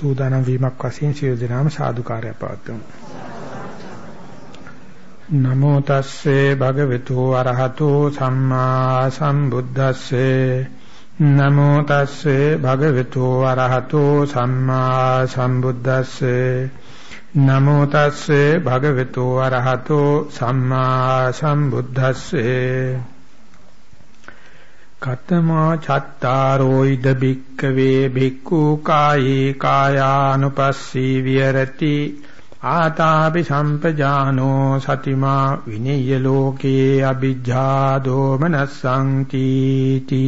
සූදානම් වීමක් වශයෙන් සියලු දෙනාම සාදුකාරය පවත්වමු. නමෝ තස්සේ භගවතු අරහතෝ සම්මා සම්බුද්දස්සේ. නමෝ තස්සේ භගවතු අරහතෝ සම්මා සම්බුද්දස්සේ. නමෝ තස්සේ භගවතු අරහතෝ සම්මා සම්බුද්දස්සේ. කතමා චත්තාරෝ ඉද බික්කවේ බික්ඛු කායේ කායානුපස්සී විහෙරති. ආතාපි සම්පජානෝ සතිමා විනේය ලෝකේ අ비ජ්ජා දෝමනස්සං තීති.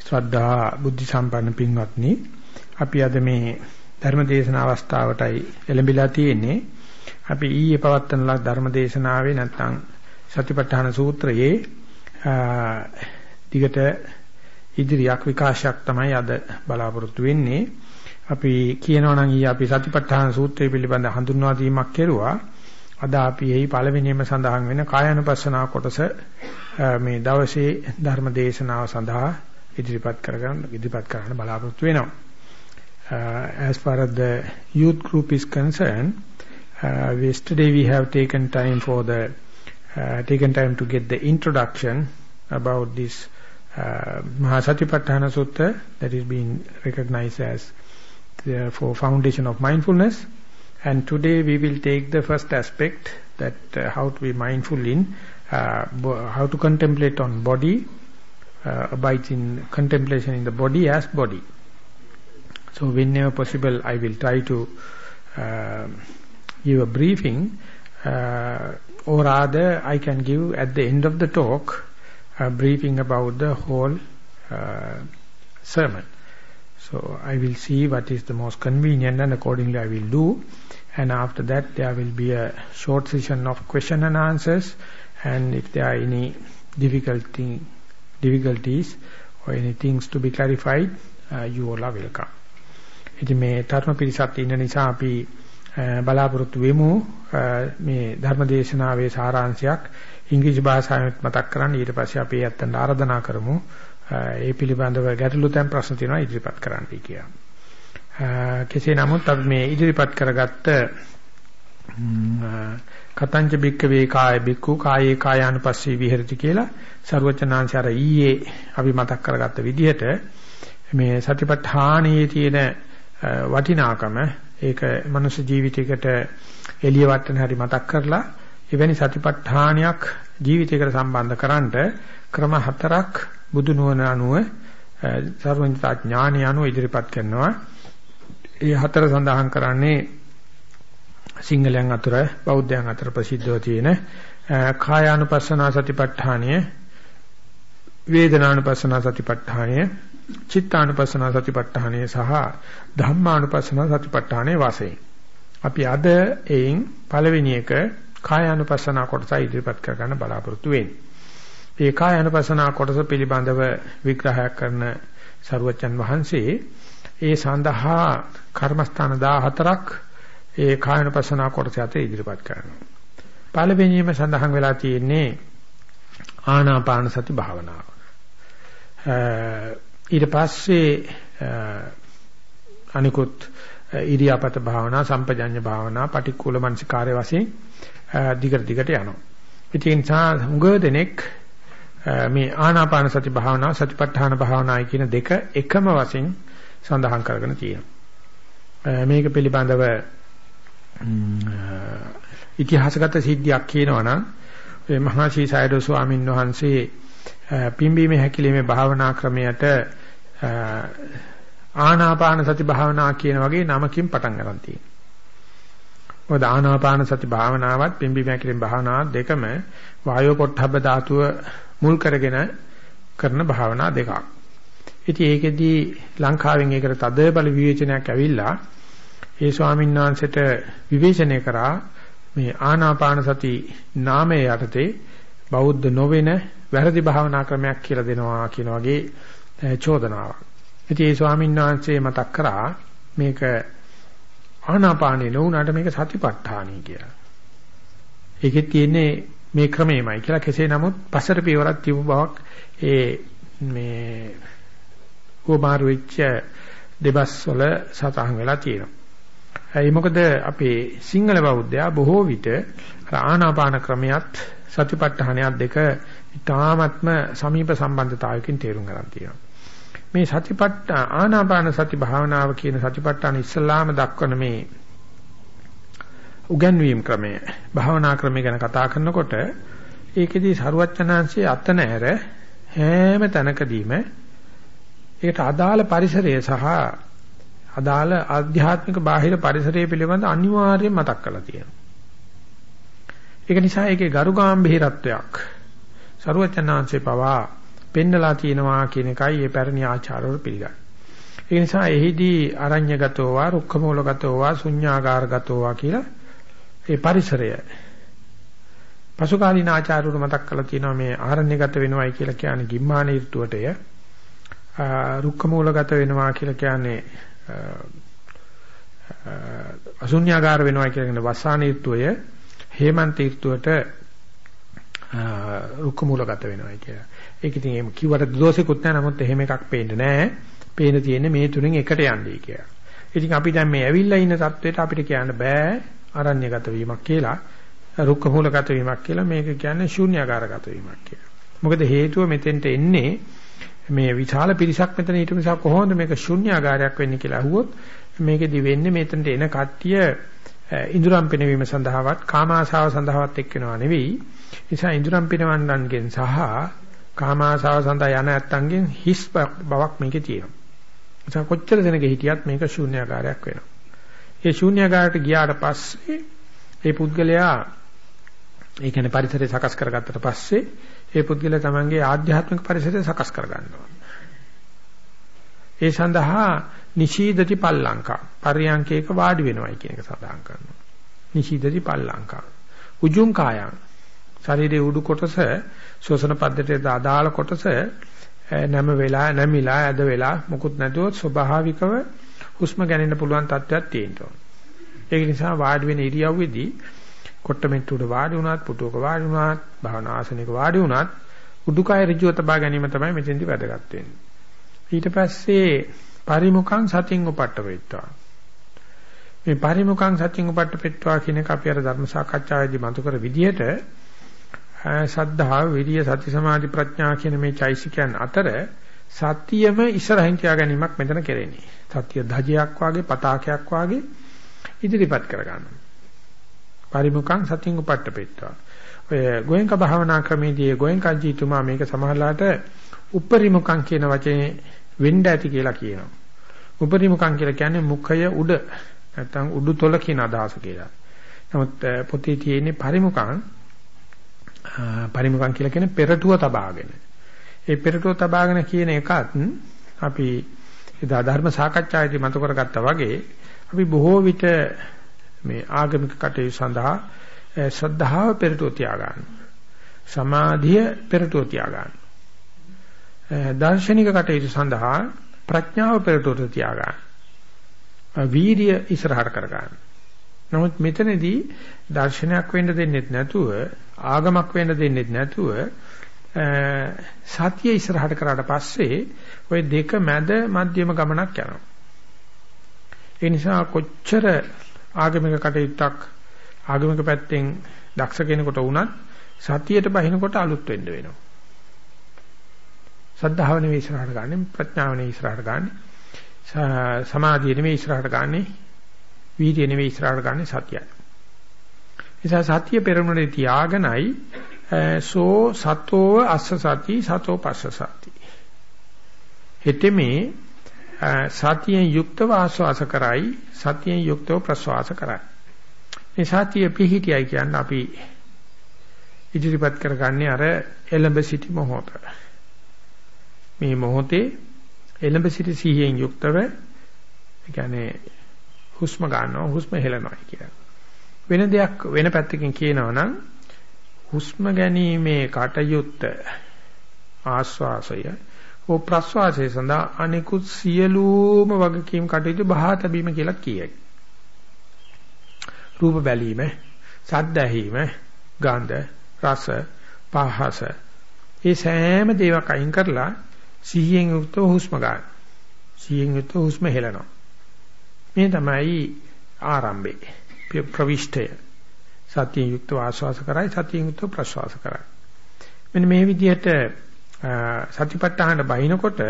ශ්‍රද්ධා බුද්ධ සම්පන්න පින්වත්නි අපි අද මේ ධර්ම දේශනා අවස්ථාවටයි එළඹිලා තියෙන්නේ. අපි ඊයේ පවත්වන ලද ධර්ම දේශනාවේ නැත්නම් සතිපට්ඨාන සූත්‍රයේ දිගට ඉදිරියක් විකාශයක් තමයි අද බලාපොරොත්තු වෙන්නේ. අපි කියනවා නම් ඊ අපි සතිපට්ඨාන සූත්‍රය පිළිබඳ හඳුන්වා දීමක් කෙරුවා. අද අපි එහි පළවෙනිම සඳහන් වෙන කායानुපස්සනා කොටස මේ දවසේ ධර්ම දේශනාව සඳහා ඉදිරිපත් කරගන්න ඉදිරිපත් කරන්න බලාපොරොත්තු වෙනවා. Uh, as far as the youth group is concerned, uh, yesterday we have taken time for the uh, taken time to get the introduction about this uh, Sutta that is being recognized as the for foundation of mindfulness. And today we will take the first aspect that uh, how to be mindful in, uh, how to contemplate on body, uh, abide in contemplation in the body as body. So whenever possible I will try to uh, give a briefing uh, or rather I can give at the end of the talk a briefing about the whole uh, sermon. So I will see what is the most convenient and accordingly I will do. And after that there will be a short session of question and answers. And if there are any difficulty, difficulties or any things to be clarified, uh, you all are welcome. ඉතින් මේ තරුණ පිරිසත් ඉන්න නිසා අපි බලාපොරොත්තු වෙමු. මේ ධර්මදේශනාවේ සාරාංශයක් ඉංග්‍රීසි භාෂාවෙන් මතක් කරන්න. ඊට පස්සේ අපි ඇත්තට ආරාධනා කරමු. ඒ පිළිබඳව ගැටලු තැන් ප්‍රශ්න තියෙනවා ඉදිරිපත් කරන්නයි කියලා. කෙසේ නමුත් අපි මේ ඉදිරිපත් කරගත්ත කතංච බික්කවේ කාය බික්කු කායේ කායානුපස්සී විහෙරති කියලා ਸਰවචනාංශය අර ඊයේ අපි මතක් කරගත්ත විදිහට මේ සතිපට්ඨානයේ තියෙන වටිනාකම ඒක මනුෂ්‍ය ජීවිතයකට එළිය වටන හැටි මතක් කරලා එවැනි සතිපට්ඨානයක් ජීවිතයකට සම්බන්ධ කරන්නට ක්‍රම හතරක් බුදු නුවණ අනුව සර්වඥතා ඥානය අනුව ඉදිරිපත් කරනවා. ඒ හතර සඳහන් කරන්නේ සිංහලයන් අතර බෞද්ධයන් අතර ප්‍රසිද්ධව තියෙන කායානුපස්සනා සතිපට්ඨානය වේදනානුපස්සනා සතිපට්ඨානය චිත්තානුපස්සනා සතිපට්ඨානය සහ ධම්මානුපස්සනා සතිපට්ඨානය වශයෙන් අපි අද එයින් පළවෙනි එක කායානුපස්සනා කොටස ඉදිරිපත් කර ගන්න බලාපොරොත්තු වෙන්නේ. ඒ කායානුපස්සනා කොටස පිළිබඳව විග්‍රහයක් කරන සරුවචන් වහන්සේ ඒ සඳහා කර්මස්ථාන 14ක් ඒ කායනුපස්සනා කොටස අතර ඉදිරිපත් කරනවා. පළවෙනියම සඳහන් වෙලා තියෙන්නේ ආනාපාන සති භාවනාව. ඊට පස්සේ අනිකුත් ඉරියාපත භාවනා, සම්පජඤ්ඤ භාවනා, පටික්කුල මනසිකාරය වශයෙන් දිගට දිගට යනවා. ඉතින් නිසා හුඟ දෙනෙක් මේ ආනාපාන සති භාවනාව, සතිපට්ඨාන භාවනායි කියන දෙක එකම වශයෙන් සඳහන් කරගෙන තියෙනවා. මේක පිළිබඳව ඉතිහාසගත සිද්ධියක් කියනවා නම් මහා ශ්‍රී සයඩෝ ස්වාමීන් වහන්සේ පිම්බීමේ හැකිලිමේ භාවනා ක්‍රමයට ආනාපාන සති භාවනා කියන වගේ නමකින් පටන් ගන්න තියෙනවා. මොකද ආනාපාන සති භාවනාවත් පිම්බි මැකිලින් භාවනාවත් දෙකම වායෝ පොට්ටබ්බ ධාතුව මුල් කරගෙන කරන භාවනා දෙකක්. ඉතින් ඒකෙදී ලංකාවෙන් ඒකට තද බල විවේචනයක් ඇවිල්ලා ඒ ස්වාමීන් වහන්සේට විවේචනය කරා මේ ආනාපාන සති නාමයේ යටතේ බෞද්ධ නොවන වැරදි භාවනා ක්‍රමයක් කියලා දෙනවා කියන වගේ චෝදනාවක්. ඉතින් ඒ ස්වාමීන් වහන්සේ මතක් කරා මේක ආනාපානේ නොඋනාට මේක සතිපට්ඨානයි කියලා. ඒකෙත් තියෙන්නේ මේ ක්‍රමෙමයි කියලා කෙසේ නමුත් පසර පියවරක් තිබු බවක් ඒ මේ කොමාරු වෙච්ච දෙබස් වල සතහන් වෙලා තියෙනවා. ඒ මොකද අපේ සිංහල බෞද්ධයා බොහෝ විට ආනාපාන ක්‍රමයක් සතිපට්ඨානයක් දෙක ඉතාමත්ම සමීප සම්බන්ධතාවයකින් තේරුම් ගන්න තියෙනවා. මේ සතිපට්ඨ ආනාපාන සති භාවනාව කියන සතිපට්ඨාන ඉස්සලාම දක්වන මේ උගන්වීම් ක්‍රමය භාවනා ක්‍රමය ගැන කතා කරනකොට ඒකෙදී සරුවච්චනාංශයේ අත නැර හැම තැනකදීම ඒකට අදාළ පරිසරය සහ අදාළ ආධ්‍යාත්මික බාහිර පරිසරය පිළිබඳ අනිවාර්යයෙන් මතක් කරලා තියෙනවා. ඒක නිසා ඒකේ ගරුගාම්භීරත්වයක් සරුවචනාංශේ පවා පෙන්නලා තියෙනවා කියන එකයි මේ පැරණි ආචාරවල පිළිගන්නේ. ඒ නිසා එහිදී අරඤ්‍යගතෝ වා රුක්ඛමූලගතෝ වා ශුඤ්ඤාගාරගතෝ වා කියලා ඒ පරිසරය පසුකාලීන ආචාර්යවරු මතක් කරලා තියෙනවා මේ ආරණ්‍යගත වෙනවයි කියලා කියන්නේ ගිම්මාන ඍතුවටය රුක්ඛමූලගත වෙනවා කියලා කියන්නේ අසුඤ්ඤාගාර වෙනවා කියලා කියන වස්සාන ඍතුවය හේමන්ත ඍතුවට රුක්ඛමූලගත වෙනවා කියලා. ඒක ඉතින් එහෙම කිව්වට දෝෂෙකුත් නැහැ. නමුත් එහෙම එකක් පේන්නේ නැහැ. පේන තියෙන්නේ මේ තුنين එකට යන්නේ කියලා. ඉතින් අපි දැන් මේ ඇවිල්ලා ඉන්න தത്വෙට අපිට කියන්න බෑ අරණ්‍යගත වීමක් කියලා. රුක්ක මූලගත වීමක් කියලා මේක කියන්නේ ශූන්‍යාකාරගත වීමක් කියලා. මොකද හේතුව මෙතෙන්ට එන්නේ මේ විශාල පිරිසක් මෙතන ඊට නිසා කොහොමද මේක ශුන්‍යාකාරයක් වෙන්නේ කියලා අහුවොත් මේකෙදි වෙන්නේ මෙතනට එන කට්ටිය ඉඳුරම් පිනවීම සඳහාවත් කාම ආශාව සඳහාවත් එක් වෙනවා නෙවෙයි. නිසා ඉඳුරම් පිනවන්නන්ගෙන් සහ කාම ආශාව සඳහා යන ඇත්තන්ගෙන් හිස් බවක් මේකේ තියෙනවා. නිසා කොච්චර දෙනෙක් හිටියත් මේක ශූන්‍යාකාරයක් වෙනවා. ඒ ශූන්‍යාකාරයට ගියාට පස්සේ ඒ පුද්ගලයා ඒ කියන්නේ පරිසරය සකස් කරගත්තට පස්සේ ඒ පුද්ගලයා තමන්ගේ ආධ්‍යාත්මික පරිසරය සකස් කරගන්නවා. ඒ සඳහා නිශීදති පල්ලංකා පරියංකේක වාඩි වෙනවයි කියන එක සඳහන් කරනවා. නිශීදති පල්ලංකා. උජුං කායං ශරීරයේ උඩු කොටස ශෝෂණ පද්ධතියට අදාළ කොටස නැම වෙලා නැමිලා ඇද වෙලා මුකුත් නැතුව ස්වභාවිකව හුස්ම ගැනෙන්න පුළුවන් තත්ත්වයක් තියෙනවා. ඒක නිසා වාඩි වෙන ඉරියව්වේදී කොට්ටමෙට්ට උඩ වාඩි වුණත් පුටුවක වාඩි වුණත් භාවනා ආසනයක වාඩි වුණත් උඩුකය ඍජුව තබා ගැනීම තමයි මෙතෙන්දි වැදගත් වෙන්නේ. ඊට පස්සේ පරිමුඛං සතින් උපට්ඨවෙත්වා. මේ පරිමුඛං සතින් උපට්ඨපෙත්වා කියන එක අපි අර ධර්ම සාකච්ඡාවේදී මතු කර විදිහට සද්ධාව, විරිය, සති, සමාධි, ප්‍රඥා කියන මේ චෛසිකයන් අතර සතියම ඉස්සරහින් තියා ගැනීමක් මෙතන කෙරෙන්නේ. සතිය ධජයක් වාගේ, පතාකයක් වාගේ ඉදිරිපත් කර ගන්නවා. පරිමුඛං සතින් උපට්ඨපෙත්වා. ඔය ගෝයන්ක භාවනා ක්‍රමේදී ගෝයන්කජීතුමා මේක සමහරලාට උපරිමුඛං කියන වචනේ වෙන්න ඇති කියලා කියනවා. උපරිමුඛං කියලා කියන්නේ මුඛය උඩ නැත්නම් උඩුතොල කියන අදහස කියලා. නමුත් පොතේ තියෙන්නේ පරිමුඛං පරිමුඛං කියලා කියන්නේ පෙරටුව තබාගෙන. ඒ පෙරටුව තබාගෙන කියන එකත් අපි එදා ධර්ම සාකච්ඡාවේදී මතු කරගත්තා වගේ අපි බොහෝ විට මේ ආගමික කටයුතු සඳහා ශ්‍රද්ධාව පෙරටුව තියාගන්න. සමාධිය පෙරටුව තියාගන්න. දාර්ශනික කටයුතු සඳහා ප්‍රඥාව පෙරටුව තියාගන්න. වීර්ය ඉස්සරහට කරගන්න. නමුත් මෙතනදී දර්ශනයක් වෙන්න දෙන්නෙත් නැතුව ආගමක් වෙන්න දෙන්නෙත් නැතුව සතිය ඉස්සරහට කරාට පස්සේ ওই දෙක මැද මධ්‍යම ගමනක් යනවා. ඒ නිසා කොච්චර ආගමික කටයුත්තක් ආගමික පැත්තෙන් දක්ෂ කෙනෙකුට වුණත් සතියට බහිනකොට අලුත් වෙන්න වෙනවා. සද්ධාව නෙවෙයි ඉස්සරහට ගන්නෙ ප්‍රඥාව නෙවෙයි ඉස්සරහට ගන්නෙ සමාධිය නෙවෙයි ඉස්සරහට ගන්නෙ වීර්ය නෙවෙයි ඉස්සරහට ගන්නෙ සතියයි. නිසා සතිය පෙරමුණේ තියාගෙනයි සෝ සතෝ අස්ස සති සතෝ පස්ස සති. හෙතෙමේ සතියෙන් යුක්තව ආස්වාස කරයි සතියෙන් යුක්තව ප්‍රස්වාස කරයි. මේ සතිය පිහිටියයි කියන්නේ අපි ඉදිරිපත් කරගන්නේ අර එළඹ සිටි මොහොත. මේ මොහොතේ එළඹ සිටි සිහියෙන් යුක්තව කියන්නේ හුස්ම ගන්නවා හුස්ම හෙලනවා කියලා. වෙන දෙයක් වෙන පැත්තකින් කියනවා නම් හුස්ම ගැනීමේ කටයුත්ත ආස්වාසය ඕ ප්‍රස්වාසය සඳහා අනිකුත් සියලුම වගකීම් කටයුතු බහා තැබීම කියලා කියයි. රූප බැලීම, ශබ්ද ඇහිීම, ගන්ධ, රස, පහස. මේ සෑම දේවක අයින් කරලා සිහියෙන් යුක්තව හුස්ම ගන්න. සියෙන් යුක්ත හුස්ම හෙලනවා. මේ තමයි ආරම්භය. ප්‍රවිෂ්ඨය. සතියෙන් යුක්ත ආශ්වාස කරයි සතියෙන් යුක්ත ප්‍රශ්වාස කරයි. මෙන්න මේ විදිහට සතිපට්ඨාන බහිනකොට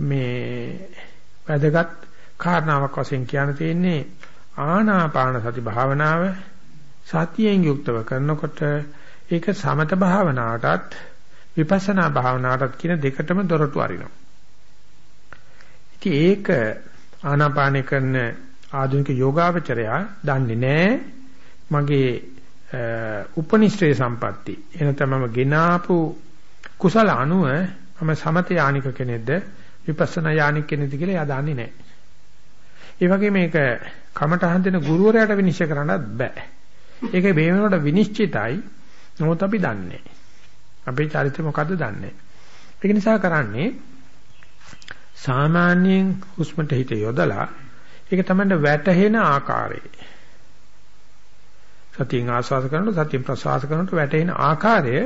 මේ වැදගත් කාරණාවක් වශයෙන් කියන්න තියෙන්නේ ආනාපාන සති භාවනාව සතියෙන් යුක්තව කරනකොට ඒක සමත භාවනාවටත් විපස්සනා භාවනාවටත් කියන දෙකටම දොරටු අරිනවා. ඉතින් ඒක ආනාපාන කරන ආධුනික යෝගාවචරයා දන්නේ නැහැ මගේ උපනිෂ්ඨේ සම්පatti එනතමම ගෙනාපු කුසල අනුව මම සමත යානික කෙනෙක්ද විපස්සනා යානික කෙනෙක්ද කියලා එයා දන්නේ නැහැ. ඒ වගේ මේක කමටහන් දෙන ගුරුවරයාට විනිශ්චය කරන්නත් බෑ. ඒක මේ වෙනකොට විනිශ්චිතයි. නමුත් අපි දන්නේ අපේ චරිතය මොකද්ද දන්නේ. ඒක නිසා කරන්නේ සාමාන්‍යයෙන් හුස්මට හිත යොදලා ඒක තමයි වැටහෙන ආකාරය. සතියෙන් ආස්වාද කරනකොට සතියෙන් ප්‍රසවාස කරනකොට වැටෙන ආකාරය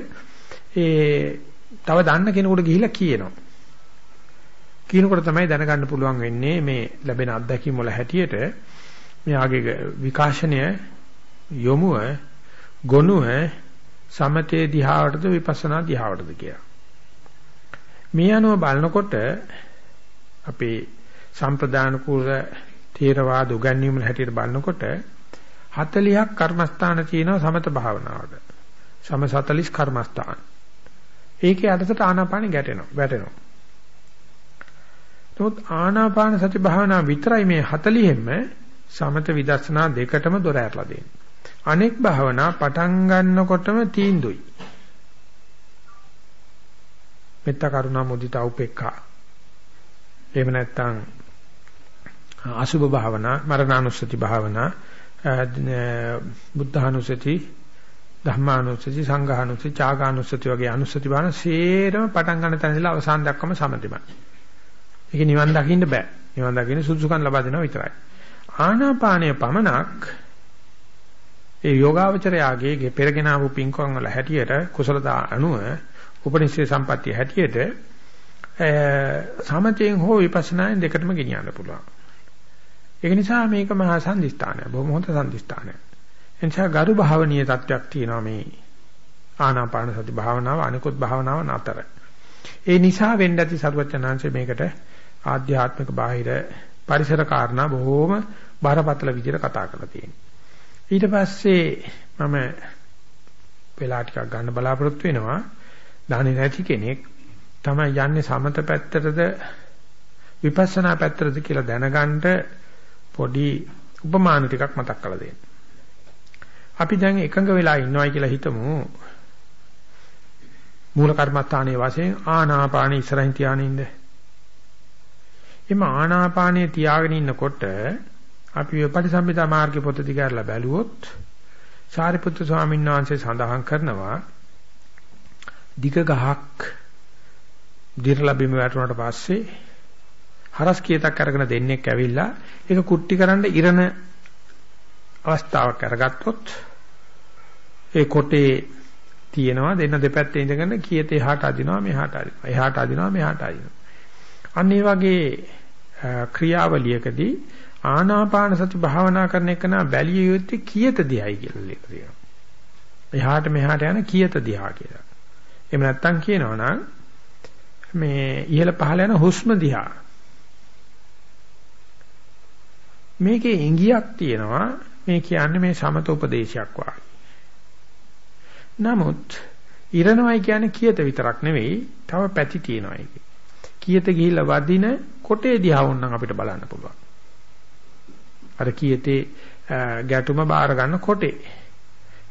ඒ තව දන්න කෙනෙකුට ගිහිල්ලා කියනවා. කියනකොට තමයි දැනගන්න පුළුවන් වෙන්නේ මේ ලැබෙන අත්දැකීම් වල හැටියට මෙයාගේ විකාශනය යොමුව ගොනුව සමතේ දිහාවටද විපස්සනා දිහාවටද කියලා. මේ අනුව බලනකොට අපේ සම්ප්‍රදාන කුල තේරවාද උගන්වීම් හැටියට බලනකොට 40ක් කර්මස්ථාන තියෙනවා සමත භාවනාවට. සම 40 කර්මස්ථාන. ඒකේ අඩසට ආනාපානෙ ගැටෙනවා වැටෙනවා. නමුත් ආනාපාන සති භාවනාව විතරයි මේ 40ෙම සමත විදර්ශනා දෙකටම දොර ඇරලා දෙන්නේ. අනෙක් භාවනා පටන් ගන්නකොටම තීන්දුයි. මෙත්ත කරුණා මුදිතා උපේක්ඛා. එහෙම නැත්නම් අසුභ භාවනා, මරණානුස්සති භාවනා, බුද්ධානුස්සති, ධම්මානුස්සති, සංඝානුස්සති, චාගානුස්සති වගේ අනුස්සති භාවනා සේරම පටන් ගන්න තැන ඉඳලා අවසාන දක්වාම සමතිමයි. ඒක නිවන් දකින්න බෑ. නිවන් දකින්න සුදුසුකම් ලබා දෙනවා විතරයි. ආනාපානය පමණක් ඒ යෝගාවචරයාගේ පෙරගෙන ආපු පින්කම් වල හැටියට කුසලතා අනුව උපනිෂේ සම්පත්තිය හැටියට සමතෙන් හෝ විපස්සනායෙන් දෙකටම ගෙනියන්න පුළුවන්. ඒක නිසා මේක මහා සම්දිස්ථානය බොහොම හොඳ සම්දිස්ථානය. එනිසා ගරු භාවනීය තත්වයක් තියෙනවා මේ ආනාපාන සති භාවනාව අනිකුත් භාවනාව නතර. ඒ නිසා වෙන්න ඇති සරුවචනාංශය මේකට ආධ්‍යාත්මික බාහිර පරිසර කාරණා බොහොම බරපතල විදිහට කතා කරලා තියෙනවා. ඊට පස්සේ මම වෙලා ටිකක් ගන්න බලාපොරොත්තු වෙනවා. දන්නේ නැති කෙනෙක් තමයි යන්නේ සමත පැත්තටද විපස්සනා පැත්තටද කියලා දැනගන්න පොඩි උපමාන ටිකක් මතක් කරලා දෙන්න. අපි දැන් එකඟ වෙලා ඉන්නවයි කියලා හිතමු. මූල කර්මස්ථානයේ වශයෙන් ආනාපාන ඉස්සරහින් තියාගෙන ඉන්න. එimhe ආනාපානයේ තියාගෙන ඉන්නකොට අපි ඔය පටිසම්භිදා මාර්ගයේ පොත දිගාරලා බැලුවොත් සාරිපුත්තු ස්වාමීන් වහන්සේ සඳහන් කරනවා දිග ගහක් දිරලා බිම වැටුණාට පස්සේ හරස් කීතක් අරගෙන දෙන්නෙක් ඇවිල්ලා ඒක කුට්ටි කරන්න ඉරණ අවස්ථාවක් අරගත්තොත් ඒ කොටේ තියෙනවා දෙන්න දෙපැත්තේ ඉඳගෙන කීයට එහාට අදිනවා මෙහාට අදිනවා එහාට අදිනවා මෙහාට අදිනවා අන්න ඒ වගේ ක්‍රියාවලියකදී ආනාපාන සති භාවනා කරන එක නා බැලිය යුත්තේ කීයත දිහායි කියලා ලියලා එහාට මෙහාට යන කීයත දිහා කියලා. එහෙම නැත්තම් කියනවා නම් මේ ඉහළ පහළ යන හුස්ම දිහා. මේකේ ඉංගියක් තියෙනවා මේ කියන්නේ මේ සමත උපදේශයක් වාගේ. නමුත් ඉරණවයි කියන්නේ කීයත විතරක් නෙවෙයි තව පැති තියෙනවා ඒකේ. කීයත ගිහිල්ලා වදින කොටේ දිහා වුණනම් අපිට බලන්න පුළුවන්. අර කීයතේ ගැටුම බාර ගන්න කොටේ.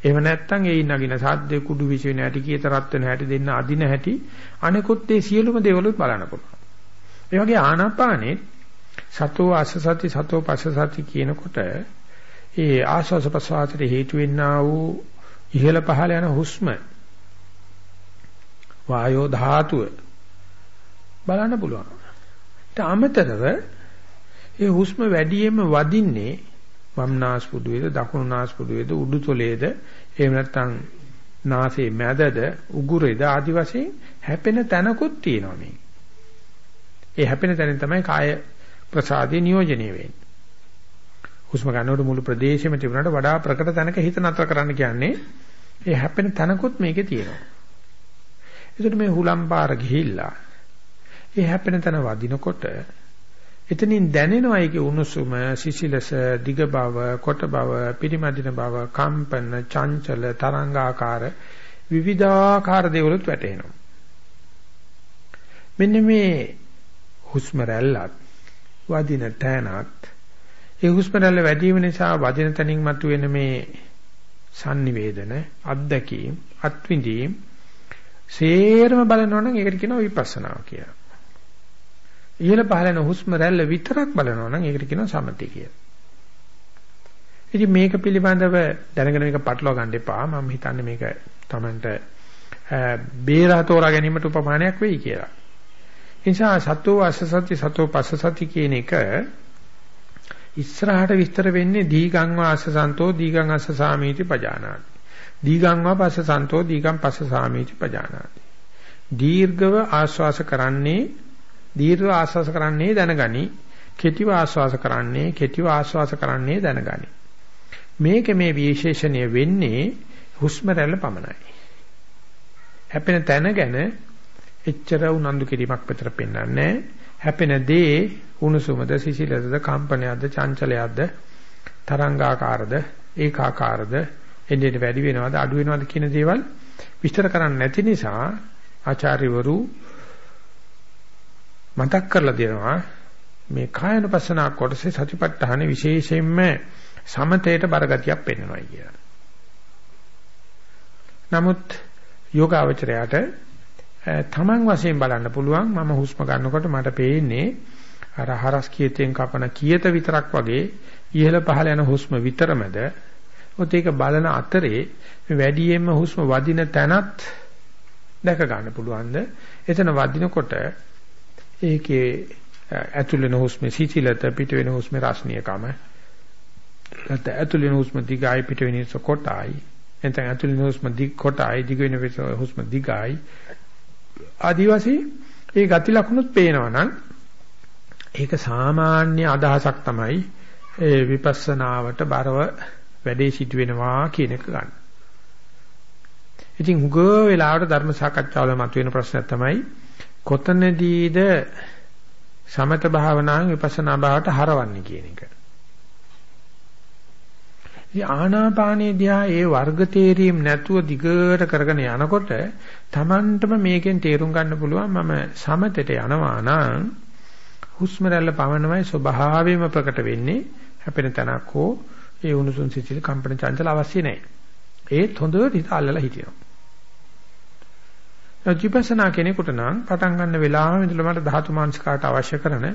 එහෙම නැත්නම් ඒ නගින සාද්දේ කුඩු විශ්වෙන හැටි කීත රත් වෙන හැටි දෙන්න අදින හැටි අනිකුත් ඒ සියලුම දේවලුත් බලන්න පුළුවන්. ඒ වගේ ආනාපානේ සතෝ අසසති සතෝ පසසති කියනකොට ඒ ආස්වාස ප්‍රසආතට හේතු වෙන්නා වූ ඉහළ පහළ යන හුස්ම වායෝ ධාතුව බලන්න පුළුවන්. ඊට අමතරව ඒ හුස්ම වැඩියෙන්ම වදින්නේ වම් නාස්පුඩු වේද දකුණු නාස්පුඩු වේද උඩුතොලේද එහෙම නැත්නම් නාසයේ මැදද උගුරේද ආදි වශයෙන් හැපෙන තැනකුත් තියෙනවා මේ. ඒ හැපෙන තැනින් තමයි කාය ප්‍රසාදේ නියෝජනය වෙන්නේ. හුස්ම ගන්නකොට මුළු ප්‍රදේශෙම තිබුණාට වඩා ප්‍රකට තැනක හිත නතර කරන්න කියන්නේ ඒ හැපෙන තැනකුත් මේකේ තියෙනවා. ඒකට මේ හුලම් පාර ගිහිල්ලා ඒ හැපෙන තැන වදිනකොට එතනින් දැනෙනවා ඒකේ උණුසුම, සිසිලස, දිග බව, කොට බව, පිරිමැදින බව, කම්පන, චංචල, තරංගාකාර විවිධාකාර දේවලුත් වැටෙනවා. මෙන්න මේ හුස්ම රැල්ලත් වදින තැනත් ඒ හුස්ම රැල්ල වැඩි වීම නිසා වදින තැනින් මතුවෙන මේ sannivedana අත්දැකීම් අත්විඳීම් සේරම බලනවනම් ඒකට කියනවා විපස්සනා කියලා. ඉහළ පහළන හුස්ම රැල්ල විතරක් බලනවනම් ඒකට කියනවා සමතේ කියලා. ඉතින් මේක පිළිබඳව දැනගෙන මේක පටලවා ගන්න එපා. මම හිතන්නේ මේක Tamanට බේරා තෝරා ගැනීමට උපමානයක් වෙයි කියලා. නිසා සතෝ අසසති සතෝ පස්සසති කියන එක ඉස්සරහට විස්තර වෙන්නේ දීගං වාසසන්තෝ දීගං අස්ස සාමීති පජානාති. දීගං වා පස්සසන්තෝ දීගං පස්ස සාමීති පජානාති. දීර්ඝව ආශ්වාස කරන්නේ දීර්ඝ ආශ්වාස කරන්නේ දැනගනි. කෙටිව ආශ්වාස කරන්නේ කෙටිව ආශ්වාස කරන්නේ දැනගනි. මේක මේ විශේෂණය වෙන්නේ හුස්ම රැල්ල පමණයි. හැපෙන තැන ගැන එච්චර උනන්දු කිරීමක් විතර පෙන්වන්නේ හැපෙන දේ උණුසුමද සිසිලද කම්පනයක්ද චංචලයක්ද තරංගාකාරද ඒකාකාරද එන්නේ වැඩි වෙනවද අඩු වෙනවද කියන දේවල් විස්තර කරන්නේ නැති නිසා ආචාර්යවරු මතක් කරලා දෙනවා මේ කායනුපස්සනා කොටසේ සතිපට්ඨාන විශේෂයෙන්ම සමතේට බරගතියක් පෙන්වනවා කියලා. නමුත් යෝගාවචරයට තමන් වශයෙන් බලන්න පුළුවන්. මම හුස්ම ගන්නකොට මට පේන්නේ අර හරස් කීතෙන් කපන කීත විතරක් වගේ ඉහළ පහළ යන හුස්ම විතරමද? ඔත් ඒක බලන අතරේ මේ වැඩියෙන්ම හුස්ම වදින තැනත් දැක ගන්න පුළුවන්ද? එතන වදිනකොට ඒකේ ඇතුල් වෙන හුස්මේ සීචිලත පිට වෙන හුස්මේ රසණීයකම නැත්නම් ඇතුල් වෙන හුස්ම දිගයි පිට වෙන හුස්ම කොටයි. එතන ඇතුල් වෙන හුස්ම දිග කොටයි දිග වෙන හුස්ම දිගයි. ආදිවාසී ඒ ගති ලක්ෂණුත් පේනවා නම් ඒක සාමාන්‍ය අදහසක් තමයි ඒ විපස්සනාවට බරව වැඩේ සිදු වෙනවා කියන එක ගන්න. ඉතින් හුඟ වෙලාවට ධර්ම සාකච්ඡාවල මතුවෙන ප්‍රශ්නයක් තමයි කොතනදීද සමත භාවනාවෙන් විපස්සනා භාවයට හරවන්නේ කියන එක. ඉතින් ආනාපානේ දිහා ඒ වර්ග තේරීම් නැතුව දිගට කරගෙන යනකොට Tamanටම මේකෙන් තේරුම් ගන්න පුළුවන් මම සමතෙට යනවා නම් හුස්ම රැල්ල පවනමයි ස්වභාවයෙන්ම ප්‍රකට වෙන්නේ හැපෙන තැනක් හෝ ඒ උණුසුම් සිසිල් කම්පන චංචල අවශ්‍ය නැහැ. ඒත් හොඳට හිත අල්ලලා හිටිනවා. ජීපසනා කෙනෙකුට නම් පටන් ගන්න වෙලාවෙ ඉඳලා මට ධාතු මානසිකාට අවශ්‍ය කරන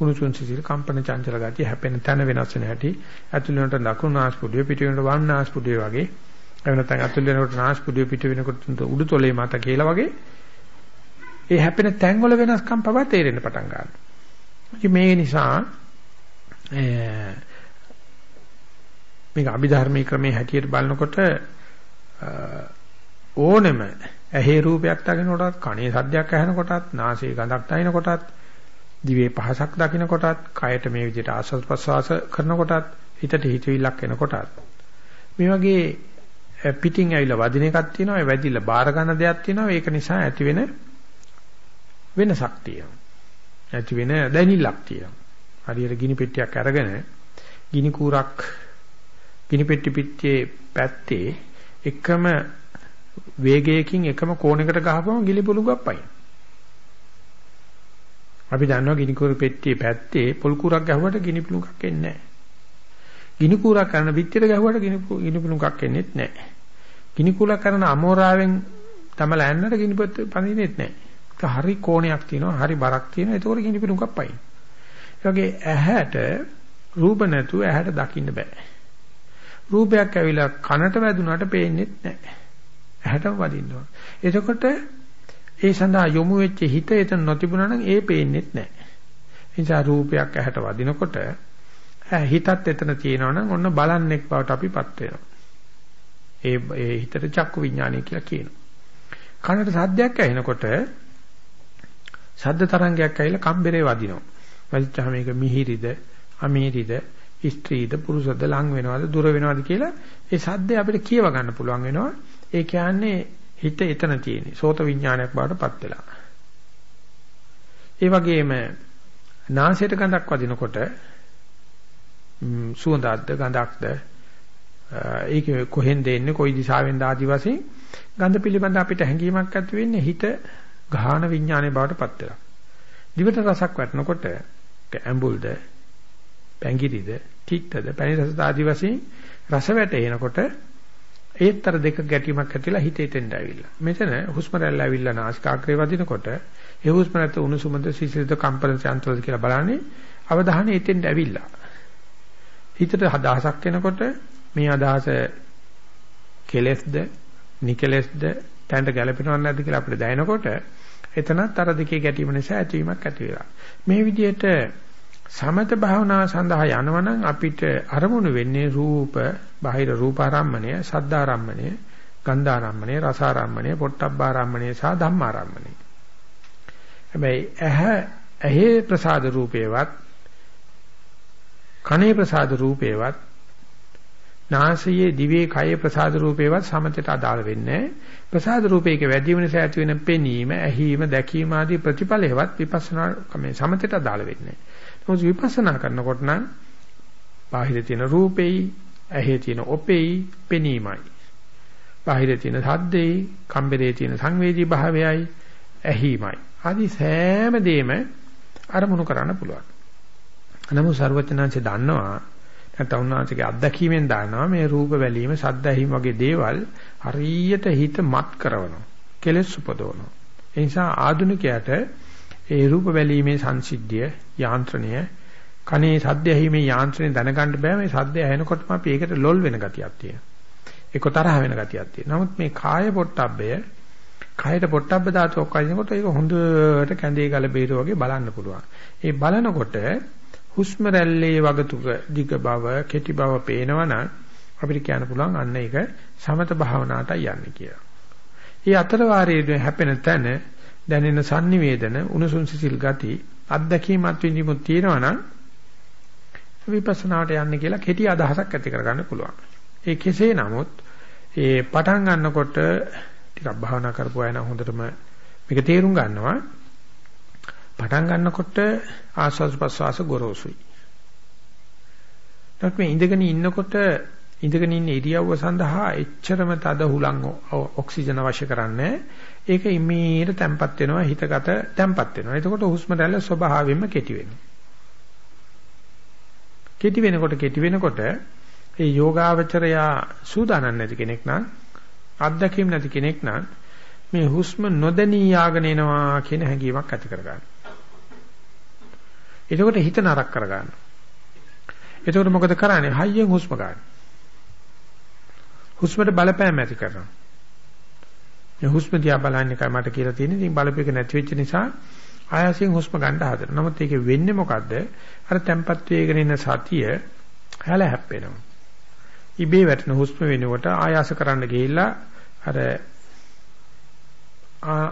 උණුසුම් සිසිල් කම්පන චංචල ගතිය හැපෙන තැන වෙනස් වෙන හැටි ඇතුළ වෙනට දකුණු නාස්පුඩුවේ පිට වෙනට වම් නාස්පුඩුවේ වගේ එහෙම නැත්නම් ඇතුළ වෙනකොට නාස්පුඩුවේ පිට වෙනකොට උඩුතොලේ මත කියලා වගේ ඒ හැපෙන තැන් වල වෙනස්කම් පවා තේරෙන්න පටන් ගන්නවා. මේ නිසා මේක අභිධර්මී ක්‍රමයේ හැටියට බලනකොට ඕනෙම ඇහි රූපයක් දකින්න කොටත් කනේ සද්දයක් ඇහෙන කොටත් නාසයේ ගඳක් දැනෙන කොටත් දිවේ පහසක් දකින්න කොටත්, කයට මේ විදිහට ආස්වාද ප්‍රසවාස කරන කොටත්, හිතට හිතවිල්ලක් එන කොටත් මේ වගේ පිටින් ඇවිල්ලා වදින එකක් තියෙනවා, ඒ වැදිලා බාර ගන්න දෙයක් තියෙනවා. ඒක නිසා ඇති වෙන වෙනසක් තියෙනවා. ඇති වෙන දැනිල්ලක් තියෙනවා. හරියට ගිනි පෙට්ටියක් අරගෙන ගිනි කූරක් ගිනි පෙට්ටි පිටියේ පැත්තේ එකම වේගයකින් එකම කෝණයකට ගහපුවම ගිලි පුලුගක් පයින්. අපි දන්නවා ගිනි කුර පෙට්ටියේ පැත්තේ පොල් කුරක් ගැහුවට ගිනි පුණුකක් එන්නේ නැහැ. ගිනි කුරක් කරන පිටියට ගැහුවට ගිනි ගිනි පුණුකක් එන්නේත් නැහැ. ගිනි කුලක් කරන අමෝරාවෙන් තමල ඇන්නට ගිනි පොත් පඳින්නෙත් නැහැ. ඒක හරි කෝණයක් තියෙනවා, හරි බරක් තියෙනවා. ඒකෝර ගිනි පුණුකක් පයින්. ඒ වගේ ඇහැට රූප නැතුව ඇහැට දකින්න බෑ. රූපයක් ඇවිල්ලා කනට වැදුනට පේන්නේත් නැහැ. ඇහැටම වදින්නවා. එතකොට ඒ සඳහා යොමු වෙච්ච හිත එතන නොතිබුණා නම් ඒ පේන්නේත් නැහැ. ඒ නිසා රූපයක් ඇහැට වදිනකොට හිතත් එතන තියෙනවා නම් ඔන්න බලන්නෙක් බවට අපිපත් වෙනවා. ඒ ඒ හිතට චක්කු විඥානය කියලා කියනවා. කනට සද්දයක් ඇහෙනකොට ශබ්ද තරංගයක් ඇවිල්ලා කම්බරේ වදිනවා. වදිච්චාම මේක මිහිරිද, අමිහිරිද, ස්ත්‍රීද, පුරුෂද ලං වෙනවද, දුර වෙනවද කියලා ඒ ශබ්දය අපිට කියව ගන්න පුළුවන් වෙනවා. ඒ කියන්නේ හිත එතන තියෙන්නේ. සෝත විඥානයක් බවට පත් වෙලා. ඒ වගේම නාසයට ගඳක් වදිනකොට සුවඳක්ද ගඳක්ද ඒක කොහෙන්ද එන්නේ කොයි දිශාවෙන්ද ආදි වශයෙන් ගඳ පිළිබඳ අපිට හැඟීමක් ඇති වෙන්නේ හිත ගාහන විඥානයේ බවට පත් වෙලා. දිවට රසක් වටනකොට ඇඹුල්ද පැංගිරිද තිත්තද පැණි රස ආදි වශයෙන් රස වැටෙනකොට ඒත් අර දෙක ගැටීමක් ඇතිලා හිතේ තෙන්ඩ ඇවිල්ලා. මෙතන හුස්ම රැල්ල ඇවිල්ලා නාසිකාග්‍රේ වදිනකොට ඒ හුස්ම නැත උණුසුමද සිසිලද කම්පන චංචලද කියලා බලන්නේ අවධානය එතෙන්ට ඇවිල්ලා. හිතට අදහසක් එනකොට මේ අදහස කෙලෙස්ද නිකලෙස්ද තැන්ට ගැලපෙනවද නැද්ද කියලා අපිට දැනෙනකොට එතනත් අර දෙකේ ගැටීම නිසා ඇතිවීමක් ඇති වෙලා. මේ විදිහට සමත භාවනාව සඳහා යනවනම් අපිට අරමුණු වෙන්නේ රූප, බාහිර රූපාරම්මණය, සද්දාරම්මණය, ගන්ධාරම්මණය, රසාරම්මණය, පොට්ටබ්බාරම්මණය සහ ධම්මාරම්මණය. හැබැයි ඇහැ ඇහි ප්‍රසාද රූපේවත් කනේ ප්‍රසාද රූපේවත් නාසයේ දිවේ කයේ ප්‍රසාද රූපේවත් සමතයට අදාළ වෙන්නේ ප්‍රසාද රූපයක වැඩි වෙනස ඇති වෙන පෙනීම ඇහිීම දැකීම ආදී ප්‍රතිඵලයවත් විපස්සනා මේ සමතයට අදාළ වෙන්නේ නමුත් විපස්සනා කරනකොට නම් බාහිර තියෙන රූපෙයි ඇහි තියෙන ඔපෙයි පෙනීමයි බාහිර තියෙන සද්දෙයි කම්බරේ තියෙන සංවේදී භාවයයි ඇහිමයි ආදී සෑම දෙයක්ම අරමුණු කරන්න පුළුවන්. නමුත් ਸਰවඥාන්සේ දන්නවා නැත්නම් උන්වහන්සේගේ අත්දැකීමෙන් දන්නවා මේ රූප වැලීම, ශබ්ද ඇහිම වගේ දේවල් හරියට හිත මත් කරනවා. කෙලෙස් උපදවනවා. ඒ නිසා ආධුනිකයට ඒ රූප වැලීමේ සංසිද්ධිය, යාන්ත්‍රණය, කනේ ශබ්ද ඇහිමේ යාන්ත්‍රණය දැනගන්න බෑ මේ ශබ්ද ඇහෙනකොටම අපි ඒකට ලොල් වෙන ගතියක් තියෙනවා. ඒක තරහ වෙන ගතියක් තියෙනවා. නමුත් මේ කාය පොට්ටබ්බය කයට පොට්ටබ්බ ධාතුවක් වදිනකොට ඒක හොඳට කැඳේ ගල බේර වගේ බලන්න පුළුවන්. ඒ බලනකොට හුස්ම රැල්ලේ වගතුක දිග බව, කෙටි බව පේනවනම් අපිට කියන්න පුළුවන් අන්න ඒක සමත භාවනාවට යන්නේ කියලා. ඒ අතර වාරයේ හැපෙන තැන දැනෙන sannivedana උණුසුම් සිසිල් ගති අත්දැකීමත් විඳීමුත් තියෙනවනම් විපස්සනාවට යන්නේ කියලා කෙටි අදහසක් ඇති කරගන්න පුළුවන්. ඒ කෙසේ නමුත් ඒ පටන් ගන්නකොට ටිකක් භාවනා කරපු අය නම් හොඳටම මේක තේරුම් ගන්නවා. පටන් ගන්නකොට ආස්වාද ප්‍රසවාස ගොරෝසුයි. නැත්නම් මේ ඉඳගෙන ඉන්නකොට ඉඳගෙන ඉන්න ඉරියව්ව සඳහා එච්චරම තද හුලං ඔක්සිජන් අවශ්‍ය කරන්නේ ඒක ඉමීට තැම්පත් වෙනවා හිතගත තැම්පත් වෙනවා. එතකොට හුස්ම රැල්ල ස්වභාවයෙන්ම කෙටි වෙනවා. කෙටි වෙනකොට කෙටි වෙනකොට ඒ යෝගාවචරයා සූදානම් නැති කෙනෙක් නම් අත්දැකීම් නැති කෙනෙක් නම් මේ හුස්ම නොදැනී යාගෙන එනවා කියන හැඟීමක් ඇති කරගන්න. එතකොට හිත නරක කරගන්න. එතකොට මොකද කරන්නේ? හයියෙන් හුස්ම ගන්න. හුස්මට බලපෑම ඇති කරනවා. මේ හුස්ම දිහා බලන්න එකයි මට කියලා තියෙන්නේ. ඉතින් බලපෑක නැති වෙච්ච නිසා ආයාසයෙන් හුස්ම ගන්න හදනවා. නමුත් ඒකේ වෙන්නේ මොකද්ද? අර tempat වේගෙන ඉන්න සතිය හැල හැප්පෙනවා. ඉබේ වැටෙන හුස්ම වෙනකොට ආයාස කරන්න ගිහිල්ලා අර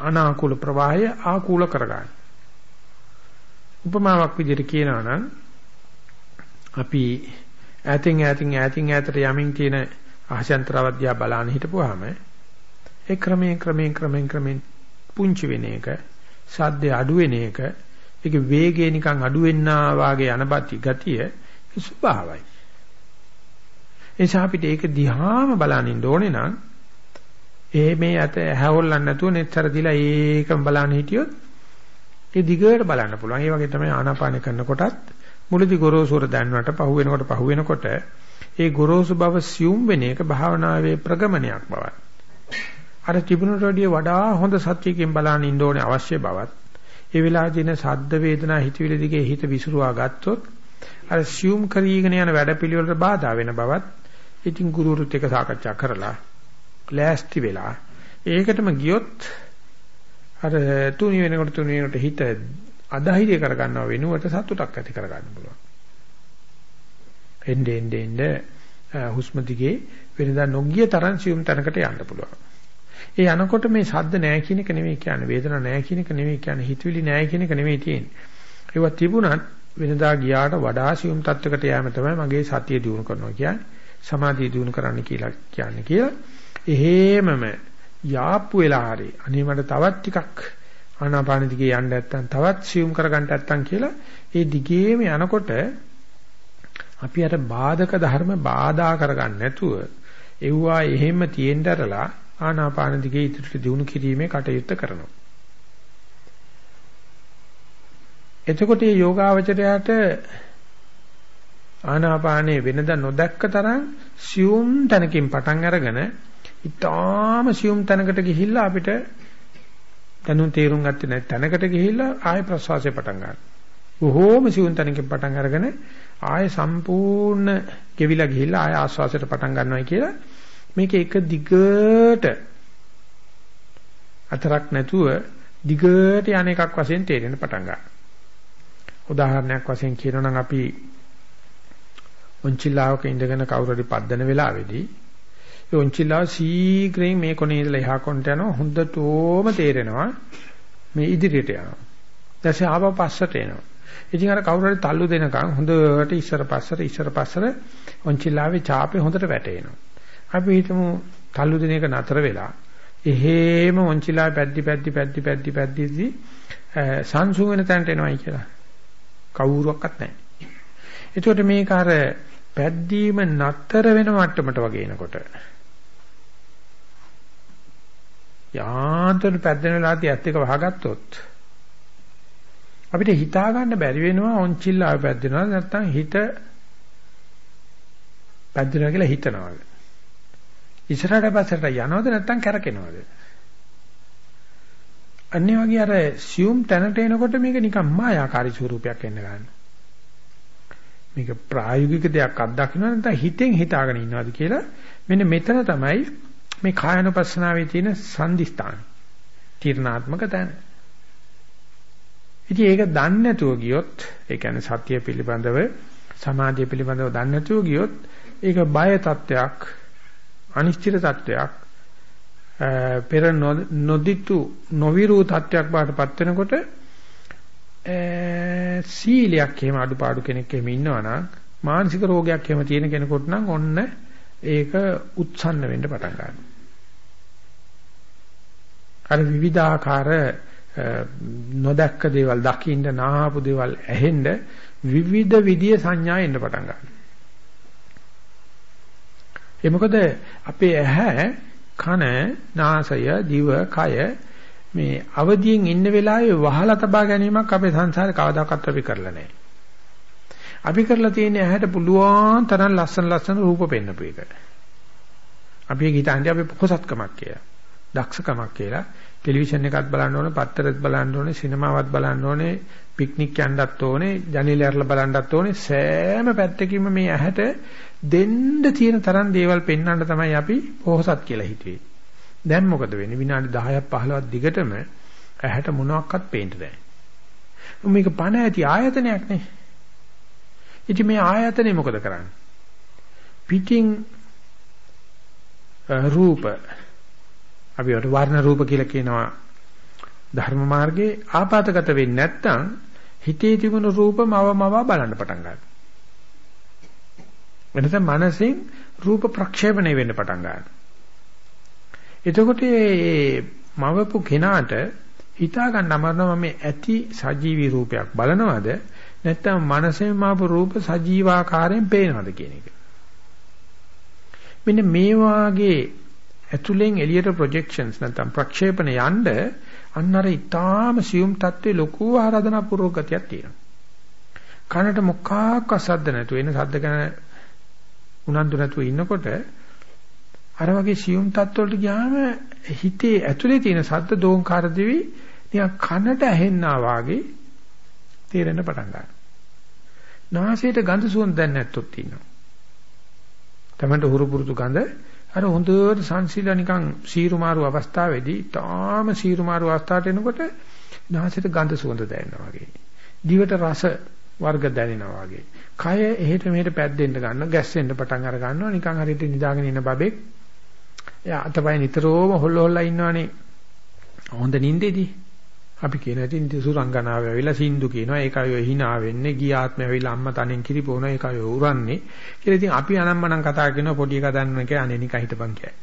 අනාකූල ප්‍රවාහය ආකූල කරගන්න. උපමාවක් විදිහට කියනවා නම් අපි ඈතින් ඈතින් ඈතින් ඈතට යමින් තියෙන ආශයන්තරවද්‍යා බලන්න හිටපුවාම ඒ ක්‍රමයෙන් ක්‍රමයෙන් ක්‍රමයෙන් ක්‍රමයෙන් පුංචි වෙන එක සද්ද අඩු වෙන එක ඒක වේගය නිකන් අඩු වෙන්නා වාගේ යනපති ගතිය ස්වභාවයි. ඒ නිසා අපිට ඒක දිහාම බලන්න ඉන්න ඕනේ නම් ඒ මේ අත හැවොල්ලන්න නැතුව netතර දිලා ඒකම බලන්න හිටියොත් ඒ දිගට බලන්න පුළුවන්. ඒ වගේ තමයි ආනාපාන කරනකොටත් මුලදී ගොරෝසුර දැනනට පහු වෙනකොට පහු වෙනකොට ඒ ගොරෝසු බව සියුම් වෙන එක භාවනාවේ ප්‍රගමනයක් බවත්. අර තිබුණට වඩා වඩා හොඳ සත්‍යයෙන් බලන්න ඉන්න ඕනේ අවශ්‍ය බවත්. ඒ වෙලාවේදී සද්ද වේදනා හිතවිලි දිගේ හිත විසිරුවා ගත්තොත් අර සියුම් කරීගෙන යන වැඩපිළිවෙලට බාධා වෙන බවත් ඉතින් ගුරුවරුත් එක්ක සාකච්ඡා කරලා ලෑස්ති වෙලා ඒකටම ගියොත් අර තුනි වෙනකොට තුනි වෙනකොට හිත අධෛර්ය කරගන්නව වෙනුවට සතුටක් ඇති කරගන්න පුළුවන්. එnde ende ende හුස්ම දිගේ වෙනදා නොගිය තරම් සියුම් තැනකට යන්න පුළුවන්. ඒ යනකොට මේ ශබ්ද නැහැ කියන එක නෙමෙයි කියන්නේ වේදනා නැහැ කියන එක නෙමෙයි කියන්නේ හිතවිලි නැහැ කියන එක නෙමෙයි තියෙන්නේ. ඒවා තිබුණත් වෙනදා ගියාට වඩා සියුම් තත්වයකට යෑම තමයි මගේ සතිය දිනු කරනවා කියන්නේ. සමාධිය දිනු කරන්න කියලා කියන්නේ කියලා. එහෙමම යාප්පු වෙලා හරි අනේ මට තවත් ටිකක් ආනාපාන දිගේ යන්න නැත්තම් තවත් සියුම් කරගන්න නැත්තම් කියලා ඒ දිගේම යනකොට අපි අර බාධක ධර්ම බාධා කරගන්න නැතුව එව්වා එහෙම තියෙන්න ඇරලා ආනාපාන දිගේ ඉදිරියට දියුණු කිරීමේ කටයුත්ත කරනවා. එතකොට මේ යෝගාවචරයට ආනාපානේ වෙනද නොදැක්ක තරම් සියුම් තැනකින් පටන් අරගෙන ඊටාම සියුම් තැනකට ගිහිල්ලා අපිට දැනුම් තේරුම් ගත්තේ නැති තැනකට ගිහිල්ලා ආය ප්‍රසවාසය පටන් ගන්නවා. බොහෝම සියුම් තැනකින් පටන් අරගෙන ආය සම්පූර්ණ ගෙවිලා ගිහිල්ලා ආය ආස්වාසයට පටන් ගන්නවායි කියලා මේක එක දිගට අතරක් නැතුව දිගට යන එකක් වශයෙන් තේරෙන්න පටන් ගන්නවා. උදාහරණයක් වශයෙන් කියනවා නම් අපි ඔන්චිලාවක ඉඳගෙන කවුරු හරි පද්දන වෙලාවේදී ඒ ඔන්චිලාව සීඝ්‍රයෙන් මේ කොනේ ඉඳලා එහා කොනට යනවා හොඳටම තේරෙනවා මේ ඉදිරියට යනවා. ඊටසේ ආපහු පස්සට එනවා. ඉතින් අර කවුරු හරි තල්ලු දෙනකන් හොඳට ඉස්සර පස්සට ඉස්සර පස්සට ඔන්චිලාවේ ඡාපේ හොඳට වැටෙනවා. අපි හිතමු තල්ලු දෙන එක නතර වෙලා එහෙම ඔන්චිලා පැද්දි පැද්දි පැද්දි පැද්දි පැද්දිදී සංසුන් වෙන තැනට එනවයි කියලා. කවුරුවක්වත් නැහැ. ඒකට මේක අර පැද්දීම නතර වෙන මට්ටමට වගේ එනකොට යාන්තර පැද්දෙන වෙලාවදී ඇත්ත එක වහගත්තොත් අපිට හිතා ගන්න බැරි වෙනවා ඔන්චිල්ලාව පැද්දෙනවා නැත්නම් හිත පැද්දෙනවා කියලා හිතනවා. ඉස්සරහට පස්සට යනවද නැත්නම් කැරකෙනවද? අන්නේ වගේ අර සියුම් තැනට එනකොට මේක නිකන් මායාකාරී ස්වරූපයක් එන්න ගන්නවා. මේක ප්‍රායෝගික දෙයක් අත්දකින්න නැත්නම් හිතෙන් හිතාගෙන ඉන්නවද කියලා මෙන්න මෙතන තමයි මේ කායනුපස්සනාවේ තියෙන සංදිස්ථාන. තීර්ණාත්මක තැන. ඉතින් ඒක දන්නේ නැතුව ගියොත් ඒ කියන්නේ සත්‍ය පිළිබඳව සමාධිය පිළිබඳව දන්නේ නැතුව ගියොත් ඒක බය තත්වයක් අනිශ්චිත තත්වයක් පෙර නොදිතු නොවිරු තත්වයක් බාටපත් වෙනකොට සීලයක් එහෙම අඩුපාඩු කෙනෙක් එහෙම ඉන්නවනම් මානසික රෝගයක් එහෙම තියෙන කෙනෙකුට නම් ඔන්න ඒක උත්සන්න වෙන්න පටන් ගන්නවා. අර විවිධාකාර නොදැක්ක දේවල් දකින්න නාහපු දේවල් ඇහෙන්න විවිධ විදිය සංඥා එන්න පටන් ගන්නවා. ඒ මොකද අපේ ඇහැ කන නාසය දිව කය මේ අවදියෙන් ඉන්න වෙලාවේ වහලා තබා ගැනීමක් අපේ සංසාරේ කවදාකවත් අපි කරලා නැහැ. අපි කරලා තියෙන්නේ ඇහැට පුළුවන් තරම් ලස්සන ලස්සන රූප පෙන්වපු එක. අපි හිතන්නේ අපි පොහසත්කමක් කියලා. දක්ෂකමක් කියලා. ටෙලිවිෂන් එකත් බලන්න ඕනේ, පත්තරත් බලන්න ඕනේ, සිනමාවත් බලන්න ඕනේ, පික්නික් යන්නත් ඕනේ, ජනේලෙ අරලා බලන්නත් ඕනේ. සෑම පැත්තකින්ම මේ ඇහැට දෙන්න තියෙන තරම් දේවල් පෙන්වන්න තමයි අපි පොහසත් කියලා හිතුවේ. දැන් මොකද වෙන්නේ? විනාඩි 10ක් 15ක් දිගටම ඇහැට මොනවත් පේන්නේ නැහැ. මේක පණ ඇති ආයතනයක් නේ. ඉතින් මේ ආයතනේ මොකද කරන්නේ? පිටින් රූප අපි වල වර්ණ රූප කියලා කියනවා ධර්ම මාර්ගයේ ආපాతගත වෙන්නේ නැත්නම් හිතේ තිබුණු රූපමව මව බලන්න පටන් ගන්නවා. එනසම් මනසෙන් රූප ප්‍රක්ෂේපණය වෙන්න පටන් ගන්නවා. එතකොට මේ මවපු කෙනාට හිතා ගන්න අමාරුනවා මේ ඇති සජීවී රූපයක් බලනවද නැත්නම් මනසෙන් මාපු රූප සජීවාකාරයෙන් පේනවද කියන එක. මෙන්න මේ වාගේ ඇතුලෙන් එළියට ප්‍රොජෙක්ෂන්ස් නැත්නම් ප්‍රක්ෂේපණ යන්න අන්න අර ඊටාම සියුම් තත්ත්වේ ලොකු ආරාධනා පූර්වක ගතියක් තියෙනවා. කනට මොකක් අසද්ද නැතු වෙන සද්ද ගැන උනන්දු නැතුව ඉන්නකොට අර වගේ සියුම් තත්ත්වවලට ගියාම හිතේ ඇතුලේ තියෙන සද්ද දෝංකාර දෙවි නිකන් කනට ඇහෙන්නා වාගේ තේරෙන්න පටන් ගන්නවා. නාසයට ගඳ සුවඳ දැන් නැත්තොත් තියෙනවා. තමන්ට හුරු පුරුදු ගඳ අර හොඳට සංසිලා නිකන් සීරුමාරු අවස්ථාවේදී තාම සීරුමාරු අවස්ථාවට එනකොට නාසයට ගඳ සුවඳ දැනෙනවා වගේ. දිවට රස වර්ග දැනෙනවා වගේ. කය එහෙට මෙහෙට පැද්දෙන්න ගන්න, ගැස්සෙන්න පටන් අර ගන්නවා නිකන් හරියට නිදාගෙන ඉන්න බබෙක් එයා අතපය නිතරම හොල්ල හොල්ලා ඉන්නවනේ. හොඳ නින්දේදී. අපි කියන ඉතින් සුරංගනාව ඇවිල්ලා සින්දු කියනවා ඒකයි ඔය hina වෙන්නේ ගිය ආත්මය ඇවිල්ලා අම්මා තනෙන් කිරිපොන ඒකයි ඔය උරන්නේ කියලා ඉතින් අපි අනම්මනම් කතා කරනවා පොඩි එකා දන්න කෑ අනේ නිකන් හිටපන් කෑ.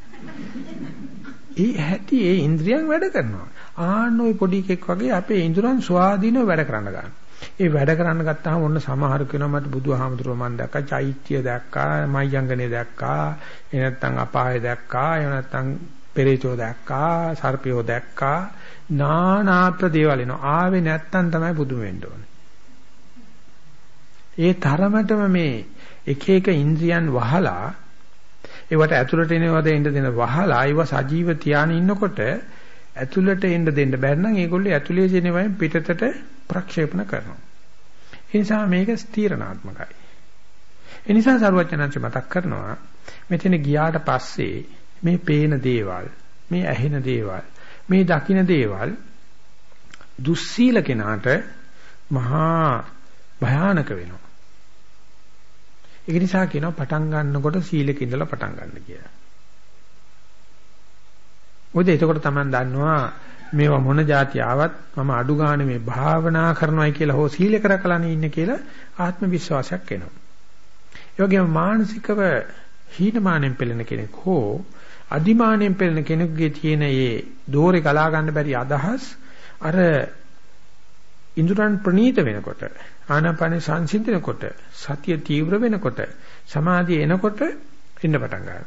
ඒ ඇති ඒ ඉන්ද්‍රියන් වැඩ කරනවා. ආන්න ওই පොඩි එකෙක් වගේ අපේ ඉන්ද්‍රයන් ස්වාධීනව වැඩ කරන්න ගන්නවා. ඒ වැඩ කරන්න ගත්තාම ඔන්න සමහර කෙනා මට බුදුහාමුදුරුවෝ මන් දැක්කා චෛත්‍ය දැක්කා මයංගනේ දැක්කා එහෙ නැත්නම් අපාය දැක්කා එහෙ නැත්නම් පෙරේතෝ දැක්කා සර්පියෝ දැක්කා නානා ප්‍රදේවල් එනවා ආවේ නැත්නම් තමයි බුදු වෙන්න ඕනේ ඒ තරමටම මේ එක එක ඉන්ද්‍රියන් වහලා ඒවට ඇතුළට එනවද එන්න දෙන වහලා ඒව සජීව තියාගෙන ඉන්නකොට ඇතුළට එන්න දෙන්න බැරි නම් ඒගොල්ලෝ ඇතුළේ තියෙනවයින් පිටතට ප්‍රක්ෂේපණ කරනවා. ඒ නිසා මේක ස්ථීරණාත්මකයි. ඒ නිසා සරුවචනංශ මතක් කරනවා මෙතන ගියාට පස්සේ මේ පේන දේවල්, මේ ඇහෙන දේවල්, මේ දකින දේවල් දුස්සීල කෙනාට මහා භයානක වෙනවා. ඒක නිසා කියනවා පටන් ගන්නකොට සීලක ඉඳලා පටන් ගන්න කියලා. මොකද එතකොට Taman දන්නවා මේවා මොන જાති ආවත් මම අඩු ගානේ මේ භාවනා කරනවායි කියලා හෝ සීල කරකලානේ ඉන්නේ කියලා ආත්ම විශ්වාසයක් එනවා. ඒ වගේම මානසිකව හීනමානෙන් පෙළෙන කෙනෙක් හෝ අදිමානෙන් පෙළෙන කෙනෙකුගේ තියෙන මේ දෝරේ ගලා ගන්න බැරි අදහස් අර ඉන්ද්‍රයන් ප්‍රනීත වෙනකොට ආනාපානේ සංසිඳනකොට සතිය තීව්‍ර වෙනකොට සමාධිය එනකොට එන්න පටන් ගන්නවා.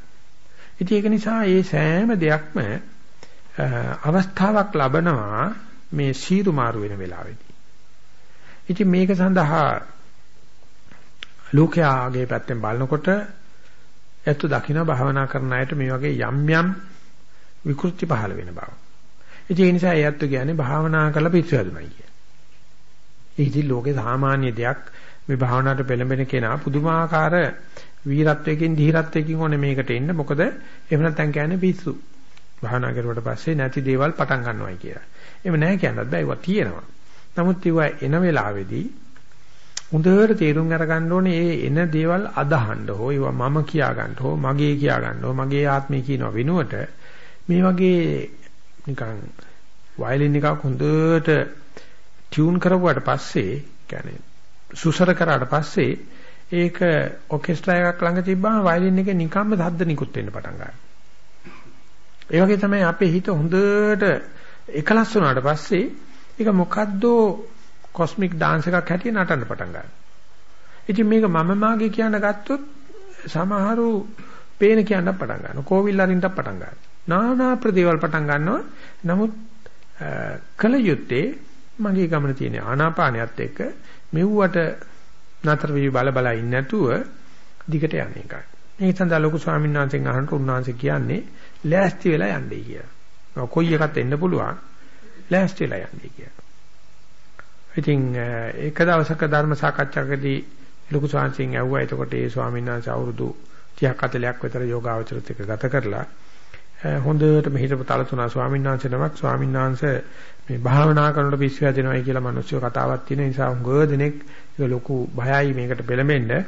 ඉතින් ඒක නිසා මේ සෑම දෙයක්ම අවස්ථාවක් ලබනවා මේ සීරු මාරු වෙන වෙලාවේදී. ඉතින් මේක සඳහා ලෝකයාගේ පැත්තෙන් බලනකොට ඇත්ත දකින්න භාවනා කරන අයට මේ වගේ යම් යම් විකෘති පහළ වෙන බව. ඉතින් ඒ නිසා ඒ ඇත්ත කියන්නේ භාවනා කරලා පිස්සු හැදුනයි කිය. ඒ ඉතින් ලෝකේ සාමාන්‍ය දෙයක් මේ භාවනාවට පෙළඹෙන කෙනා පුදුමාකාර වීරත්වයකින් ධීරත්වයකින් ඕනේ මේකට එන්න. මොකද එහෙම නැත්නම් කියන්නේ පිස්සු. භාවනා කරුවට පස්සේ නැති දේවල් පටන් ගන්නවයි කියලා. එහෙම නැහැ කියන්නත් බෑ ඒවා තියෙනවා. නමුත් ඒවා එන වෙලාවේදී හොඳට තේරුම් අරගන්න ඕනේ ඒ එන දේවල් අදහන්න හෝ ඒවා මම කියා ගන්න හෝ මගේ කියා ගන්න හෝ මගේ ආත්මය කියනවා වෙනුවට මේ වගේ නිකන් වයලින් එකක් හොඳට ටියුන් කරපුවාට පස්සේ කියන්නේ සුසර කරාට පස්සේ ඒක ඔකෙස්ට්‍රා එකක් ළඟ තිබ්බම වයලින් එකේ නිකම්ම සද්ද නිකුත් වෙන්න පටන් ගන්නවා. ඒ වගේ තමයි අපේ හිත හොඳට එකලස් වුණාට පස්සේ ඒක මොකද්ද කොස්මික් ඩාන්ස් එකක් හැටියට නටන්න පටන් ගන්නවා. ඉතින් මේක මම මාගේ කියන ගත්තොත් සමහරු පේන කියන්න පටන් ගන්නවා. කෝවිල් අරින්ට පටන් ගන්නවා. නානා ප්‍රදේවල් පටන් ගන්නවා. නමුත් කල යුත්තේ මගේ ගමන තියෙන ආනාපානියත් එක්ක මෙව්වට නතර වෙවි බල බල ඉන්නේ නැතුව දිගට යන එකයි. මේක සඳහා ලොකු ස්වාමීන් වහන්සේගෙන් අහනකොට උන්වහන්සේ කියන්නේ ලෑස්ති වෙලා යන්නයි කියලා. කොයි එකත් එන්න පුළුවන්. ලෑස්ති වෙලා යන්නයි කියලා. ඉතින් එක දවසක ධර්ම සාකච්ඡාවකදී ලොකු ස්වාමීන් ඇහුවා. එතකොට ඒ ස්වාමීන් වහන්සේ අවුරුදු 30ක් 40ක් විතර යෝගාවචරත් එක්ක ගත කරලා හොඳට මෙහිටපු තලතුණා ස්වාමීන් වහන්සේ නමක්. ස්වාමීන් වහන්සේ මේ භාවනා කරනකොට පිස්සු හැදෙනවයි කියලා මිනිස්සු කතාවක් තියෙන නිසා හුඟ දෙනෙක් ඒක ලොකු බයයි මේකට පෙළඹෙන්න.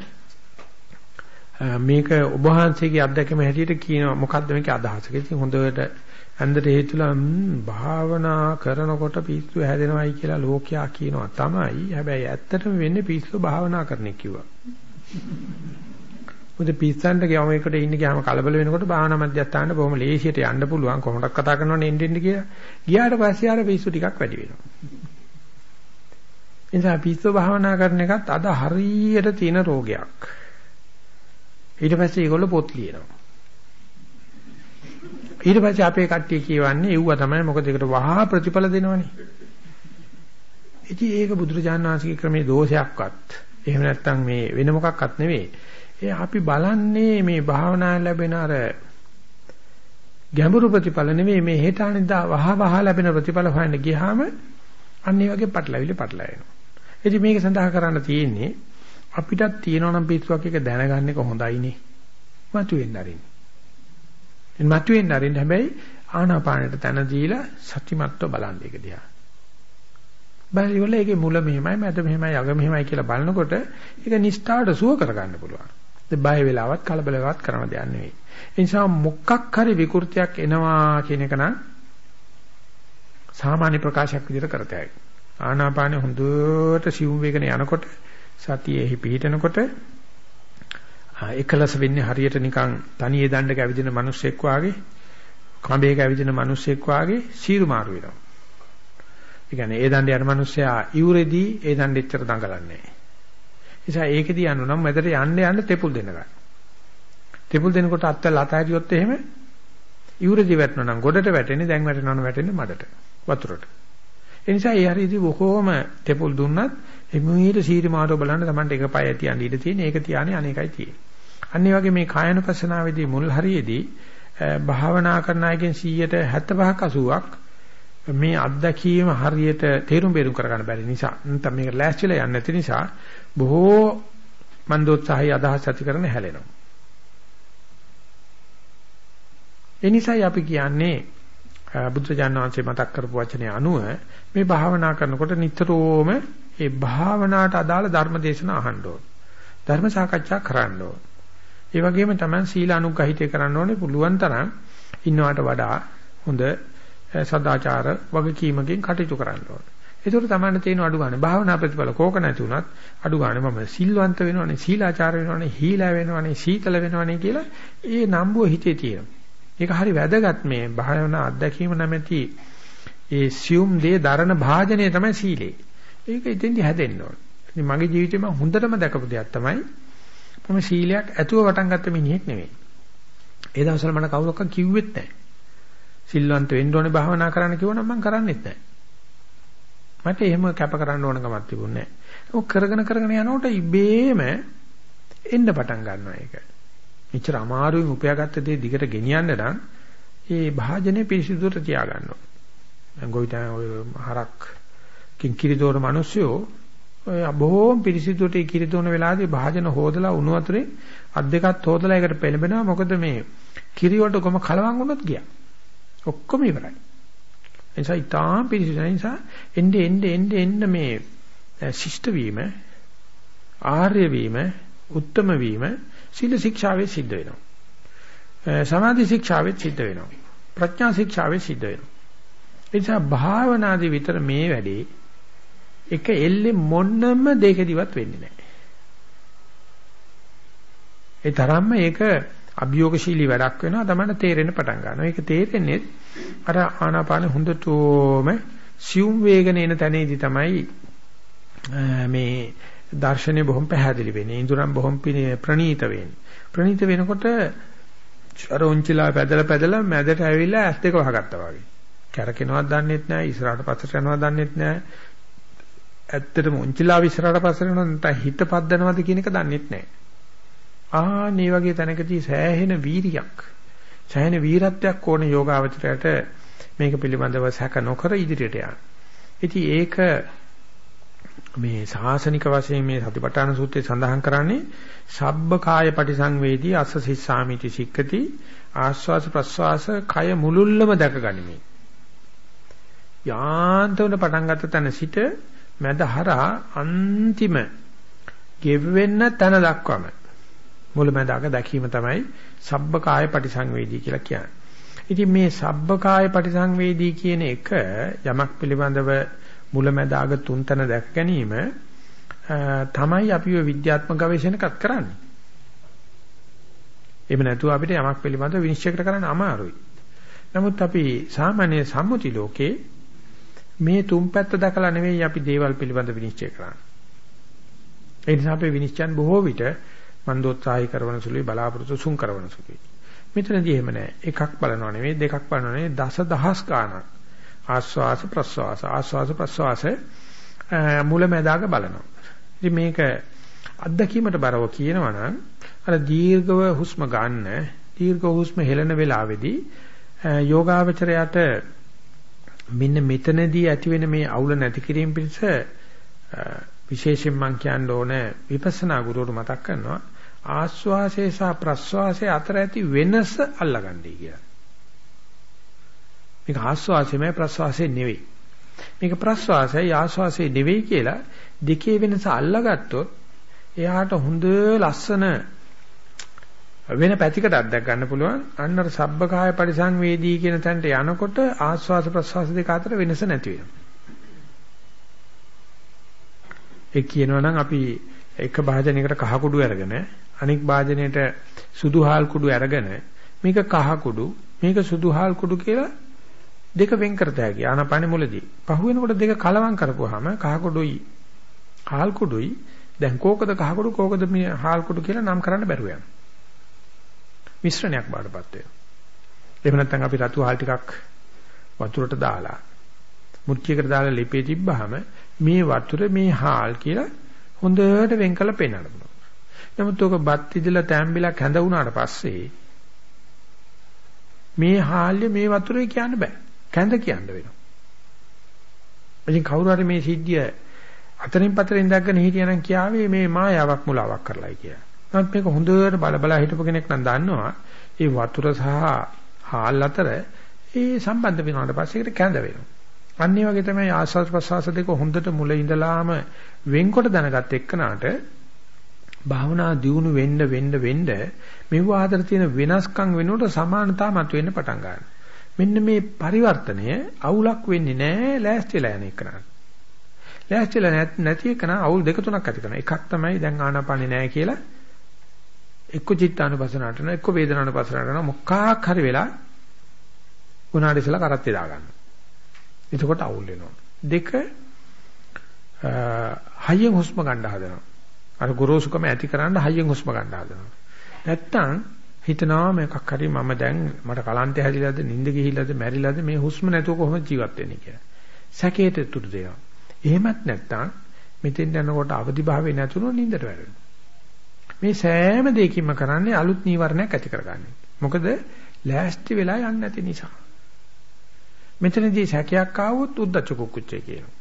මේක ඔබ වහන්සේගේ අත්දැකීම හැටියට කියන මොකද්ද මේකේ අදහස? ඉතින් හොඳට ඇඳට හේතුලා භාවනා කරනකොට පිස්සු හැදෙනවයි කියලා ලෝකයා කියනවා තමයි. හැබැයි ඇත්තටම වෙන්නේ පිස්සු භාවනා කරන්නේ කිව්වා. මොකද පිස්සන්ට ගියාම එකට ඉන්න ගියාම කලබල වෙනකොට භාවනා මධ්‍යස්ථානට බොහොම ලේසියට යන්න පුළුවන් කොහොමද කතා කරනවනේ එන්න එන්න කියලා. ගියාට පස්සේ ආර පිස්සු ටිකක් වැඩි වෙනවා. එනිසා පිස්සු භාවනා කරන එකත් අද හරියට තියෙන රෝගයක්. ඊට පස්සේ ඒගොල්ලෝ පොත් ලියනවා. ඊට පස්සේ අපේ කට්ටිය කියවන්නේ එව්වා තමයි මොකද ඒකට වහා ප්‍රතිඵල දෙනවනේ. ඉතින් ඒක බුදුරජාණන් වහන්සේගේ ක්‍රමේ දෝෂයක්වත් එහෙම නැත්නම් මේ වෙන මොකක්වත් නෙවෙයි. ඒ අපි බලන්නේ මේ භාවනා ලැබෙන අර ගැඹුරු ප්‍රතිඵල නෙවෙයි මේ හෙට අනිදා වහ වහ ලැබෙන ප්‍රතිඵල හොයන්න ගියාම අන්න ඒ වගේ පටලවිලි පටලැවෙනවා. ඉතින් මේක සඳහා කරන්න තියෙන්නේ අපිටත් තියෙනවා නම් පිස්සුවක් එක දැනගන්න එක හොඳයිනේ. මතුවෙන්න අරින්න. එන් මතුවෙන්න අරින්න හැබැයි ආනාපානෙට තන දීලා සතිමත්ව බලන්න ඒක දිහා. බලයිවල ඒකේ මුල මෙහෙමයි මැද මෙහෙමයි අග මෙහෙමයි කියලා බලනකොට ඒක නිස්ඨාවට සුව කරගන්න පුළුවන්. බය වෙලාවත් කලබලවත් කරන දෙයක් නෙවෙයි. ඒ නිසා මොකක් හරි විකෘතියක් එනවා කියන එක නම් සාමාන්‍ය ප්‍රකාශයක් විදිහට කරතයි. ආනාපානෙ හොඳට සිවුම් වේගන යනකොට සතියෙහි පිහිටනකොට එකලස වෙන්නේ හරියට නිකන් තනියේ දණ්ඩක ඇවිදින මිනිස්සෙක් වාගේ කඹේක ඇවිදින මිනිස්සෙක් වාගේ සීරු මාරු වෙනවා. ඒ කියන්නේ ඒ දණ්ඩේ යන මිනිස්සයා ඉවුරේදී ඒ දණ්ඩෙ එච්චර දඟලන්නේ නැහැ. නිසා ඒකෙදී යනු නම් මැදට යන්න යන්න තෙපුල් දෙන්න ගන්න. තෙපුල් දෙනකොට අත්වල අතහැරියොත් එහෙම ඉවුරේදී වැටෙනවා නම් ගොඩට වැටෙන්නේ දැන් වැටෙනවා නම් වැටෙන්නේ මඩට වතුරට. ඒ නිසා ඒ හරියදී බොහෝම තෙපුල් දුන්නත් එමුහිට සීරි මාරෝ බලන්න Tamanට එක පය තියන්න ඉඩ තියෙන ඒක තියානේ අනේකයි තියෙන්නේ. අන්න ඒ වගේ මේ කායනුපස්සනාවේදී මුල් හරියේදී භාවනා කරන අයගෙන් 175ක් 80ක් මේ අත්දැකීම හරියට තේරුම් බේරුම් කරගන්න බැරි නිසා නැත්නම් මේක ලෑස්තිලා යන්නේ නැති නිසා බොහෝ මන්දෝත්සාහය අදහස් ඇති කරන හැලෙනවා. ඒ නිසායි අපි කියන්නේ බුදුරජාණන් වහන්සේ මතක් කරපු වචනේ අනුව මේ භාවනා කරනකොට නිතරම ඒ භාවනාවට අදාළ ධර්ම දේශනා අහන්න ඕන. ධර්ම සාකච්ඡා කරන්න ඕන. ඒ වගේම තමයි සීල අනුග්‍රහිතය කරන්න ඕනේ පුළුවන් තරම් ඉන්නවට වඩා හොඳ සදාචාර වගකීමකින් කටයුතු කරන්න ඕනේ. ඒකට තමයි තියෙන අඩු ගන්න. භාවනා ප්‍රතිඵල කෝක නැති වුණත් අඩු ගන්න මම සිල්වන්ත වෙනවනේ, සීලාචාර වෙනවනේ, හීලා වෙනවනේ, සීතල වෙනවනේ කියලා ඒ නම්බුව හිතේ තියෙනවා. ඒක හරි වැදගත් මේ භාවනා අත්දැකීම නැමැති ඒ සියුම් දේ දරන භාජනය තමයි සීලේ. ඒක ඉතින්දි හැදෙන්න ඕන. ඉතින් මගේ ජීවිතේ මම හොඳටම දැකපු දෙයක් තමයි මම සීලයක් ඇතුව වටන් ගත්ත මිනිහෙක් නෙවෙයි. ඒ දවස්වල මට කවුරක්වත් කිව්වෙත් නැහැ. සිල්වන්ත වෙන්න ඕනේ භාවනා කරන්න කිව්වනම් මම කරන්නේත් නැහැ. මට එහෙම කැප කරන්න ඕන කමක් තිබුණේ නැහැ. ඒක කරගෙන කරගෙන යනකොට ඉබේම එන්න පටන් ගන්නවා ඒක. මෙච්චර අමාරුවෙන් උපයාගත්ත දේ දිගට ගෙනියන්න නම් ඒ භාජනේ පිරිසිදුට තියාගන්න ඕනේ. ගොවිතැන ඔය හරක් කින් කිරිදෝර මිනිස්සුયો ඔය බොහෝම පිරිසිදුට ඒ කිරිදෝන වෙලාවේදී භාජන හොදලා උණු වතුරේ අත් දෙකත් හොදලා ඒකට පෙළඹෙනවා මොකද මේ කිරි වලට කොම කලවම් වුණොත් ගියා. ඔක්කොම ඉවරයි. නිසා ඊටාම් පිරිසිදු නිසා එnde එnde එnde එන්න මේ ශිෂ්ට වීම ආර්ය වීම උත්තම වීම සීල ශික්ෂාවේ සිද්ධ වෙනවා. සමාධි ශික්ෂාවේ සිද්ධ වෙනවා. ප්‍රඥා ශික්ෂාවේ සිද්ධ වෙනවා. ඒ නිසා භාවනාදී විතර මේ වැඩේ එක එල්ලේ මොන්නම දෙකදිවත් වෙන්නේ නැහැ. ඒ තරම්ම ඒක අභියෝගශීලී වැඩක් වෙනවා තමයි තේරෙන්න පටන් ගන්නවා. ඒක තේරෙන්නේ අර ආනාපාන හොඳටම සියුම් වේගන එන තැනේදී තමයි මේ දර්ශනේ බොහොම පැහැදිලි වෙන්නේ. ඉඳුරම් බොහොම ප්‍රණීත වෙන්නේ. ප්‍රණීත වෙනකොට අර උන්චිලා පැදලා පැදලා මැදට ඇවිල්ලා ඇස් දෙක වහගත්තා වගේ. කැරකෙනවත් දන්නෙත් නැහැ, ඉස්සරහට පස්සට යනවත් දන්නෙත් නැහැ. ඇත්තටම උන්චිලා විස්සරහට පස්සට යනවත් නැත්නම් හිත පද්දනවද කියන එක දන්නෙත් නැහැ. ආ මේ වගේ තැනකදී සෑහෙන වීරියක් සෑහෙන වීරත්වයක් ඕන යෝගාවචරයට මේක පිළිබඳව සැක නොකර ඉදිරියට යන්න. ඉතින් ඒක මේ සාසනික වශයෙන් මේ සතිපට්ඨාන සූත්‍රයේ සඳහන් කරන්නේ සබ්බ කාය පටිසංවේදී අස්ස සිස්සාමිති සික්කති ආස්වාස ප්‍රස්වාස කය මුලුල්ලම දැකගනිමි. යාන්තම පටන් ගත්ත තැන සිට මැද හරහා අන්තිම ගෙවෙන්න තැන දක්වාම මුලමඳාක දැකීම තමයි සබ්බ කාය පටිසංවේදී කියලා කියන්නේ. ඉතින් මේ සබ්බ කාය පටිසංවේදී කියන එක යමක් පිළිබඳව මුලමඳාක තුන්තන දැක ගැනීම තමයි අපිව විද්‍යාත්මක ගවේෂණයකට කරන්නේ. එහෙම නැතුව අපිට යමක් පිළිබඳව විනිශ්චය කරන්න අමාරුයි. නමුත් අපි සාමාන්‍ය සම්මුති ලෝකේ මේ තුන් පැත්ත දැකලා නෙවෙයි අපි දේවල් පිළිබඳව විනිශ්චය කරන්නේ. ඒ නිසා අපේ විනිශ්චයන් බොහෝ විට මන්දෝත්සාහය කරන සුළුයි බලාපොරොත්තු සුන් කරන සුළුයි. මෙතනදී එහෙම නැහැ. එකක් බලනවා නෙවෙයි දෙකක් බලනවා නෙවෙයි දස දහස් ගාණක්. ආස්වාස ප්‍රස්වාස ආස්වාස ප්‍රස්වාස මුලැමැදාක බලනවා. ඉතින් මේක අත්දැකීමට බරව කියනවා නම් අර දීර්ඝව හුස්ම ගන්න දීර්ඝ හුස්ම හෙලන වෙලාවේදී යෝගාවචරයට මෙන්න මෙතනදී ඇතිවෙන මේ අවුල නැති කිරීම පිණිස විශේෂයෙන් මම කියන්න ඕනේ විපස්සනා ගුරුවරු මතක් කරනවා ආස්වාසේ සහ ප්‍රස්වාසයේ අතර ඇති වෙනස අල්ලගන්නයි කියලා. මේක ආස්වාසයමයි ප්‍රස්වාසය නෙවෙයි. මේක ප්‍රස්වාසයයි ආස්වාසය නෙවෙයි කියලා දෙකේ වෙනස අල්ලගත්තොත් එයාට හොඳ ලස්සන වෙන පැතිකඩ අත්දැක ගන්න පුළුවන් අන්න අර සබ්බකාය පරිසංවේදී කියන තැනට යනකොට ආස්වාස ප්‍රස්වාස දෙක අතර වෙනස නැති වෙනවා. ඒ කියනවා නම් අපි එක භාජනයකට කහ කුඩු අරගෙන අනෙක් භාජනයට සුදු හාල් කුඩු අරගෙන මේක කහ කුඩු මේක සුදු හාල් කුඩු කියලා දෙක වෙන් කරත හැකි ආනාපානෙ මුලදී. පහු වෙනකොට දෙක කලවම් කරපුවාම කහ කුඩුයි හාල් කුඩුයි දැන් කෝකද කහ කුඩු කෝකද මේ හාල් කුඩු කියලා නම් කරන්න බැරුව යනවා. මිශ්‍රණයක් බාටපත් වෙනවා. එහෙම නැත්නම් අපි රතු හාල් ටිකක් වතුරට දාලා මුට්ටියකට දාලා ලිපේ තිබ්බහම මේ වතුර මේ හාල් කියලා හොඳට වෙන් කරලා පෙන්නන්න පුළුවන්. නමුත් ඔක බත් ඉදලා තැම්බිලා කැඳ වුණාට පස්සේ මේ හාල්ය මේ වතුරේ කියන්න බෑ. කැඳ කියන්න වෙනවා. ඉතින් කවුරු හරි මේ සිද්ධිය අතරින් පතරින් දැක්කන හිටියනම් කියාවේ මේ මායාවක් මුලාවක් කරලායි කියලා. නමුත් මේක හොඳට බල බල හිටපු කෙනෙක් නම් දන්නවා ඒ වතුර සහ හාල් අතර ඒ සම්බන්ධ වෙනාට පස්සේ ඒකට කැඳ වෙනවා. අන්න ඒ වගේ තමයි ආස්වාද ප්‍රසවාස දෙක හොඳට මුල ඉඳලාම වෙන්කොට දැනගත් එක්කනට භාවනා දියුණු වෙන්න වෙන්න වෙන්න මෙව ආතර තියෙන වෙනස්කම් වෙනකොට සමානතාව මතුවෙන්න පටන් ගන්නවා. මෙන්න මේ පරිවර්තනය අවුලක් වෙන්නේ නැහැ ලෑස්තිලා යන එකනට. ලෑස්තිලා නැති එකන අවුල් දෙක තුනක් ඇති කරනවා. එකක් තමයි දැන් ආනාපානේ නැහැ කියලා එක්ක චිත්තානුපසනාවට යනවා එක්ක වේදනානුපසනාවට යනවා මොකක් හරි වෙලා උනාට ඉස්සලා කරත්තේ දා ගන්නවා. එතකොට අවුල් වෙනවා. දෙක හයියෙන් හුස්ම ගන්න හදනවා. අර ගොරෝසුකම ඇති කරන්න හයියෙන් හුස්ම ගන්න හදනවා. නැත්තම් හිතනවා මේකක් හරි මම දැන් මට කලන්තය හැදිලාද නිින්ද ගිහිලාද මැරිලාද මේ හුස්ම නැතුව කොහොමද ජීවත් වෙන්නේ කියලා. සැකේට තුරු දෙනවා. එහෙමත් නැත්තම් මෙතෙන් යනකොට අවදි භාවයේ නැතුනොත් නිින්දට වැටෙනවා. මේ සෑම දෙයකින්ම කරන්නේ අලුත් නීවරණයක් ඇති කරගන්නේ. මොකද ලෑස්ති වෙලා යන්නේ නැති නිසා. මෙතනදී සැකයක් ආවොත් උද්දච්ච කුක්කුච්චේ කියනවා.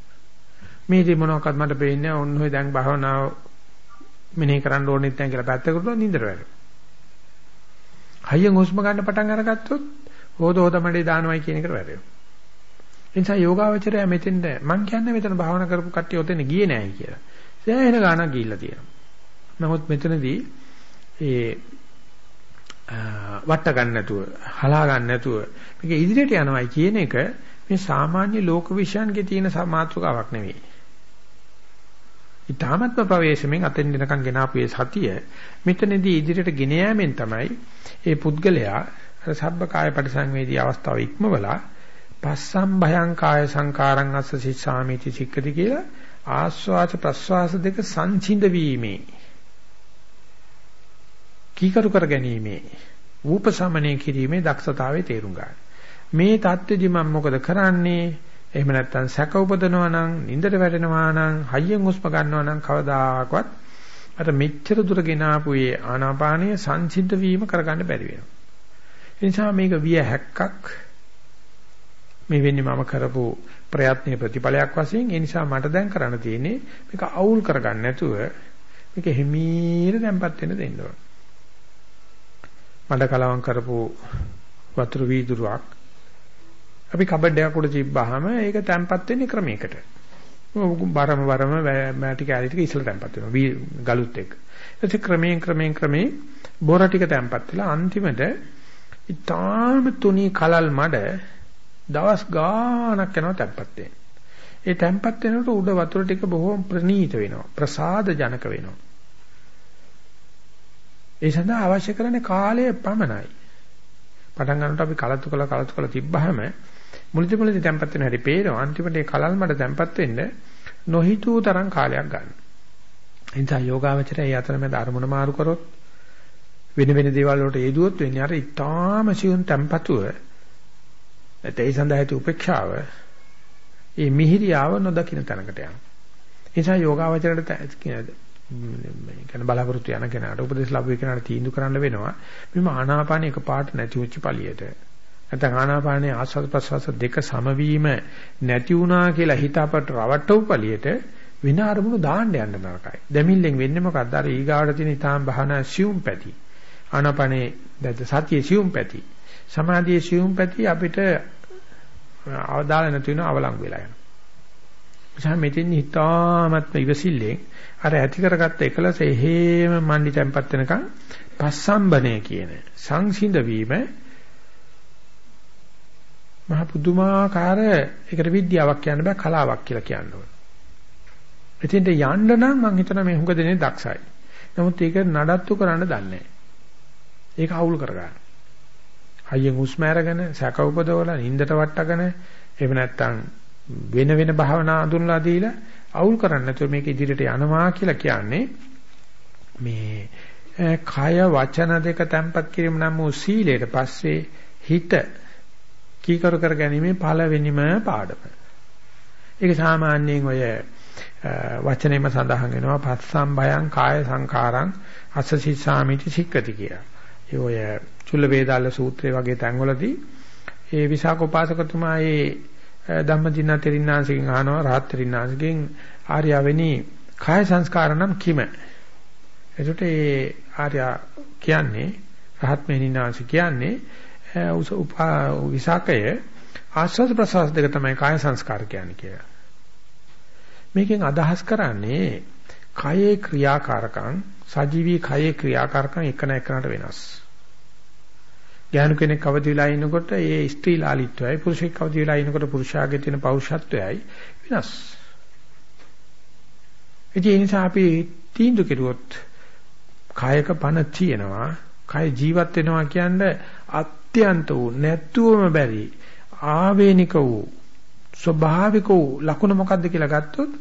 මේ දේ මොනවාක්වත් මට පේන්නේ නැහැ. ඔන්න ඔය දැන් භාවනාව මෙනෙහි කරන්න ඕනෙත් නැහැ කියලා පැත්තකට නින්දර වැටෙනවා. හයියෙන් හුස්ම ගන්න පටන් අරගත්තොත් හොද හොදමඩේ දානවයි කියන එකට වැටෙනවා. ඒ නිසා යෝගාවචරය මෙතෙන්ද මම කියන්නේ මෙතන භාවනා කරපු කට්ටිය ඔතෙන් ගියේ නැහැ කියලා. සෑහෙන ගාණක් ගිහිල්ලා තියෙනවා. නමුත් මෙතනදී ඒ වට ගන්න නැතුව, හලා ගන්න නැතුව මේක ඉදිරියට යනවයි කියන එක මේ සාමාන්‍ය ලෝක විශ්යන්ගේ තියෙන මාතෘකාවක් නෙවෙයි. ඊ타මත්ම ප්‍රවේශමෙන් අතෙන් දෙනකන් ගෙනාපු ඒ සතිය මෙතනදී ඉදිරියට ගෙන යාමෙන් තමයි ඒ පුද්ගලයා අර සබ්බ කාය පරිසංවේදී අවස්ථාව ඉක්මවලා පස්සම් භයං කාය සංකාරං අස්ස සිස්සාමිති සික්කති කියලා ආස්වාද ප්‍රස්වාස දෙක සංසිඳ වීමේ කීකරු කර ගැනීමේ ූපසමනය කිරීමේ දක්ෂතාවයේ තේරුම් ගන්න. මේ தත්ත්වෙදි මම මොකද කරන්නේ? එහෙම නැත්නම් සැක උපදනවා නම්, නින්දට වැටෙනවා නම්, හයියෙන් හුස්ම ගන්නවා නම් කවදාකවත් අර මෙච්චර දුර ගෙනාපු ඒ ආනාපානීය සංසිද්ධ වීම කරගන්න බැරි වෙනවා. ඒ නිසා මේක විය හැක්කක් මේ වෙන්නේ මම කරපු ප්‍රයත්නයේ ප්‍රතිඵලයක් වශයෙන් ඒ නිසා මට දැන් කරන්න තියෙන්නේ මේක අවුල් කරගන්න නැතුව මේක හිමීර දැන්පත් වෙන්න දෙන්න ඕන. මඩ කලවම් කරපු වතුර වීදුරුවක් අපි කබඩ් එකක් උඩ තිබ්බහම ඒක තැම්පත් වෙන්නේ ක්‍රමයකට. බරම බරම මැටි කැලි ටික ඉස්සලා තැම්පත් වෙනවා ගලුත් එක්ක. ඊට ක්‍රමයෙන් ක්‍රමයෙන් ක්‍රමයෙන් බොර ටික තැම්පත් වෙලා අන්තිමට ඊටාම තුනි කලල් මඩ දවස් ගාණක් යනවා තැම්පත් වෙන්න. ඒ තැම්පත් වෙනකොට උඩ වතුර ටික බොහොම ප්‍රනීත වෙනවා. ප්‍රසාද ජනක වෙනවා. ඒ සඳහා අවශ්‍ය කරන්නේ කාලය පමණයි. පටන් ගන්නකොට අපි කලතු කළ කලතු කළ තිබ්බහම මුලදි මුලදි තැම්පත් වෙන හැටි පේනවා. අන්තිමට ඒ කලල් මඩ තැම්පත් වෙන්න නොහිතූ තරම් කාලයක් ගන්න. එනිසා යෝගාවචරය ඒ අතරමැද අරමුණ මාරු කරොත් වෙන වෙන දේවල් වලට ඒදුවොත් වෙන්නේ අර ඊටාම සියුම් තැම්පතුව නැත්නම් ඒ සඳහා ඇති උපේක්ෂාව ඒ මිහිරියාව නොදකින්න තැනකට යනවා. ඒ නිසා යෝගාවචරයට කියනද මේ කියන බලාපොරොත්තු යන කෙනාට උපදේශ ලැබුවේ කෙනාට තීන්දුව කරන්න වෙනවා මෙම ආනාපාන එක පාට නැති වෙච්ච පළියට නැත්නම් ආනාපානයේ ආස්වාද ප්‍රසවාස දෙක සමවීම නැති වුණා කියලා හිත අපට රවට්ටව පළියට වෙන අරමුණු දාන්න යන්න නරකයි. දැමිල්ලෙන් වෙන්නේ මොකද්ද? අර ඊගාවට තියෙන ඊටාම් බහන සියුම් පැති. ආනාපානේ දැන් සතියේ සියුම් පැති. සමාධියේ සියුම් පැති අපිට අවදාල නැති වෙන අවලංගු වෙලා යනවා. නිසා මෙතෙන් හිතාමත්ම ඉවසිල්ලෙන් අර ඇති කරගත්ත එකලස එහෙම මණ්ඩි තැම්පත් වෙනකන් පස්සම්බණය කියන සංසිඳ වීම මහ පුදුමාකාර ඒකට විද්‍යාවක් කියන්න බෑ කලාවක් කියලා කියන්න ඕන. එතෙන්ට යන්න නම් මම හිතනවා මේ හුඟ දෙනේ දක්ෂයි. නමුත් ඒක නඩත්තු කරන්න දන්නේ නැහැ. ඒක අවුල් කරගන්න. හයියෙන් හුස්ම අරගෙන සැක උපදවලා නින්දට වට්ටගෙන එහෙම නැත්නම් වෙන වෙන භාවනා අඳුනලා දීලා අවුල් කරන්නේ නැතුව මේක ඉදිරියට යනවා කියලා කියන්නේ මේ කය වචන දෙක තැම්පත් කිරීම නම් වූ සීලයට පස්සේ හිත කීකරු කර ගැනීමේ පළවෙනිම පාඩම. ඒක සාමාන්‍යයෙන් ඔය වචනේම සඳහන් වෙනවා පස්සම් භයං කාය සංකාරං අසසිසාමිති සික්කති කියලා. ඒ ඔය චුල්ල වේදාල සූත්‍රය වගේ තැන්වලදී ඒ විසාක උපාසකතුමා ඒ ධම්මදින තෙරින්නාංශකින් අහනවා රහත් තෙරින්නාංශකින් ආර්යවෙනි කාය සංස්කාර නම් කිම? එතකොට ඒ ආර්ය කියන්නේ රහත් මෙහිණාංශ කියන්නේ විසාකය ආස්වාද ප්‍රසවාස දෙක තමයි කාය සංස්කාර කියන්නේ කියලා. මේකෙන් අදහස් කරන්නේ කයේ ක්‍රියාකාරකම් සජීවී කයේ ක්‍රියාකාරකම් එකන එකනට වෙනස්. ඥාන කෙනෙක් අවදි වෙලා ඉනකොට ඒ ස්ත්‍රී ලාලිත්වයයි පුරුෂෙක් අවදි වෙලා ඉනකොට පුරුෂයාගේ තියෙන පෞරුෂත්වයයි වෙනස්. ඒ නිසා අපි තීන්දුව කෙරුවොත් කායක පණ තියෙනවා, කාය ජීවත් වෙනවා කියන්නේ අත්‍යන්ත වූ නැත්තුවම බැරි ආවේනික වූ ස්වභාවික වූ ලක්ෂණ මොකද්ද කියලා ගත්තොත්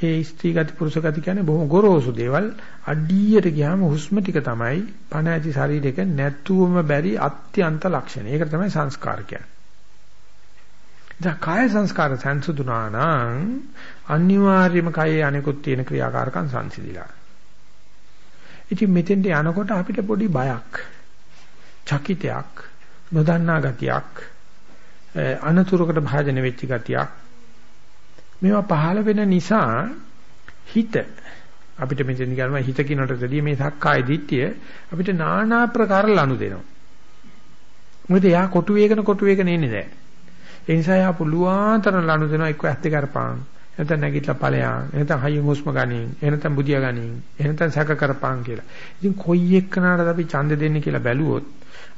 ඒ ස්ත්‍රී ගති පුරුෂ ගති කියන්නේ බොහොම ගොරෝසු දේවල්. අඩියට ගියාම හුස්ම ටික තමයි පණ ඇති ශරීරයක නැතුවම බැරි අත්‍යන්ත ලක්ෂණ. ඒක තමයි සංස්කාර කියන්නේ. දැන් කාය සංස්කාර සංසුදුනා නම් අනිවාර්යයෙන්ම කයේ අනිකුත් තියෙන ක්‍රියාකාරකම් සංසිඳිලා. ඉතින් මෙතෙන්ට යනකොට අපිට පොඩි බයක්, චකිතයක්, නොදන්නා ගතියක්, අනතුරකට භාජන වෙච්ච ගතියක් මේවා පහළ වෙන නිසා හිත අපිට මෙතෙන් කියනවා හිත කිනටදී මේ සක්කාය දිට්ඨිය අපිට নানা ආකාර ලනු දෙනවා. මොකද එයා කොටු වේගන කොටු වේගන එන්නේ නැහැ. ඒ නිසා එයා පුළුවන් තරම් ලනු දෙනවා එක්ක ඇත්ත කරපං. නැත්නම් නැගිටලා ඵලයන්. නැත්නම් හයිය හුස්ම ගනින්. එහෙනම් බුදියා ගනින්. එහෙනම් සැක කරපං කියලා. ඉතින් කොයි එක්කනටද අපි ඡන්ද දෙන්නේ කියලා බැලුවොත්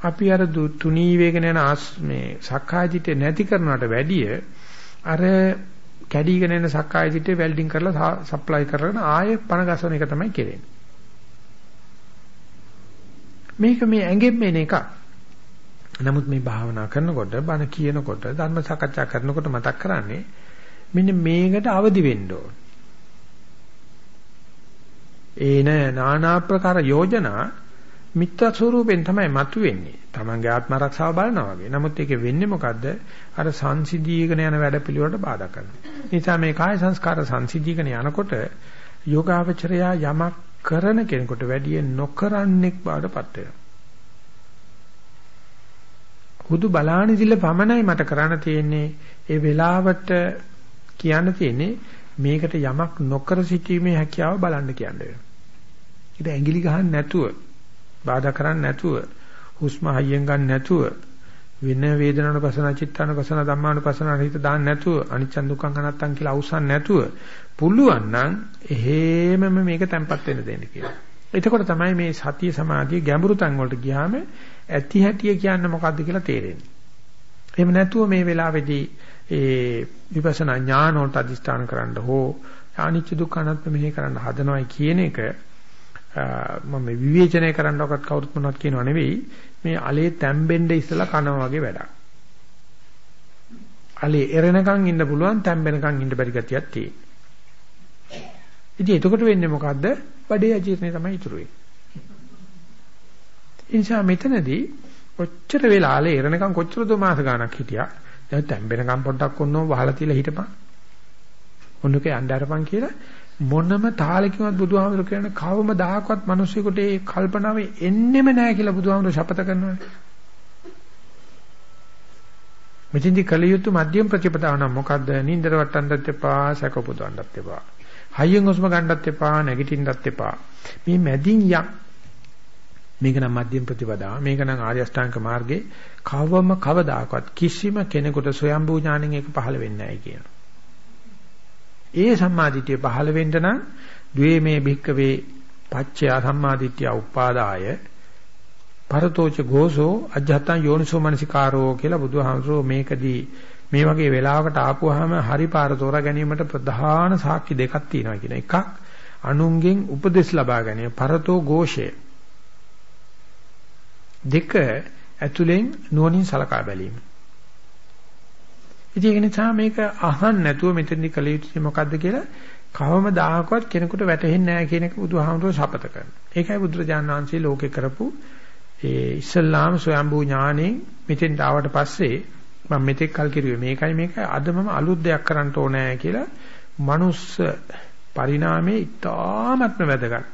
අපි අර තුනී වේගන යන මේ සක්කාය දිට්ඨිය නැති කරනවට වැඩිය අර කැඩීගෙන එන සක්කාය දිට්ඨිය වෙල්ඩින් කරලා සප්ලයි කරගෙන ආයෙ පණ ගසන එක තමයි කෙරෙන්නේ. මේක මේ ඇඟෙන් එන එකක්. නමුත් මේ භාවනා කරනකොට බණ කියනකොට ධර්ම සාකච්ඡා කරනකොට මතක් කරන්නේ මෙන්න මේකට අවදි වෙන්න ඕන. ඒන নানা ආකාර යෝජනා මිත්‍යා ස්වරූපෙන් තමයි මතුවෙන්නේ. Tamange ආත්ම ආරක්ෂාව බලනවා වගේ. නමුත් ඒකේ වෙන්නේ මොකද්ද? අර සංසිද්ධීකන යන වැඩ පිළිවෙලට බාධා කරනවා. නිසා මේ කාය සංස්කාර සංසිද්ධීකන යනකොට යෝගාවචරයා යමක් කරන කෙනෙකුට වැඩිය නොකරන්නෙක් බවටපත් වෙනවා. හුදු බලානි දිල පමණයි මට කරන්න තියෙන්නේ. ඒ වෙලාවට කියන්න තියෙන්නේ මේකට යමක් නොකර සිටීමේ හැකියාව බලන්න කියන්නේ. ඒක ඇඟිලි ගහන්න නැතුව බාධා කරන්නේ නැතුව හුස්ම හයියෙන් ගන්න නැතුව වෙන වේදනානුපසන චිත්තානුපසන ධම්මානුපසන හිත දාන්න නැතුව අනිච්ච දුක්ඛං අනත්තං කියලා අවසන් නැතුව පුළුවන් නම් එහෙමම මේක තැම්පත් වෙන්න දෙන්න කියලා. එතකොට තමයි මේ සතිය සමාධිය ගැඹුරු තැන් වලට ගියාම ඇති හැටිය කියන්නේ මොකද්ද කියලා තේරෙන්නේ. එහෙම නැතුව මේ වෙලාවේදී ඒ විපස්සනා ඥාන වලට අදිස්ථාන කරන්න හෝ අනිච්ච දුක්ඛ අනාත්ම මෙහෙ කරන්න හදනවයි කියන එක මම විවේචනය කරන්නවක්වත් කවුරුත් මොනවත් කියනව නෙවෙයි මේ අලේ තැම්බෙන්න ඉස්සලා කනවා වගේ වැඩක්. අලේ එරෙනකන් ඉන්න පුළුවන් තැම්බෙනකන් ඉන්න බැරි ගතියක් තියෙනවා. ඉතින් එතකොට වෙන්නේ මොකද්ද? බඩේ අජීර්ණය තමයි ඉතුරු වෙන්නේ. ඉන්ෂා මෙතනදී කොච්චර වෙලා අලේ එරෙනකන් කොච්චර දෝ මාස ගාණක් හිටියා. දැන් තැම්බෙනකන් පොඩ්ඩක් ඔන්නෝ වහලා තියලා හිටපන්. ඔන්නෝකේ අnderපන් කියලා මොනම තාලකින්වත් බුදුහාමුදුරු කියන කවම දහකවත් මිනිස්සුෙකුට ඒ කල්පනාව එන්නෙම නැහැ කියලා බුදුහාමුදුරු ශපත කරනවා. මෙතෙන්දි කලියුතු මධ්‍යම ප්‍රතිපදාව නම් මොකද්ද? නින්දර වටන්නත් එපා, සැක පුදවන්නත් එපා. හයියෙන් හුස්ම ගන්නත් එපා, නැගිටින්නත් එපා. මේ මැදින් යක් මේක නම් මධ්‍යම ප්‍රතිපදාව. මේක නම් ආර්ය අෂ්ටාංග මාර්ගේ කවම කවදාකවත් කිසිම කෙනෙකුට සොයම්බු ඥාණයෙන් ඒක පහළ වෙන්නේ නැහැ කියනවා. ඒ සම්මාදිටිය පහළ වෙන්න නම් ද්වේමේ භික්කවේ පච්චය සම්මාදිට්ඨිය උපාදාය. පරතෝච ගෝසෝ අජ්ජත්තං යෝනිසෝ මනසිකාරෝ කියලා බුදුහාමුදුරුවෝ මේකදී මේ වගේ වෙලාවකට ආපුවාම හරි පාර තෝරා ගැනීමට ප්‍රධාන සාක්ෂි දෙකක් තියෙනවා කියන එකක්. අනුන්ගෙන් උපදෙස් ලබා ගැනීම පරතෝ ഘോഷය. දෙක ඇතුලෙන් නුවණින් සලකා බැලීම. ඉතින් ඒක නිසා මේක අහන්න නැතුව මෙතනදි කළ යුත්තේ මොකද්ද කියලා කවමදාකවත් කෙනෙකුට වැටහෙන්නේ නැහැ කියන එක බුදුහාමුදුරුවෝ ශපත කරනවා. ඒකයි බුදුරජාණන් වහන්සේ ලෝකේ කරපු ඒ ඉස්ලාම් ස්වයම්බු ඥාණයෙන් මෙතෙන් ආවට පස්සේ මම මෙතෙක් කල් කිරුවේ මේකයි මේක අද මම අලුත් දෙයක් කරන්න ඕනේ කියලා මනුස්ස පරිණාමයේ ඉතාමත්ම වැදගත්.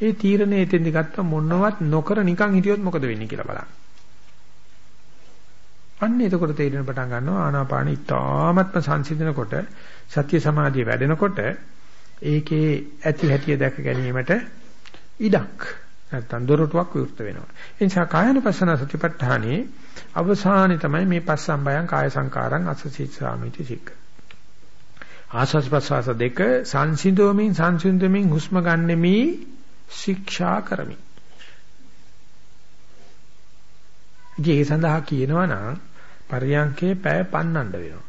ඒ තීරණය එතෙන්දි ගත්ත මොනවත් නොකර නිකන් හිටියොත් මොකද වෙන්නේ කියලා බලන්න. අන්න එතකොට තේරෙන පටන් ගන්නවා ආනාපාන ඉතාමත්ම සංසිඳනකොට සත්‍ය සමාධිය වැඩෙනකොට ඒකේ ඇති හැටිය දැක ගැනීමට ඉඩක් නැත්තම් දොරටුවක් විවෘත වෙනවා. ඒ නිසා කායනුපස්සන සතිපට්ඨානේ අවසානයේ තමයි මේ පස්සම්බයං කාය සංකාරං අසසීසාමිති සික්ක. ආස්වාස් ප්‍රසවාස දෙක සංසිඳෝමින් සංසිඳමින් හුස්ම ගන්නෙමි ශික්ෂා කරමි. ඒ සඳහා කියනවා නම් පරියංකේ පැය පන්නන්න වෙනවා.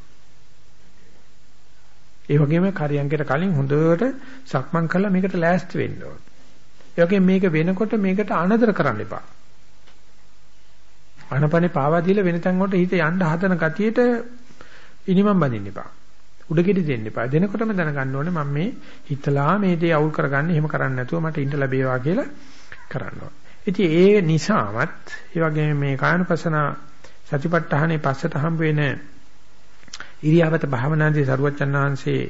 ඒ වගේම කරියංගයට කලින් හොඳට සක්මන් කරලා මේකට ලෑස්ති වෙන්න ඕන. ඒ වගේම මේක වෙනකොට මේකට අනදර කරන්න එපා. අනපනේ පාවා දීලා වෙන තැන් වලට හිත යන්න හදන ගතියට ඉනිමම් බඳින්න එපා. උඩගෙඩි දෙන්න එපා. දෙනකොටම දැනගන්න ඕනේ මම මේ හිතලා මේ දේ අවුල් කරගන්න එහෙම කරන්නේ නැතුව මට ඉන්න ලැබේවා කියලා කරනවා. ඉතින් ඒ නිසාවත් ඒ වගේම මේ කායනුපසන සතිපට්ඨානේ පස්සට හම්බ වෙන ඉරියාවත භාවනාදී සරුවච්චන් වහන්සේ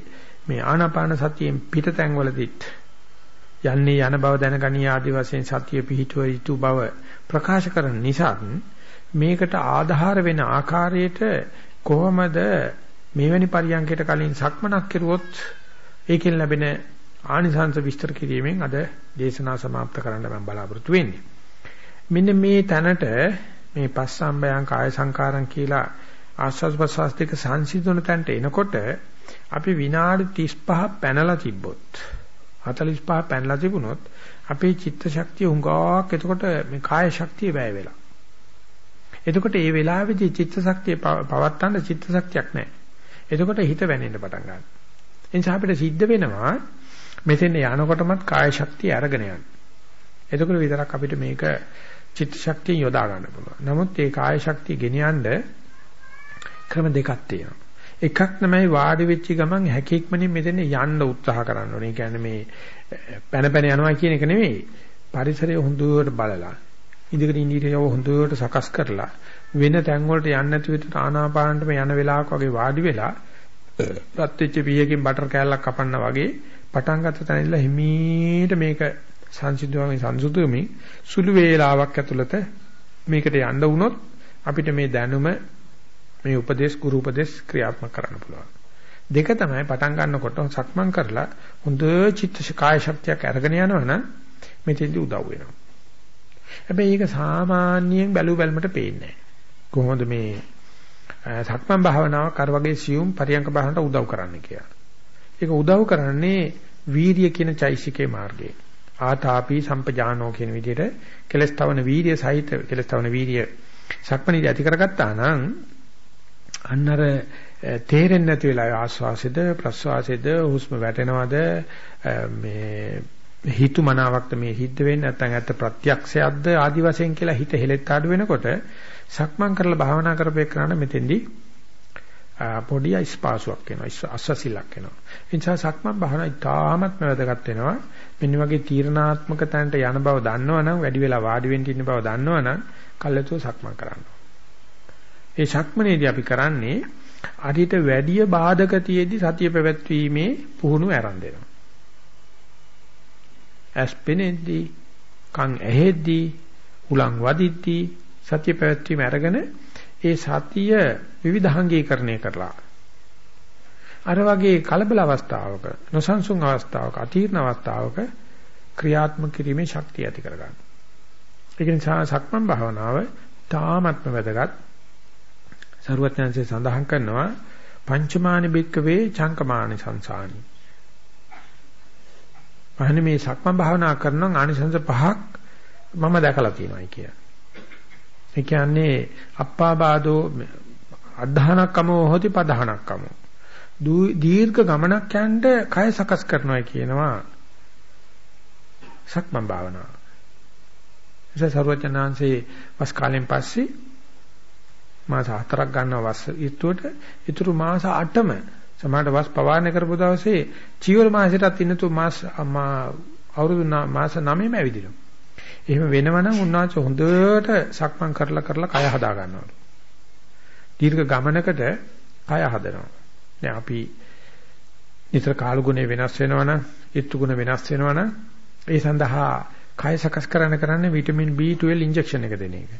මේ ආනාපාන සතියෙන් පිටතැන් වලදීත් යන්නේ යන බව දැනගනී ආදි වශයෙන් සතිය පිහිටුව යුතු බව ප්‍රකාශ කරන නිසා මේකට ආධාර වෙන ආකාරයට කොහොමද මෙවැනි පරියන්කයට කලින් සක්මනක් කෙරුවොත් ඒකෙන් ලැබෙන ආනිසංස විස්තර කිරීමෙන් අද දේශනාව સમાપ્ત කරන්න මම බලාපොරොත්තු වෙන්නේ. මෙන්න මේ තැනට මේ පස්සම්බයං කාය සංකාරම් කියලා ආස්වාද ප්‍රසවාස දෙක සංසිඳුන තැනට එනකොට අපි විනාඩි 35 පැනලා තිබ්බොත් 45 පැනලා තිබුණොත් අපේ චිත්ත ශක්තිය උඟාවක් එතකොට මේ කාය ශක්තිය වැය වෙලා. එතකොට මේ වෙලාවේදී චිත්ත ශක්තිය පවත්තන්න චිත්ත ශක්තියක් නැහැ. එතකොට හිත වැනෙන්න පටන් ගන්නවා. එනිසා අපිට සිද්ධ වෙනවා මෙතෙන් යනකොටමත් කාය ශක්තිය අරගෙන යන්න. එතකොට විතරක් අපිට මේක චිත්ත ශක්තිය යොදා ගන්න පුළුවන්. නමුත් ඒ කාය ශක්තිය ගෙනියන්න ක්‍රම දෙකක් තියෙනවා. එකක් තමයි වාඩි වෙච්ච ගමන් හැකියක්මනින් මෙතන යන්න උත්සාහ කරන්න ඕනේ. කියන්නේ මේ පැන පැන යනවා කියන එක නෙවෙයි. පරිසරය හොඳට බලලා ඉදිකට ඉන්දියට හොඳට සකස් කරලා වෙන තැන් වලට යන්න නැති විදිහට ආනාපානටම යන වෙලාවක වගේ වාඩි වෙලා රත් වෙච්ච පීයකින් බටර් කෑල්ලක් කපන්න වගේ පටන් ගත්ත තැන ඉඳලා හිමීට මේක සංසිඳුවමින් සංසුදුවමින් සුළු වේලාවක් ඇතුළත මේකට යන්න වුණොත් අපිට මේ දැනුම මේ උපදේශ ගුරු උපදේශ ක්‍රියාත්මක කරන්න පුළුවන්. දෙක තමයි පටන් ගන්නකොට සක්මන් කරලා හොඳ චිත්ත කාය ශක්තියක් අරගෙන යනවනම් මෙතෙන්දී උදව් වෙනවා. හැබැයි ඒක සාමාන්‍යයෙන් බැලු බැලමට පේන්නේ කොහොමද මේ සක්මන් භාවනාව කර වගේ සියුම් පරියංක භාවනට උදව් කරන්නේ කියලා. ඒක උදව් කරන්නේ වීරිය කියන චෛසිකේ මාර්ගයේ. ආතාපි සම්පජානෝ කියන විදිහට කෙලස්තවන වීරිය සහිත කෙලස්තවන වීරිය සක්මණේදී ඇති කරගත්තා නම් අන්න අර තේරෙන්නේ නැති වෙලාවේ ආස්වාසෙද ප්‍රස්වාසෙද හුස්ම වැටෙනවද මේ හිතු මනාවක්ද මේ හිද්ද වෙන්නේ නැත්නම් ඇත්ත ප්‍රත්‍යක්ෂයක්ද ආදි වශයෙන් කියලා හිත හෙලෙත් ආඩු වෙනකොට සක්මන් කරලා භාවනා කරපේ කරන මෙතෙන්දී පොඩි ස්පාසුවක් වෙනවා අස්වසිලක් වෙනවා ඒ නිසා සක්මන් භාවනා ඉතාමත්ම වැදගත් වෙනවා. මෙන්න වගේ තීරණාත්මක තැනට යන බව දන්නවනම් වැඩි වෙලා වාඩි වෙන්න ඉන්න බව දන්නවනම් කල්ලාතෝ සක්මන් කරන්න ඒ ශක්මනේදී අපි කරන්නේ අරිට වැඩිය බාධක තියේදී සතිය පැවැත්වීමේ පුහුණු ආරම්භ වෙනවා. ඇස්පෙනෙද්දී, කන් ඇහෙද්දී, උලන් වදිද්දී සතිය පැවැත්වීම අරගෙන ඒ සතිය විවිධාංගීකරණය කරලා අර වගේ කලබල අවස්ථාවක නොසන්සුන් අවස්ථාවක අතීර්ණ අවස්ථාවක ක්‍රියාත්මක කිරීමේ ශක්තිය ඇති කරගන්න. ඒක නිසා සක්මන් භාවනාව තාමත්ම වැදගත්. සරුවත්ඥාන්සේ සඳහන් කරනවා පංචමානි බික්කවේ චංකමානි සංසානි. අහන්නේ මේ සක්මන් භාවනා කරනවා ආනිසංස පහක් මම දැකලා තියෙනවායි කියලා. ඒ කියන්නේ අප්පාබාදෝ අධධානක්කමෝ හොති පධානක්කමෝ. දීර්ඝ ගමනක් යන්න කය සකස් කරනවා කියනවා සක්මන් භාවනාව. ඉතින් සර්වචනාංශේ වස් කාලෙන් පස්සේ මාස හතරක් ගන්නවා වස් ඊටුවට ඊටු මාස 8ම සමහරට වස් පවාරණය කරපු දවසේ චීවර මාසෙටත් ඉන්නතු මාස අවුරුදු මාස 9ම ඇවිදිනවා. එහෙම වෙනවනම් උන්වහන්සේ හොඳට සක්මන් කරලා කරලා කය හදා ගන්නවා. දීර්ඝ ගමනකට කය හදනවා. දැන් අපි නිතර කාල ගුණය වෙනස් වෙනවනම්, ඊත්තු ගුණ වෙනස් වෙනවනම් ඒ සඳහා කය සකස් කරන්න කරන්නේ විටමින් B12 ඉන්ජෙක්ෂන් එක දෙන එක.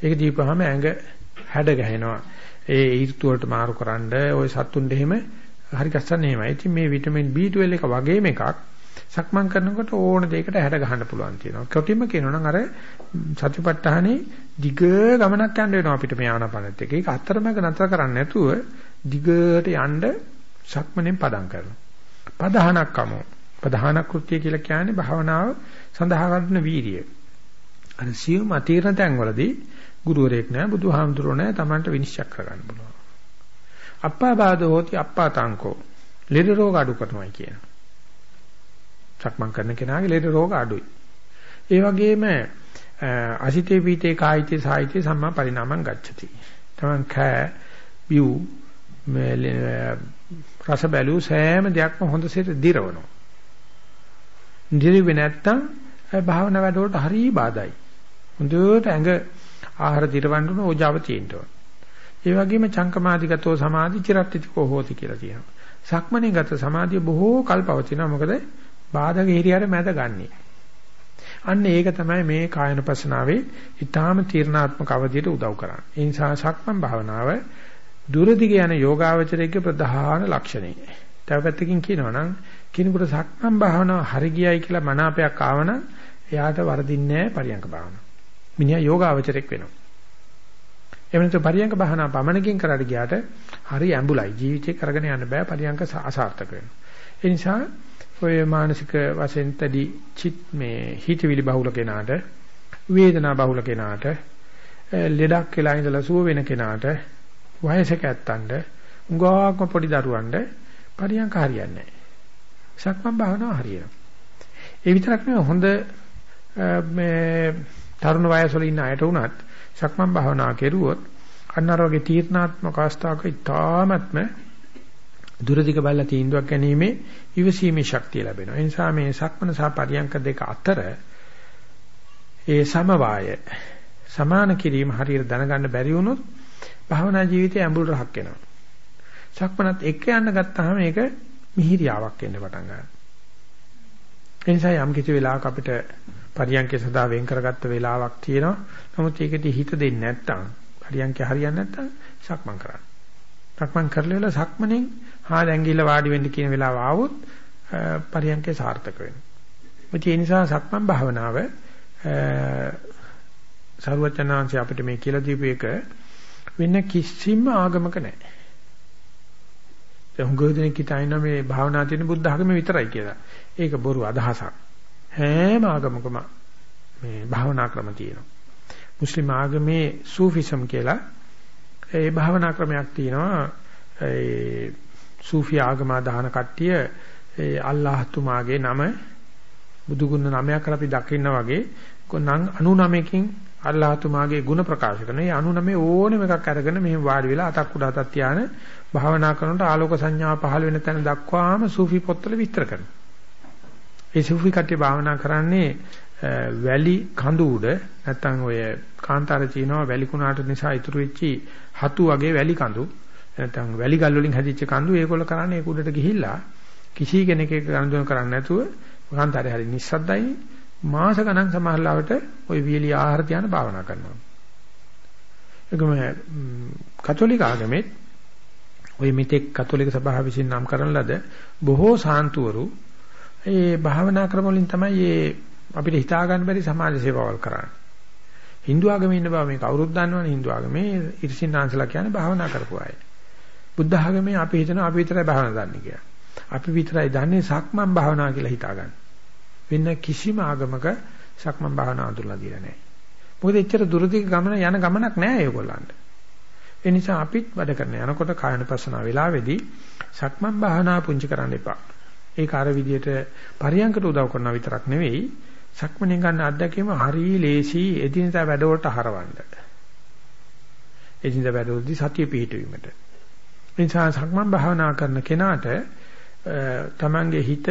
ඒක දීපුවාම ඇඟ හැඩ ගැහෙනවා. ඒ ඊර්තු වලට මාරු කරන්න ওই සත්තුන්ට එහෙම හරි ගස්සන්නේ එහෙමයි. ඉතින් මේ විටමින් B12 එක වගේම එකක් සක්මන් කරනකොට ඕන දෙයකට හැඩ ගහන්න පුළුවන් තියෙනවා. කොටිම කියනවා නම් අර සතිපට්ඨානේ දිග ගමනක් යන්න වෙනවා අපිට මේ ආනාපානෙත් එක. ඒක අතරමඟ නතර කරන්නේ නැතුව දිගට යන්න සක්මනේ පදම් කරනවා. පදහනක්කම. ප්‍රධාන කෘත්‍ය කියලා කියන්නේ භාවනාව සඳහා ගන්න වීර්යය. අර සියුම් අතීර්ණ තැන්වලදී ගුරුවරයෙක් නැහැ බුදුහාමුදුරුවෝ නැහැ Tamanට විනිශ්චය කරගන්න පුළුවන්. අප්පාබාධ හෝති අප්පාතංකෝ ලෙඩ රෝග අඩු කරනවා කියන. සක්මන් කරන කෙනාගේ ලෙඩ රෝග අඩුයි. ඒ වගේම අසිතේ පීතේ කායිතේ සායිතේ සම්මා පරිණාමං ගච්ඡති. Taman කෑ බිව් රස බැලූ සෑම දෙයක්ම හොඳට දිරවනවා. දිරිවෙ නැත්තම් භාවනා වැඩවලට හරිය බාධායි. හොඳට ඇඟ ආහාර දිරවන්න ඕන ඕජාව තියෙන්න ඕන. ඒ වගේම චංකමාදිගතෝ සමාධි චිරට්ටිකෝ හෝති කියලා තියෙනවා. සක්මණේ ගත සමාධිය බොහෝ කල් පවතිනවා. මොකද බාධක හිරියර මැද ගන්නෙ. අන්න ඒක තමයි මේ කායනපසනාවේ ඊටාම තීර්ණාත්මක අවධියට උදව් කරන්නේ. ඒ නිසා සක්මන් භාවනාව දුරදිග යන යෝගාවචරයේ ප්‍රධාන ලක්ෂණය. තව පැත්තකින් කියනවා නම් කෙනෙකුට සක්මන් භාවනාව හරි ගියයි කියලා මනාපයක් ආවනම් එයාට වරදින්නේ නැහැ පරියංක භාවනාව. මිනිහා යෝගාවචරයක් වෙනවා. එවනත පරියංක භාවනාව පමණකින් කරලා ගියාට හරි ඇඹුලයි ජීවිතේ කරගෙන යන්න බෑ පරියංක අසාර්ථක වෙනවා. ඒ නිසා ඔය මානසික වශයෙන් තදි චිත් මේ හිතවිලි බහුල කෙනාට වේදනා බහුල කෙනාට ලෙඩක් වෙලා ඉඳලා සුව වෙන කෙනාට වයසක ඇත්තන්ට උගාවක්ම පොඩි දරුවන්ට පරියංක හරියන්නේ නැහැ. සක්මන් භාවනාව හරියනවා. ඒ විතරක් නෙවෙයි හොඳ මේ තරුණ වයසවල ඉන්න අයට උනත් සක්මන් භාවනා කෙරුවොත් අන්නර වගේ තීර්ණාත්මක අවස්ථාවක ඉතාමත්ම දුරදිග බල්ලා තීන්දුවක් ගැනීමේ ඉවසීමේ ශක්තිය ලැබෙනවා. ඒ නිසා මේ සක්මන සහ පරියංක දෙක අතර ඒ සමவாய සමාන කිරීම හරියට දැනගන්න බැරි වුණොත් භාවනා ජීවිතය ඇඹුල් රහක් වෙනවා. සක්මනත් එක්ක යන්න ගත්තාම ඒක මිහිරියාවක් එන්න පටන් ගන්නවා. ඒ නිසා යම් කිසි වෙලාවක අපිට පරියන්කේ සදා වෙන් කරගත්ත වෙලාවක් තියෙනවා. නමුත් ඒකදී හිත දෙන්නේ නැත්තම් පරියන්කේ හරියන්නේ නැත්තම් සක්මන් කරන්න. සක්මන් කරලා සක්මණෙන් හා දැන් වාඩි වෙන්න කියන වෙලාව ආවොත් පරියන්කේ සාර්ථක වෙනවා. ඒ නිසා සක්මන් භාවනාව සර්වචනාංශය අපිට මේ කියලා දීපු එක වෙන කිසිම ආගමක නැහැ. දැන් හුඟ දෙනෙක් හිතනවා මේ භාවනා තියෙන බුද්ධ ආගම විතරයි කියලා. ඒක බොරු අදහසක්. හැම ආගමකම මේ භාවනා ක්‍රම තියෙනවා. මුස්ලිම් ආගමේ සූෆිසම් කියලා ඒ භාවනා ක්‍රමයක් තියෙනවා. ඒ සූෆි ආගම දාන කට්ටිය ඒ අල්ලාහ් තුමාගේ නම බුදු ගුණ නමයක් අපි දකින්න වගේ නම් 99කින් අල්ලාහ් තුමාගේ ගුණ ප්‍රකාශ කරන. ඒ 99 ඕනෙම එකක් අරගෙන මෙහෙම වාඩි වෙලා අතක් උඩ අතක් තියාන භාවනා කරනකොට ආලෝක සංඥාව පහළ වෙන තැන දක්වාම සූෆි පොත්වල විස්තර කරනවා. ඒ සූෆි කට්ටිය භාවනා කරන්නේ වැලි කඳු උඩ නැත්තම් ඔය කාන්තාර චීනව වැලි කුණාට නිසා ඉතුරු වෙච්චි හතු වගේ වැලි කඳු නැත්තම් වැලි ගල් වලින් හැදිච්ච කඳු ඒගොල්ල කරන්නේ ඒක උඩට ගිහිල්ලා කිසි කෙනෙක් ඒක ගනුදෙනු කරන්නේ නැතුව කාන්තාරේ හරි නිස්සද්දයි මාස ගණන් සමහරවට ওই වියලි ආහාර ධානය භාවනා කරනවා. ඒකම කතෝලික ආගමේ ওই මෙතෙක් කතෝලික සභාව විසින් නම් කරන ලද බොහෝ සාන්තුවරු ඒ භාවනා ක්‍රම වලින් තමයි මේ අපිට හිතා ගන්න බැරි සමාජ සේවාවල් කරන්නේ. Hindu ආගමේ ඉන්න බව මේ කවුරුත් දන්නවනේ Hindu ආගමේ ඉර්ෂින්නාන්සලා කියන්නේ භාවනා කරපු අය. බුද්ධ ආගමේ අපි හිතනවා අපි විතරයි භාවනා දන්නේ කියලා. අපි විතරයි දන්නේ සක්මන් භාවනා කියලා හිතාගන්න. වෙන කිසිම ආගමක සක්මන් භාවනා අඳුරලා දීලා නැහැ. මොකද එච්චර දුරදිග ගමන යන ගමනක් නැහැ ඒගොල්ලන්ට. ඒ නිසා අපිත් වැඩ කරන යනකොට කායනපසන වෙලාවේදී සක්මන් භාවනා පුංචි කරන්න එපා. ඒක අර විදියට පරියන්කට උදව් කරන විතරක් නෙවෙයි සක්මණෙන් ගන්න අත්දැකීම හරි ලේසි එදිනදා වැඩවලට හරවන්න. එදිනදා වැඩවලදී සතිය පිහිටවීමට. නිසා සක්මන් භාවනා කරන කෙනාට තමන්ගේ හිත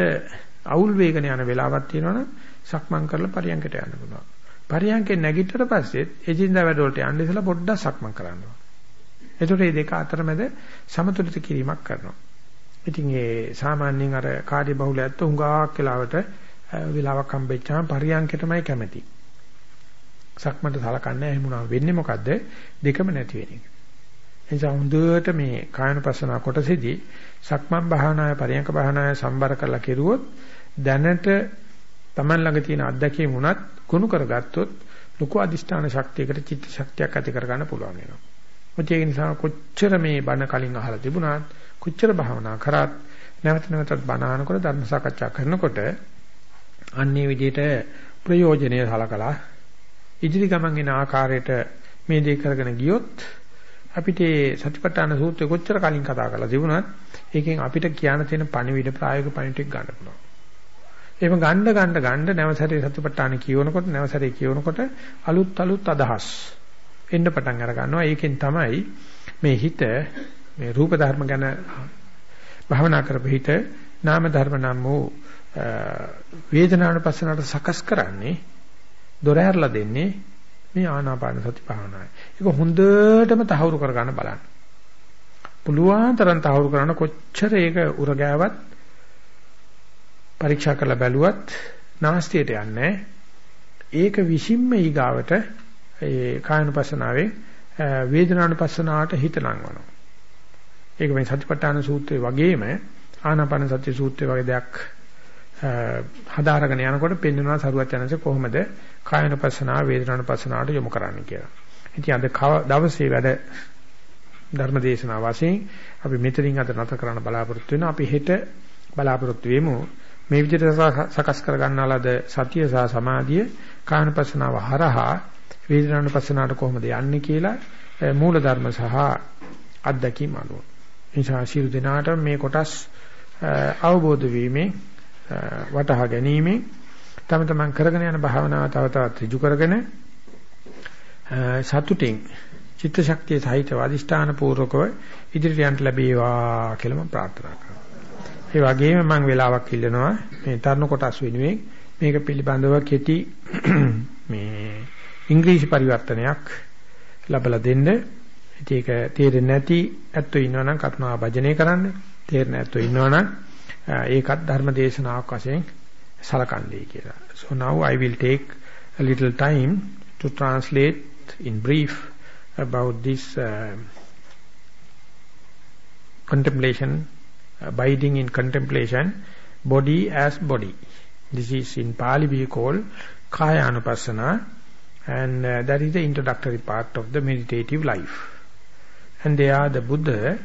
අවුල් වේගන යන වෙලාවක් තියෙනවනම් සක්මන් කරලා පරියන්කට යන්න පුළුවන්. පරියන්කේ නැගිටතර පස්සේ එදිනදා වැඩවලට යන්න ඉස්සලා පොඩ්ඩක් සක්මන් කරන්න ඕන. එතකොට මේ දෙක අතරමැද සමතුලිත කිරීමක් කරනවා. ඉතින් ඒ සාමාන්‍යයෙන් අර කාර්ය බහුලයත් උඟාක් වෙලාවට වෙලාවක් හම්බෙච්චාම පරියන්කටමයි කැමති. සක්මන්ට සලකන්නේ එහෙමුණා වෙන්නේ මොකද්ද? දෙකම නැති වෙන එක. එනිසා හොඳට මේ කායනුපස්සන කොටසේදී සක්මන් භාවනාය පරියන්ක භාවනාය සම්බර කරලා කෙරුවොත් දැනට Taman ළඟ තියෙන අත්දැකීම් උනත් කුණු කරගත්තොත් ලොකු අදිෂ්ඨාන ශක්තියකට චිත්ත ශක්තියක් ඇති කරගන්න පුළුවන් වෙනවා. ඒ නිසා කොච්චර මේ බණ කලින් අහලා තිබුණාත් කොච්චර භාවනා කරත් නැවත නැවතත් බණ අහනකොට ධර්ම සාකච්ඡා කරනකොට අන්නේ විදිහට ප්‍රයෝජනීය සලකලා ඉදිරි ගමන් එන ආකාරයට මේ දේ කරගෙන ගියොත් අපිට සතිපට්ඨාන සූත්‍රය කොච්චර කලින් කතා කරලා තිබුණත් ඒකෙන් අපිට කියන්න තියෙන පණිවිඩ ප්‍රායෝගික පණිවිඩයක් ගන්න පුළුවන්. එහෙම ගන්න ගන්න ගන්න නැවසරේ සතිපට්ඨාන කියවනකොට නැවසරේ කියවනකොට අලුත් අලුත් අදහස් එන්න පටන් අර ගන්නවා. ඒකෙන් තමයි මේ හිත මේ රූප ධර්ම ගැන භවනා කරපු හිත නාම ධර්ම නම් වූ වේදනානුපස්සනට සකස් කරන්නේ දොර ඇරලා දෙන්නේ මේ ආනාපාන සති භාවනාවයි. ඒක හොඳටම තහවුරු කරගන්න බලන්න. පුළුවන් තරම් තහවුරු කරන්න කොච්චර ඒක උරගෑවත් පරීක්ෂා කරලා බැලුවත් නාස්තියට යන්නේ ඒක විසින්ම ඊගාවට ඒ කායනුපස්සනාවේ වේදනානුපස්සනාවට හිත ලංවනවා. ඒක මේ සතිපට්ඨාන සූත්‍රයේ වගේම ආනාපාන සති සූත්‍රයේ වගේ දෙයක් හදාරගෙන යනකොට පෙන්වනවා සරුවත් යනසේ කොහොමද කායනුපස්සනාව වේදනානුපස්සනාවට යොමු කරන්නේ කියලා. ඉතින් අද දවසේ වැඩ ධර්ම දේශනාව වශයෙන් අපි මෙතනින් අද නැත කරන්න බලාපොරොත්තු වෙනවා. අපි හෙට බලාපොරොත්තු වෙමු මේ විදිහට සකස් කර ගන්නාලාද සතිය සහ සමාධිය කායනුපස්සනාව හරහා වේදනානුපස්සනාවට කොහොමද යන්නේ කියලා මූල ධර්ම සහ අත්දැකීම් අනුව. නිසා ශිරු දිනාට මේ කොටස් අවබෝධ වීමේ වටහා ගැනීමෙන් තම තමන් කරගෙන යන භාවනාව තව තවත් ඍජු කරගෙන සතුටින් චිත්ත ශක්තිය සහිතව අදිෂ්ඨාන පූර්වකව ඉදිරියට යන්න ලැබේවා කියලා මම ප්‍රාර්ථනා කරනවා. ඒ වගේම මම වෙලාවක් ඉල්ලනවා මේ තරණ කොටස් වෙනුවෙන් මේක පිළිබඳව කෙටි මේ ඉංග්‍රීසි පරිවර්තනයක් ලැබලා දෙන්න. ඒක තේරෙන්නේ නැති ඇත්තෝ ඉන්නවනම් කරුණා භජනය කරන්න. තේරෙන්නේ නැත්තෝ ඉන්නවනම් ඒකත් ධර්ම දේශනාවක් වශයෙන් සලකන්නේ කියලා. So now I will take a little time to translate in brief about this uh, contemplation, abiding in contemplation, body as body. This is in Pali we call Kaya Anupassana and uh, that is the introductory part of the meditative life. And there the Buddha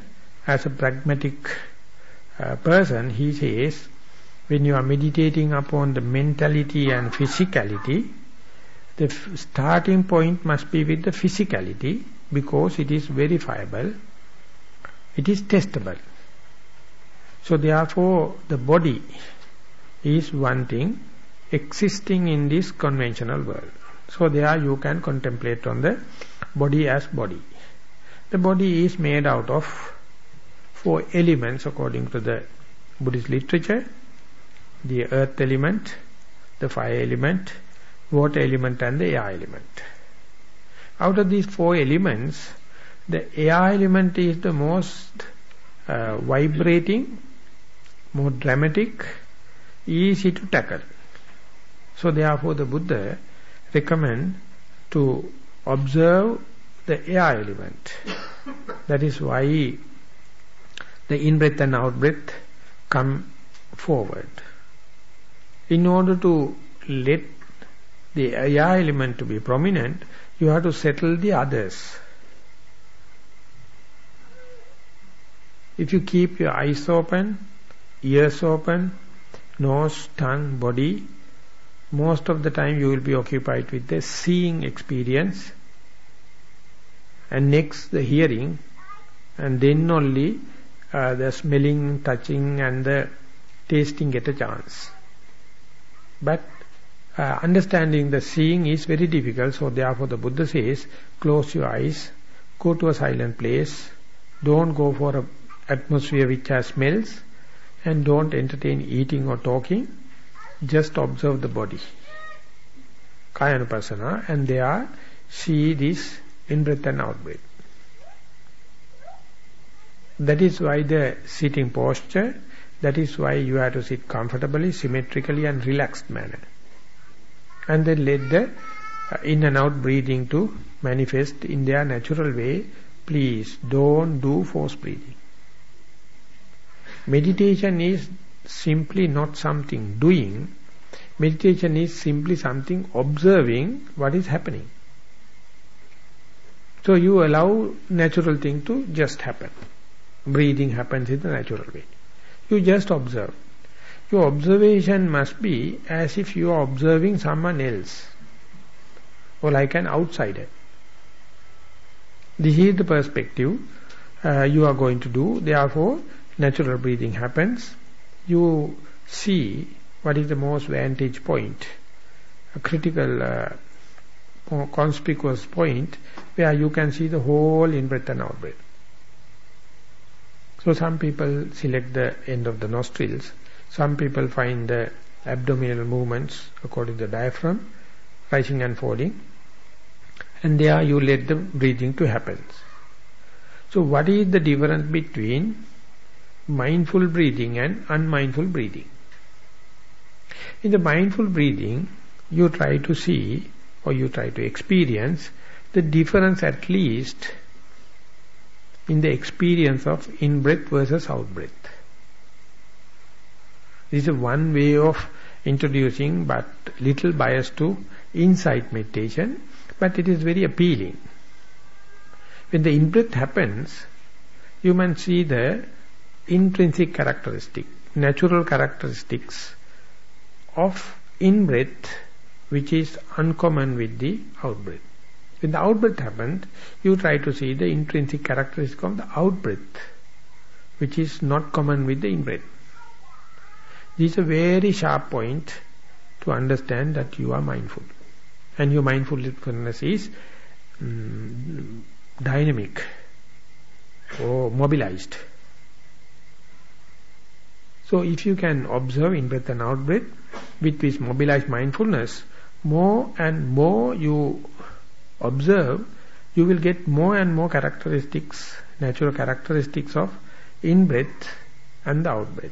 as a pragmatic uh, person, he says, when you are meditating upon the mentality and physicality, the starting point must be with the physicality because it is verifiable, it is testable. So therefore, the body is one thing existing in this conventional world. So there you can contemplate on the body as body. The body is made out of four elements according to the Buddhist literature. The earth element, the fire element, water element and the air element. Out of these four elements, the air element is the most uh, vibrating, more dramatic, easy to tackle. So therefore the Buddha recommend to observe the air element. That is why the in-breath and out-breath come forward. In order to let the air element to be prominent, you have to settle the others. If you keep your eyes open, ears open, nose, tongue, body, most of the time you will be occupied with the seeing experience and next the hearing and then only uh, the smelling, touching and the tasting get a chance. But uh, understanding the seeing is very difficult so therefore the Buddha says close your eyes, go to a silent place, don't go for a atmosphere which has smells and don't entertain eating or talking just observe the body. Kayanupasana and there see this in breath and out breath that is why the sitting posture that is why you have to sit comfortably symmetrically and relaxed manner and then let the uh, in and out breathing to manifest in their natural way please don't do force breathing meditation is simply not something doing Meditation is simply something observing what is happening. So you allow natural thing to just happen. Breathing happens in the natural way. You just observe. Your observation must be as if you are observing someone else or like an outsider. This is the perspective uh, you are going to do. Therefore, natural breathing happens. You see what is the most vantage point, a critical, uh, conspicuous point where you can see the whole in-breath and out-breath. So some people select the end of the nostrils, some people find the abdominal movements according to the diaphragm, rising and falling, and there you let the breathing to happen. So what is the difference between mindful breathing and unmindful breathing? In the mindful breathing, you try to see or you try to experience the difference at least in the experience of in-breath versus out-breath. This is one way of introducing but little bias to insight meditation, but it is very appealing. When the in-breath happens, you can see the intrinsic characteristic, natural characteristics of in-breath which is uncommon with the out-breath. When the out-breath happens, you try to see the intrinsic characteristic of the out-breath which is not common with the in-breath. This is a very sharp point to understand that you are mindful. And your mindfulness is um, dynamic or mobilized. So if you can observe in-breath and out-breath, with this mobilized mindfulness, more and more you observe, you will get more and more characteristics, natural characteristics of in-breath and the out-breath.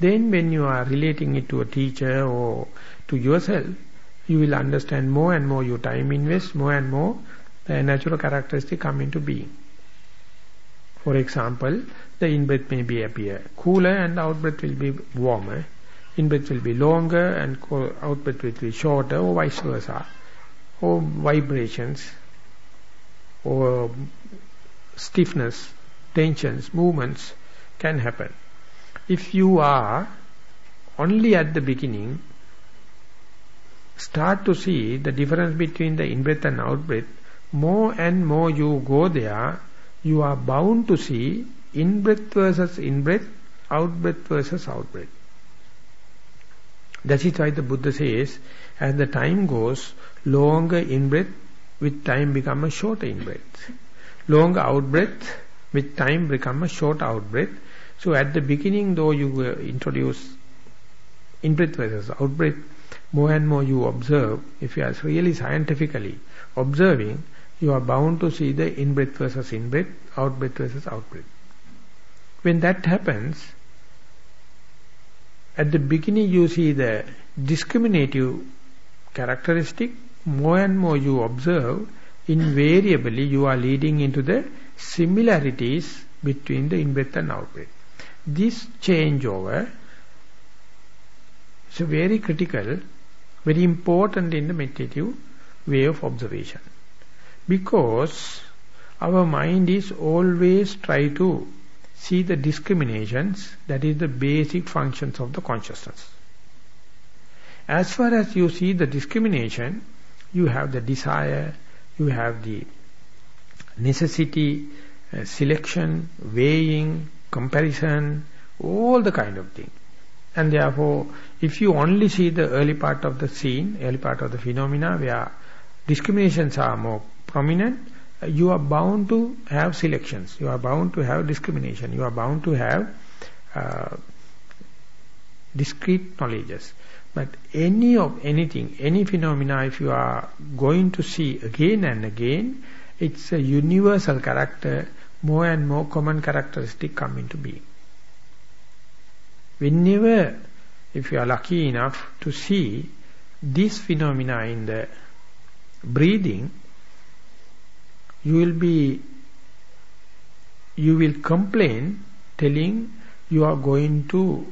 Then when you are relating it to a teacher or to yourself, you will understand more and more your time invest, more and more the natural characteristic come into being. For example, the in-breath may be appear cooler and out-breath will be warmer. In-breath will be longer and out-breath will be shorter or vice versa. Or vibrations or stiffness, tensions, movements can happen. If you are only at the beginning, start to see the difference between the in-breath and out-breath, more and more you go there, you are bound to see in-breath versus in-breath, out-breath versus out-breath. That is why the Buddha says, as the time goes, longer in-breath with time become a shorter in-breath. Longer out-breath with time become a short out-breath. So at the beginning though you introduce in-breath versus out-breath, more and more you observe, if you are really scientifically observing, you are bound to see the in-breath versus in-breath, out-breath versus out-breath. When that happens, at the beginning you see the discriminative characteristic, more and more you observe, invariably you are leading into the similarities between the in-breath and out-breath. This changeover is very critical, very important in the meditative way of observation. Because our mind is always try to see the discriminations, that is the basic functions of the consciousness. As far as you see the discrimination, you have the desire, you have the necessity, uh, selection, weighing, comparison, all the kind of thing. And therefore, if you only see the early part of the scene, early part of the phenomena where discriminations are more prominent, uh, you are bound to have selections. You are bound to have discrimination. You are bound to have uh, discrete knowledges. But any of anything, any phenomena, if you are going to see again and again, it's a universal character, more and more common characteristic come into being. Whenever, if you are lucky enough to see this phenomena in the breathing, you will be, you will complain telling you are going to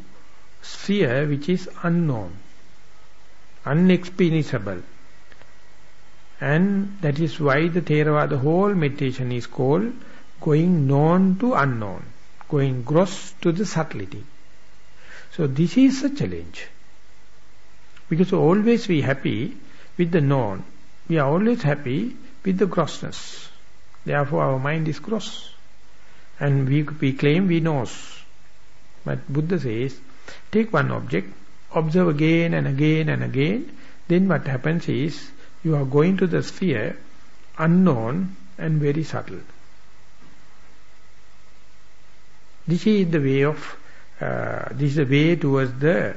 sphere which is unknown, unexperiencable. And that is why the Theravada whole meditation is called going known to unknown, going gross to the subtlety. So this is a challenge. Because always we happy with the known. We are always happy with the grossness. Therefore our mind is gross. And we, we claim we knows. But Buddha says, take one object, observe again and again and again. Then what happens is, you are going to the sphere unknown and very subtle. This is the way of uh, this is the way towards the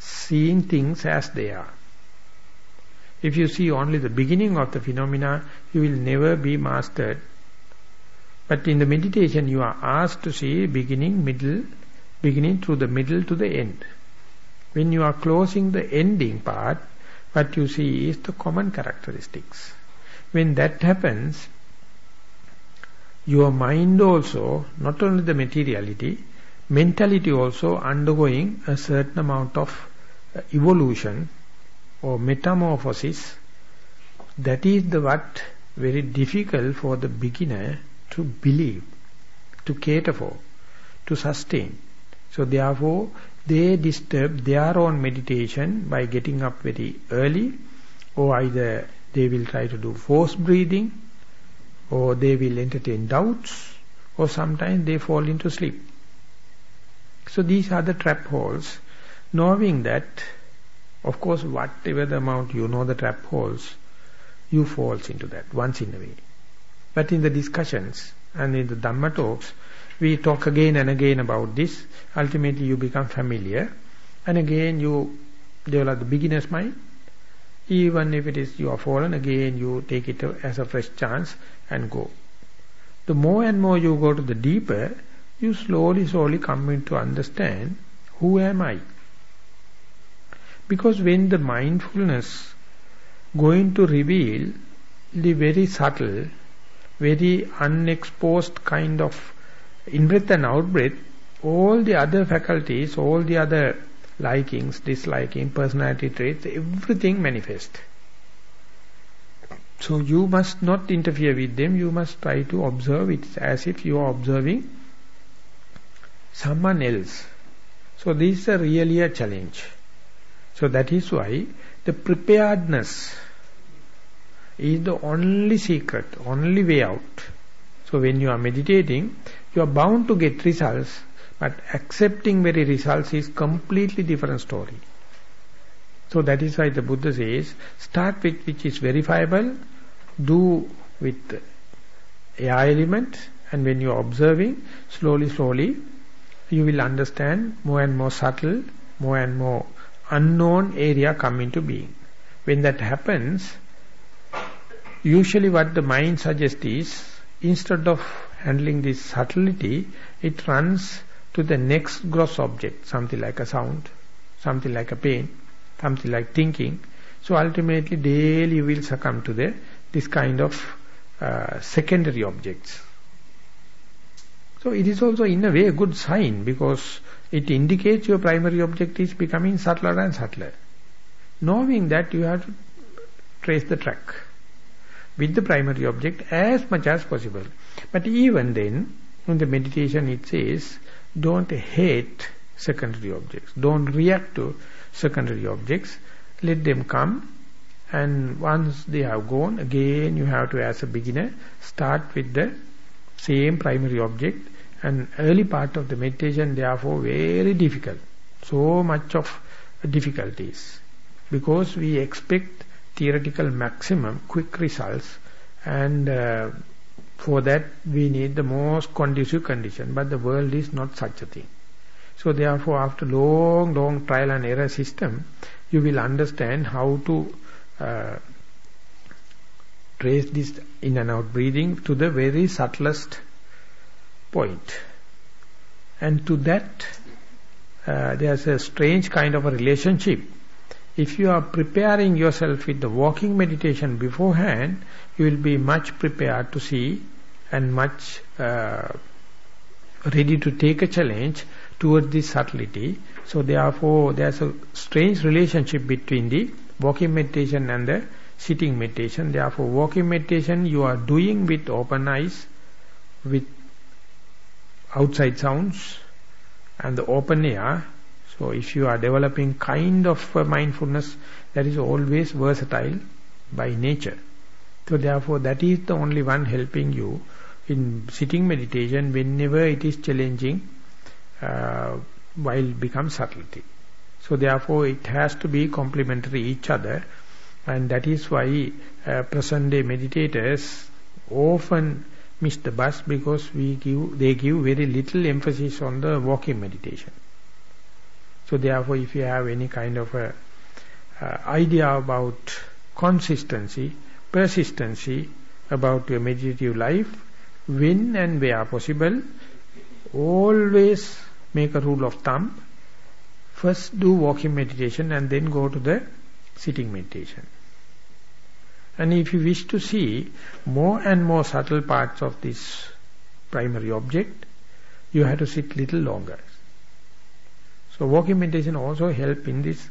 seeing things as they are. If you see only the beginning of the phenomena, you will never be mastered. But in the meditation, you are asked to see beginning, middle, beginning through the middle to the end. When you are closing the ending part, what you see is the common characteristics. When that happens, your mind also, not only the materiality, mentality also undergoing a certain amount of uh, evolution or metamorphosis that is the what very difficult for the beginner to believe to cater for to sustain so therefore they disturb their own meditation by getting up very early or either they will try to do forced breathing or they will entertain doubts or sometimes they fall into sleep so these are the trap holes. Knowing that, of course, whatever the amount you know the trap holes, you falls into that once in a way. But in the discussions and in the Dhamma talks, we talk again and again about this. Ultimately, you become familiar. And again, you develop the beginner's mind. Even if it is you are fallen, again you take it as a fresh chance and go. The more and more you go to the deeper, you slowly, slowly come into understand who am I? Because when the mindfulness going to reveal the very subtle, very unexposed kind of in-breath and out-breath, all the other faculties, all the other likings, disliking, personality traits, everything manifest. So you must not interfere with them, you must try to observe it as if you are observing someone else. So this is a really a challenge. So that is why the preparedness is the only secret, only way out. So when you are meditating, you are bound to get results, but accepting very results is completely different story. So that is why the Buddha says, start with which is verifiable, do with AI element, and when you are observing, slowly, slowly, you will understand more and more subtle, more and more unknown area come into being. When that happens, usually what the mind suggests is, instead of handling this subtlety, it runs to the next gross object, something like a sound, something like a pain, something like thinking. So ultimately daily you will succumb to the this kind of uh, secondary objects. So it is also in a way a good sign because it indicates your primary object is becoming subtler and subtler. Knowing that you have to trace the track. With the primary object as much as possible. But even then, in the meditation it says, don't hate secondary objects. Don't react to secondary objects. Let them come and once they have gone, again you have to, as a beginner, start with the same primary object and early part of the meditation therefore very difficult. So much of difficulties because we expect theoretical maximum quick results and uh, for that we need the most conducive condition but the world is not such a thing. So therefore after long long trial and error system you will understand how to uh, trace this in and out breathing to the very subtlest point. And to that, uh, there's a strange kind of a relationship. If you are preparing yourself with the walking meditation beforehand, you will be much prepared to see and much uh, ready to take a challenge towards this subtlety. So therefore, there's a strange relationship between the walking meditation and the sitting meditation. Therefore, walking meditation you are doing with open eyes, with outside sounds and the open air. So if you are developing kind of mindfulness that is always versatile by nature. So therefore that is the only one helping you in sitting meditation whenever it is challenging uh, while becomes subtlety. So therefore it has to be complementary each other and that is why uh, present day meditators often miss the bus because we give they give very little emphasis on the walking meditation. So therefore if you have any kind of a uh, idea about consistency, persistency about your meditative life, when and where possible, always make a rule of thumb. First do walking meditation and then go to the sitting meditation. And if you wish to see more and more subtle parts of this primary object, you have to sit little longer. So walking meditation also help in this,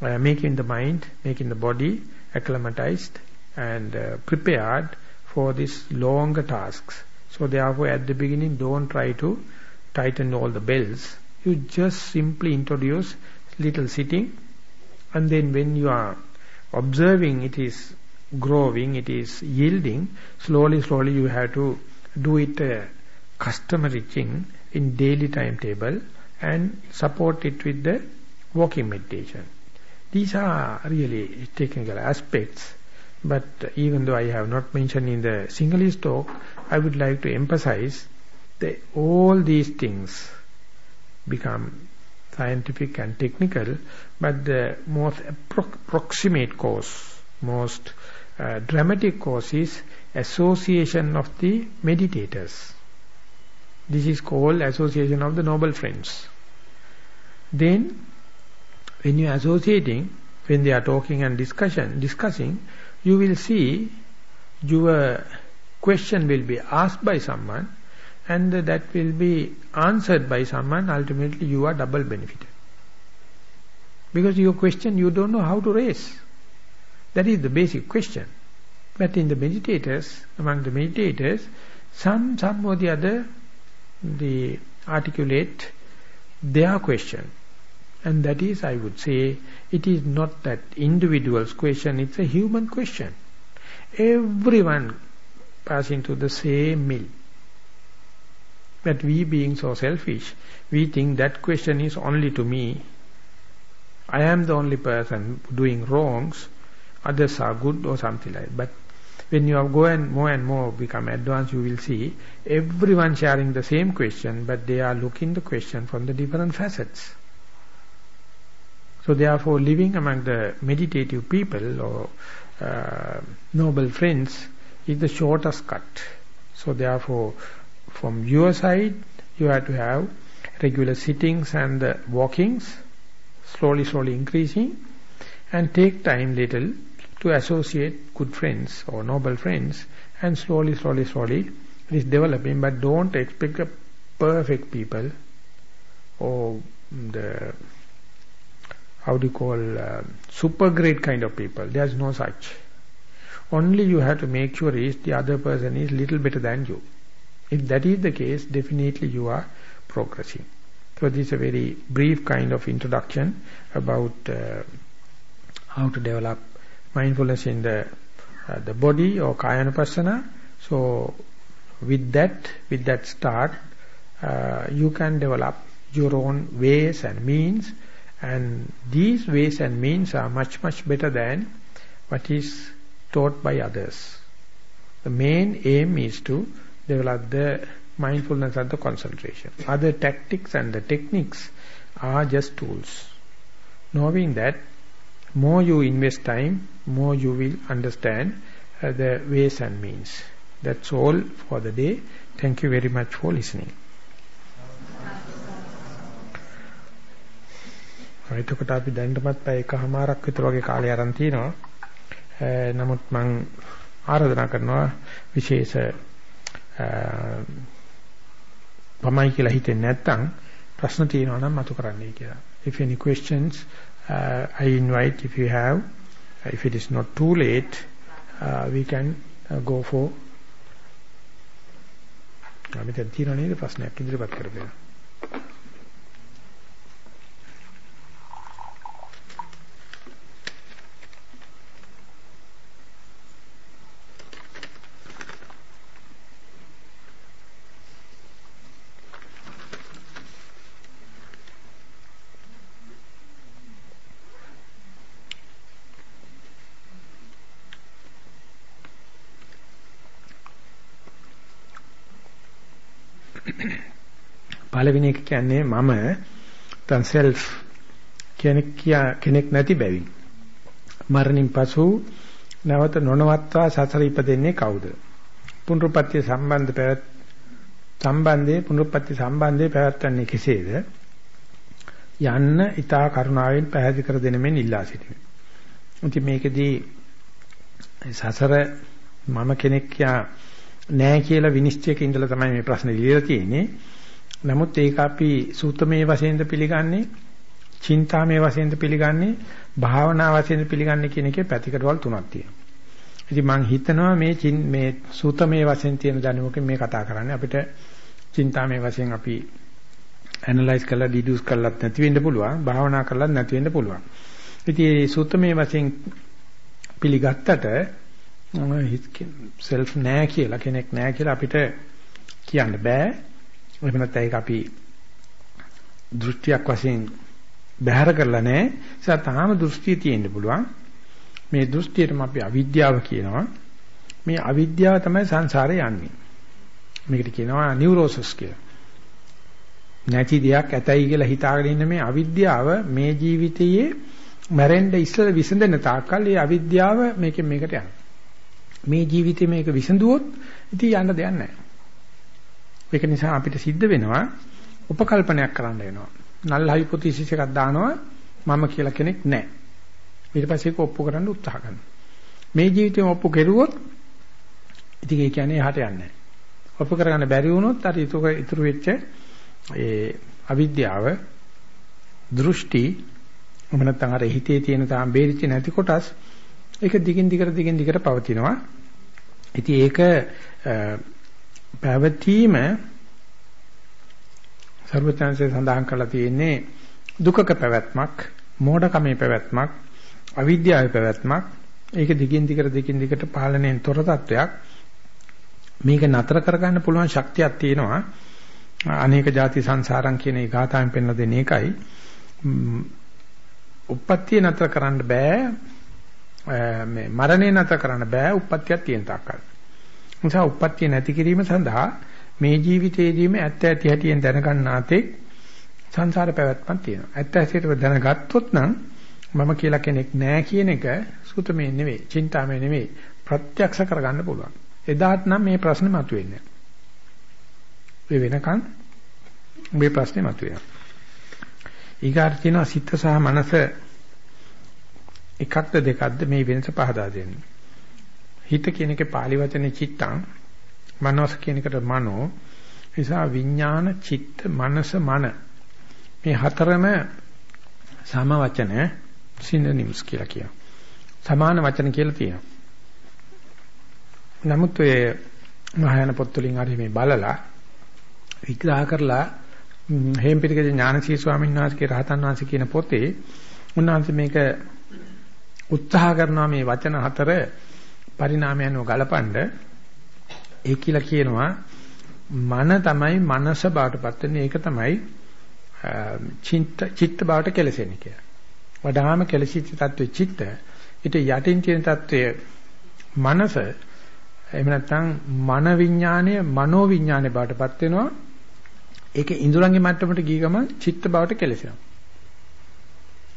uh, making the mind, making the body acclimatized and uh, prepared for these longer tasks. So therefore at the beginning don't try to tighten all the bells. You just simply introduce little sitting and then when you are observing it is growing, it is yielding, slowly, slowly you have to do it uh, customary thing in daily timetable and support it with the walking meditation. These are really technical aspects, but even though I have not mentioned in the Sinhalese talk, I would like to emphasize that all these things become scientific and technical, but the most approximate cause, most uh, dramatic cause is association of the meditators. This is called association of the noble friends. Then, when you are associating, when they are talking and discussion, discussing, you will see your question will be asked by someone and that will be answered by someone, ultimately you are double benefited. Because your question you don't know how to raise. That is the basic question. But in the meditators, among the meditators, some, some or the other, they articulate their question. And that is, I would say, it is not that individual's question, it's a human question. Everyone passing to the same mill. But we being so selfish, we think that question is only to me. I am the only person doing wrongs others are good or something like that. But when you are going more and more become advanced, you will see everyone sharing the same question, but they are looking the question from the different facets. So therefore, living among the meditative people or uh, noble friends is the shortest cut. So therefore, from your side, you have to have regular sittings and uh, walkings, slowly, slowly increasing, and take time little to associate good friends or noble friends and slowly, slowly, slowly it is developing but don't expect a perfect people or the how do you call uh, super great kind of people there's no such only you have to make sure is the other person is little better than you. If that is the case, definitely you are progressing. So this is a very brief kind of introduction about uh, how to develop mindfulness in the uh, the body or kaya So with that, with that start, uh, you can develop your own ways and means and these ways and means are much much better than what is taught by others. The main aim is to develop the mindfulness and the concentration. Other tactics and the techniques are just tools. Knowing that more you invest time, more you will understand uh, the ways and means. That's all for the day. Thank you very much for listening. එතකොට අපි දැනටමත් පැය එකමාරක් විතර වගේ කාලය අරන් තිනවා. නමුත් මම ආරාධනා කරනවා විශේෂ පමයි කියලා හිතෙන්නේ නැත්නම් ප්‍රශ්න තියෙනවා නම් මතු කරන්නයි කියලා. If any questions uh, I invite if you have if it is not too late uh, we can uh, go for අපි දැන් තියෙන නේද ප්‍රශ්නයක් ඉදිරිපත් කරපියා. පළවෙනි එක කියන්නේ මම තන් self කෙනෙක් කෙනෙක් නැති බැවින් මරණින් පසු නැවත නොනවත්වා සසර ඉපදෙන්නේ කවුද? පුනරුත්පත්ති සම්බන්ධ පැවැත් සම්බන්ධයේ පුනරුත්පත්ති සම්බන්ධයේ පැවැත්වන්නේ කෙසේද? යන්න ඊතා කරුණාවෙන් පැහැදිලි කර දෙන මෙන් ඉල්ලා සිටිමි. ඉතින් මේකෙදී සසර මම කෙනෙක් යා නෑ කියලා විනිශ්චයක ඉඳලා තමයි මේ ප්‍රශ්නේ ලියලා තියෙන්නේ. නමුත් ඒක අපි සූත්‍රමේ වශයෙන්ද පිළිගන්නේ, චින්තාමේ වශයෙන්ද පිළිගන්නේ, භාවනා වශයෙන්ද පිළිගන්නේ කියන එකේ පැතිකඩවල් තුනක් තියෙනවා. ඉතින් මම හිතනවා මේ මේ සූත්‍රමේ වශයෙන් තියෙන දැනුමකින් මේ කතා කරන්නේ අපිට චින්තාමේ වශයෙන් අපි ඇනලයිස් කරලා ඩිඩියුස් කරලත් නැති වෙන්න පුළුවන්, භාවනා කරලත් නැති වෙන්න පුළුවන්. ඉතින් මේ සූත්‍රමේ වශයෙන් පිළිගත්තට සෙල්ෆ් නෑ කියලා කෙනෙක් නෑ කියලා අපිට කියන්න බෑ. එහෙම නැත්නම් ඒක අපි දෘෂ්ටියක් වශයෙන් බැහැර කරලා නැහැ. ඒ තාම දෘෂ්ටිය තියෙන්න පුළුවන්. මේ දෘෂ්ටියටම අපි අවිද්‍යාව කියනවා. මේ අවිද්‍යාව තමයි සංසාරේ යන්නේ. මේකට කියනවා නියුරෝසිස් කියලා. නැති දෙයක් ඇතයි කියලා හිතාගෙන ඉන්න මේ අවිද්‍යාව මේ ජීවිතයේ මැරෙන්න ඉස්සෙල්ලා විසඳෙන තාක්කල් ඒ අවිද්‍යාව මේකෙන් මේකට යනවා. මේ ජීවිතේ මේක විසඳුවොත් ඉතින් යන්න දෙයක් නැහැ. ඒක නිසා අපිට සිද්ධ වෙනවා උපකල්පනයක් කරන්න වෙනවා. null hypothesis එකක් දානවා මම කියලා කෙනෙක් නැහැ. ඊට පස්සේ ඒක ඔප්පු කරන්න උත්සාහ කරනවා. මේ ජීවිතේම ඔප්පු කෙරුවොත් ඉතින් ඒ කියන්නේ එහාට යන්නේ නැහැ. ඔප්පු කරගන්න බැරි වුණොත් අර ඉතුරු වෙච්ච ඒ අවිද්‍යාව දෘෂ්ටි එහෙම නැත්නම් අර හිතේ තියෙන තාම බේරිච්ච නැති කොටස් ඒක දිගින් දිගට දිගින් දිගට පවතිනවා. ඉතින් ඒක පැවතීම සර්වඥාන්සේ සඳහන් කරලා තියෙන්නේ දුකක පැවැත්මක්, මෝඩකමේ පැවැත්මක්, අවිද්‍යාවේ පැවැත්මක්. ඒක දිගින් දිගට දිගින් දිගට පාලනයෙන් තොර තත්වයක්. මේක නතර කරගන්න පුළුවන් ශක්තියක් තියෙනවා. අනේක ಜಾති සංසාරම් කියන ඒ ගාථාවෙන් පෙන්ලා දෙන එකයි. උප්පත්තිය නතර කරන්න බෑ. මේ මරණය නතර කරන්න බෑ. උප්පත්තියක් තියෙන තාක්කල්. නිසා උප්පත්තිය නැති කිරීම සඳහා මේ ජීවිතයේදීම ඇත්ත ඇති හැටියෙන් දැනගන්නාතේ සංසාර පැවැත්මක් තියෙනවා. ඇත්ත ඇසිට දැනගත්තොත් නම් මම කියලා කෙනෙක් නෑ කියන එක සුතමේ නෙවෙයි, චින්තාමේ නෙවෙයි, ප්‍රත්‍යක්ෂ කරගන්න පුළුවන්. එදාට නම් මේ ප්‍රශ්නේ මතුවෙන්නේ නැහැ. වෙනකන් මේ ප්‍රශ්නේ මතුවෙනවා. ඊගාට තියෙනවා සිත සහ මනස එකක්ද දෙකක්ද මේ වෙනස පහදා දෙන්නේ. හිත කියන එකේ pāli වචනේ චිත්තං මනස කියන එකට මනෝ නිසා විඥාන චිත්ත මනස මන. මේ හතරම සම වචන සිනොනිම්ස් කියලා කියනවා. සමාන වචන කියලා තියෙනවා. නමුත් ඔය මහායාන පොත්වලින් හරි මේ බලලා විග්‍රහ කරලා හේම්පිටික ඥානසී ස්වාමීන් වහන්සේගේ රහතන් වහන්සේ කියන පොතේ උන්වහන්සේ මේක උත්සාහ කරනවා මේ වචන හතර පරිණාමයන්ව ගලපන්න ඒ කියලා කියනවා මන තමයි මනස බාටපත් වෙන්නේ ඒක තමයි චිත්ත චිත්ත බවට කෙලසෙන්නේ කියලා. වඩාම කෙලසිත තත්ත්වෙ චිත්ත. ඊට යටින් තියෙන තත්ත්වය මනස එහෙම නැත්නම් මන විඥානය මනෝ විඥානය බවටපත් වෙනවා. ඒක ඉඳුරංගේ මට්ටමට ගිය ගමන් චිත්ත බවට කෙලසෙනවා.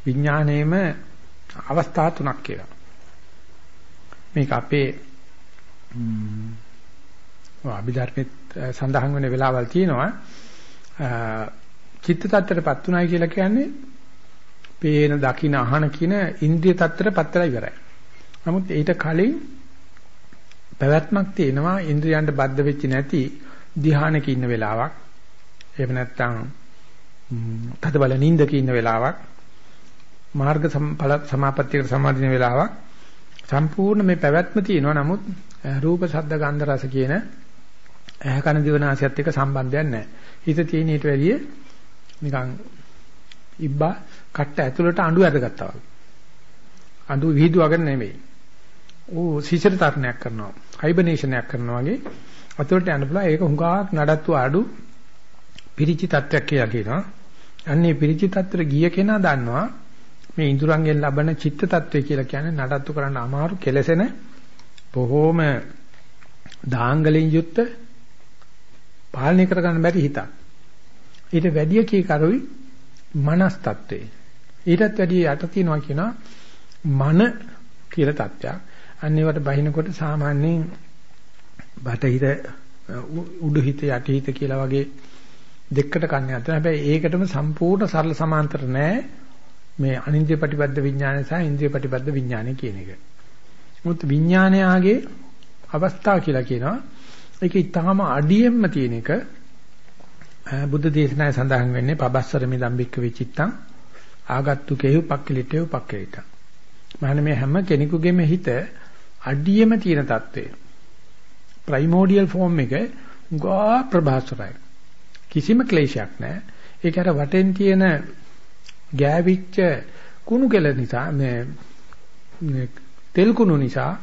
විඥානයේම අවස්ථා තුනක් කියලා. මේක අපේ අභිධර්මෙත් සඳහන් වෙන වෙලාවල් තියෙනවා. චිත්ත tattරපත් උනායි කියලා කියන්නේ පේන දකින අහන කියන ඉන්ද්‍රිය tattරපත් වෙලා ඉවරයි. නමුත් ඊට කලින් පැවැත්මක් තියෙනවා ඉන්ද්‍රියන්ට බද්ධ වෙච්ච නැති ධ්‍යානක ඉන්න වෙලාවක්. එහෙම නැත්නම් තද බල නිින්දක ඉන්න වෙලාවක්. මාර්ග සමාපත්තියකට සමාදින වෙලාවක්. සම්පූර්ණ මේ පැවැත්ම තියෙනවා නමුත් රූප ශබ්ද ගන්ධ රස කියන ඇහ කන දිව නාසයත් එක්ක සම්බන්ධයක් නැහැ. හිත තියෙන ඊට වැඩිය නිකන් ඉබ්බා කට්ට ඇතුළට අඬු ඇදගත්තා වගේ. අඬු විහිදුවගෙන නෙමෙයි. ඌ සිසිර තරණයක් කරනවා. හයිබර්නේෂන්යක් කරනවා වගේ අතුලට යන්න පුළුවන්. ඒක හුඟක් නඩත්තු අඩු පිරිචි තත්ත්වයක් කියලා කියනවා. අන්නේ පිරිචි තත්ත්වෙට ගිය කෙනා දන්නවා මේ ඉඳුරංගෙන් ලබන චිත්ත tattve කියලා කියන්නේ නඩත්තු කරන්න අමාරු කෙලසෙන බොහෝම දාංගලෙන් යුක්ත පාලනය කරගන්න බැරි හිතක්. ඊට වැඩිය කී කරුයි මනස් tattve. ඊටත් වැඩිය යට තියනවා කියනවා මන කියලා tattයක්. අන්නේවට බහිනකොට සාමාන්‍යයෙන් බටහිර උඩු හිත යටි හිත කියලා වගේ දෙකට කන්නේ නැත්නම් හැබැයි ඒකටම සම්පූර්ණ සරල සමාන්තර නෑ මේ අනින්ද්‍රිය ප්‍රතිපද විඥානය සහ ඉන්ද්‍රිය ප්‍රතිපද විඥානය කියන එක. මුත් විඥානයාගේ අවස්ථා කියලා කියනවා. ඒක ඊටාම අඩියෙන්ම තියෙන එක. බුද්ධ දේශනාවේ සඳහන් වෙන්නේ පබස්සර මිදම්බික්ක විචිත්තං ආගත්තු කෙහි පක්කලිටේ උපක්කලිට. මහණ මේ හැම කෙනෙකුගේම හිත අඩියෙම තියෙන தત્ත්වය. ප්‍රයිමෝඩියල් ෆෝම් එක ගා ප්‍රභාසරයි. කිසිම ක්ලේශයක් නැහැ. ඒක අර වටෙන් තියෙන ගෑවිච්ච කුණු කෙල නිසා මේ තෙල් කුණු නිසා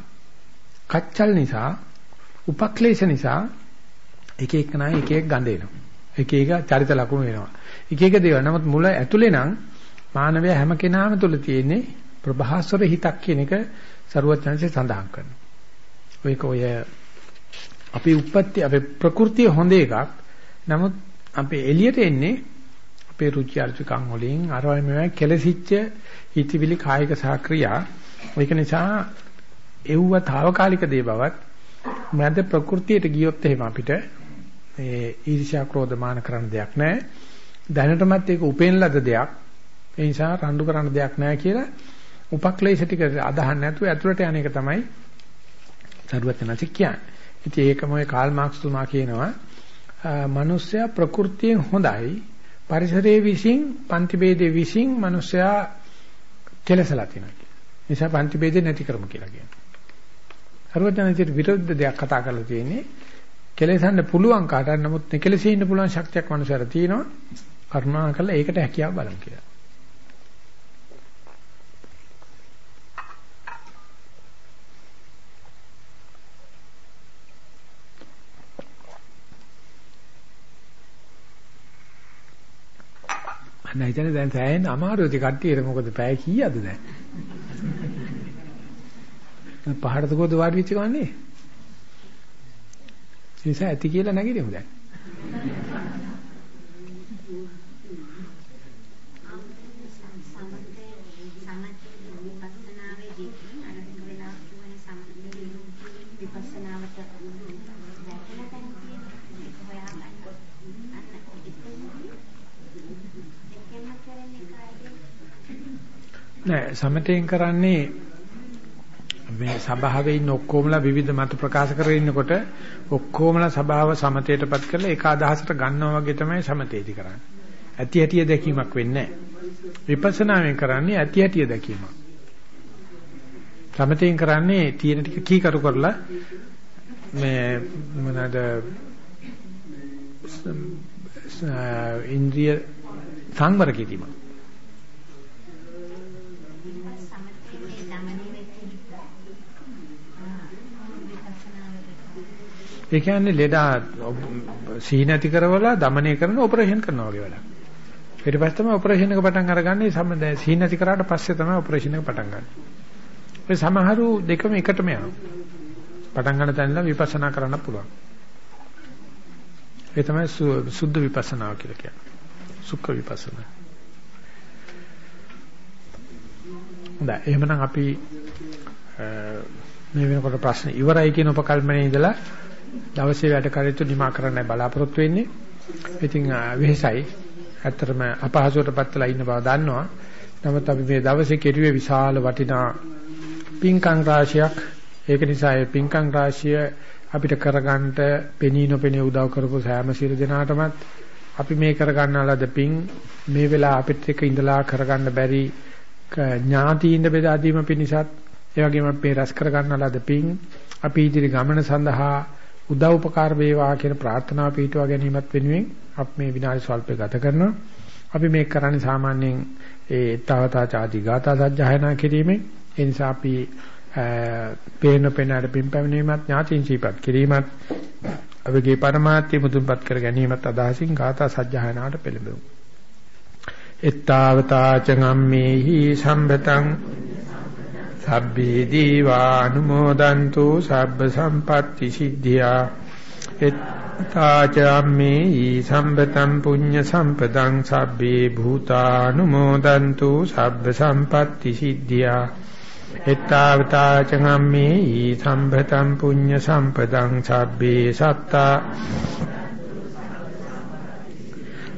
කච්චල් නිසා උපක්ලේශ නිසා එක එක නයි එක එක ගඳ එනවා. එක එක චරිත ලක්ෂණ වෙනවා. එක එක දේවල්. නමුත් මුල ඇතුලේ නම් මානවය හැම කෙනාම තුල තියෙන්නේ ප්‍රභාස්වර හිතක් කියන එක සරුවචනසේ සඳහන් කරනවා. ඔයක ඔය අපේ උප්පත්ති අපේ ප්‍රകൃතිය හොඳ එකක්. නමුත් අපි එළියට එන්නේ අපේ රුචි අරුචිකම් වලින් අරවල මේවා කෙලසිච්ච හිතවිලි කායික සාක්‍රියා ඒක නිසා එව්ව తాවකාලික දේ බවත් මැද ප්‍රകൃතියට ගියොත් එහෙම අපිට ඒ ඊර්ෂ්‍යා ක්‍රෝධ මාන කරන දෙයක් නැහැ. දැනටමත් ඒක උපෙන් ලද දෙයක්. ඒ නිසා රණ්ඩු කරන දෙයක් නැහැ කියලා උපක්ලේශ ටික අදහන්න නැතුව ඇතුළට යන එක තමයි සරුවචනසි කියන්නේ. ඉතින් ඒකම ඔය කාල් මාක්ස් තුමා කියනවා මිනිස්සයා ප්‍රകൃතියෙන් හොඳයි පරිසරයේ විසින් පන්ති ભેදේ විසින් මිනිස්සයා කෙලසලා තියෙනවා. නිසා පන්ති ભેදේ නැති කරමු කියලා කියනවා. හරුවචනසිට විරුද්ධ දෙයක් කතා කරලා තියෙන්නේ කෙලෙසන්න පුළුවන් කාටවත් නමුත් කෙලෙසී ඉන්න පුළුවන් ශක්තියක් මනුස්සයර තියෙනවා. කරුණා කරලා ඒකට හැකියාව බලමු කියලා. මම හිතන්නේ දැන් සෑහෙන අමාරුයි කට්ටියට මොකද පැය කීයද දැන්? පහඩත කොහොද වාඩි වෙච්ච ගමන්නේ? ඒ නිසා ඇති කියලා නැගිටිමු දැන්. නෑ සමතෙන් කරන්නේ මේ සභාවේ ඉන්න ඔක්කොමලා විවිධ මත ප්‍රකාශ කරගෙන ඉන්නකොට ඔක්කොමලා සභාව සමතේටපත් කරලා ඒක අදහසට ගන්නවා වගේ තමයි සමතේදි කරන්නේ. ඇති ඇතිය දැකීමක් වෙන්නේ නෑ. විපස්සනාවෙන් කරන්නේ ඇති ඇතිය දැකීමක්. සමතෙන් කරන්නේ තියෙන ටික කීකරු කරලා මේ මොනවාද ඉන්ද්‍රිය සංවර කිරීම. ඒ කියන්නේ ලෙඩා සීනති කරවලා দমনය කරන ඔපරේෂන් කරනවා වගේ වැඩක්. ඊට පස්සේ තමයි ඔපරේෂන් එක පටන් අරගන්නේ සම්බන්ධය සීනති කරාට පස්සේ තමයි ඔපරේෂන් එක පටන් ගන්න. ඒ සමහරු දෙකම එකටම යනවා. පටන් ගන්න තැන ඉඳලා විපස්සනා කරන්න පුළුවන්. ඒ තමයි සුද්ධ විපස්සනා කියලා කියන්නේ. සුඛ විපස්සනා. හොඳයි. එහෙනම් අපි මේ වෙනකොට ප්‍රශ්න ඉවරයි කියන උපකල්පනයේ ඉඳලා දවසේ වැඩ කටයුතු නිමා කරන්න බලාපොරොත්තු වෙන්නේ. ඉතින් වෙහසයි. ඇත්තටම අපහසුවටපත් වෙලා ඉන්න බව දන්නවා. නමුත් අපි මේ දවසේ කෙරුවේ විශාල වටිනා පින්කම් රාශියක්. ඒක නිසා ඒ පින්කම් රාශිය අපිට කරගන්නට පෙනී නොපෙනී උදව් කරපු සෑම සියලු දෙනාටමත් අපි මේ කරගන්නාලද පින් මේ වෙලාව අපිට එක ඉඳලා කරගන්න බැරි ඥාතීන්ද බෙදා දීම පිණිසත් ඒ වගේම අපේ රැස් කරගන්නාලද පින් අපි ඉදිරි ගමන සඳහා උදව් උපකාර වේවා කියන ප්‍රාර්ථනාව පිටුවා ගැනීමත් වෙනුවෙන් අපි මේ විනාඩි ස්වල්පයක් ගත කරනවා. අපි මේක කරන්නේ සාමාන්‍යයෙන් ඒ තවතා ചാති ගාථා සජ්ජායනා කිරීමෙන්. ඒ නිසා අපි පේන පේනාට පින්පැමිනීමත් ඥාතින් සීපත් කිරීමත් අපගේ પરමාර්ථය මුදුන්පත් කර ගැනීමත් අදහසින් ගාථා සජ්ජායනාවට පෙළඹෙමු. එත්තාවතා චගම්මේහි සම්බතං සබ්බේ දීවානුමෝදන්තු සබ්බ සම්පatti සිද්ධියා. එත්තාචම්මේහි සම්බතං පුඤ්ඤ සම්පදං සබ්බේ භූතානුමෝදන්තු සබ්බ සම්පatti සිද්ධියා. එත්තාවතා චගම්මේ ඊ සම්භතම් පුඤ්ඤ සම්පදං සබ්බේ සත්තා.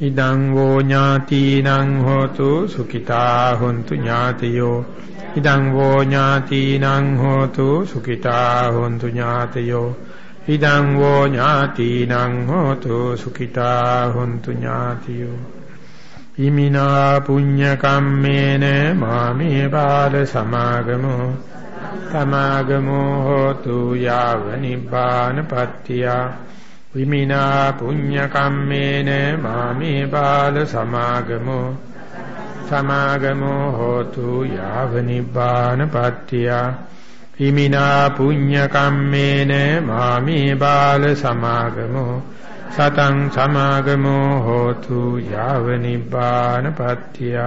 ඉදං වෝ ඥාතිනං හෝතු සුඛිතා හොන්තු ඥාතයෝ. ඉදං වෝ ඥාතිනං හෝතු සුඛිතා හොන්තු ඥාතයෝ. ඉදං වෝ ඥාතිනං හෝතු සුඛිතා හොන්තු ඥාතියෝ. ඉමිනා පුඤ්ඤ කම්මේන මාමේ බාල සමාගමෝ. සමාගමෝ හෝතු යාව නිබ්බානපත්තිය විමිනා පුඤ්ඤ කම්මේන මාමේ බාල සමාගමෝ සමාගමෝ හෝතු යාව නිබ්බානපත්තිය ඉමිනා පුඤ්ඤ කම්මේන මාමේ බාල සමාගමෝ සතං සමාගමෝ හෝතු යාව නිබ්බානපත්තිය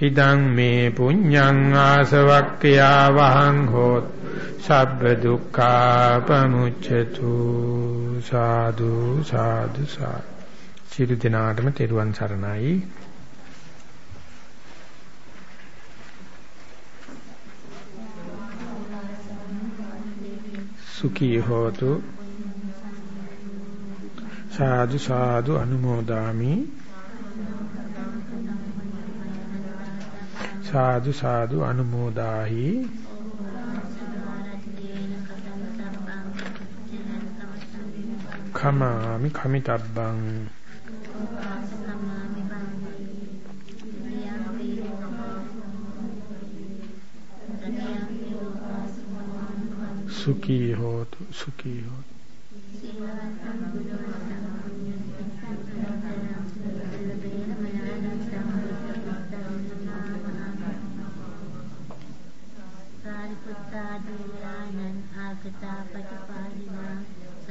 ඉදං මේ පුඤ්ඤං ආසවක්ඛයා වහං හෝත් සබ්බ දුක්ඛා පමුච්ඡතු. සාදු සාදු සාදු. සියලු දෙනාටම තෙරුවන් සරණයි. සුඛී හෝතු. සාදු සාදු අනුමෝදාමි. සාදු සාදු අනුමෝදාහි. කමාමි කමිතබ්බං සුඛී හෝතු සුඛී හෝතු සාරිපුත්තාදීලානං ආගතාපටිපාලිනා සද්දං සීලස්සයා සම්පදත්තම් පනමෝ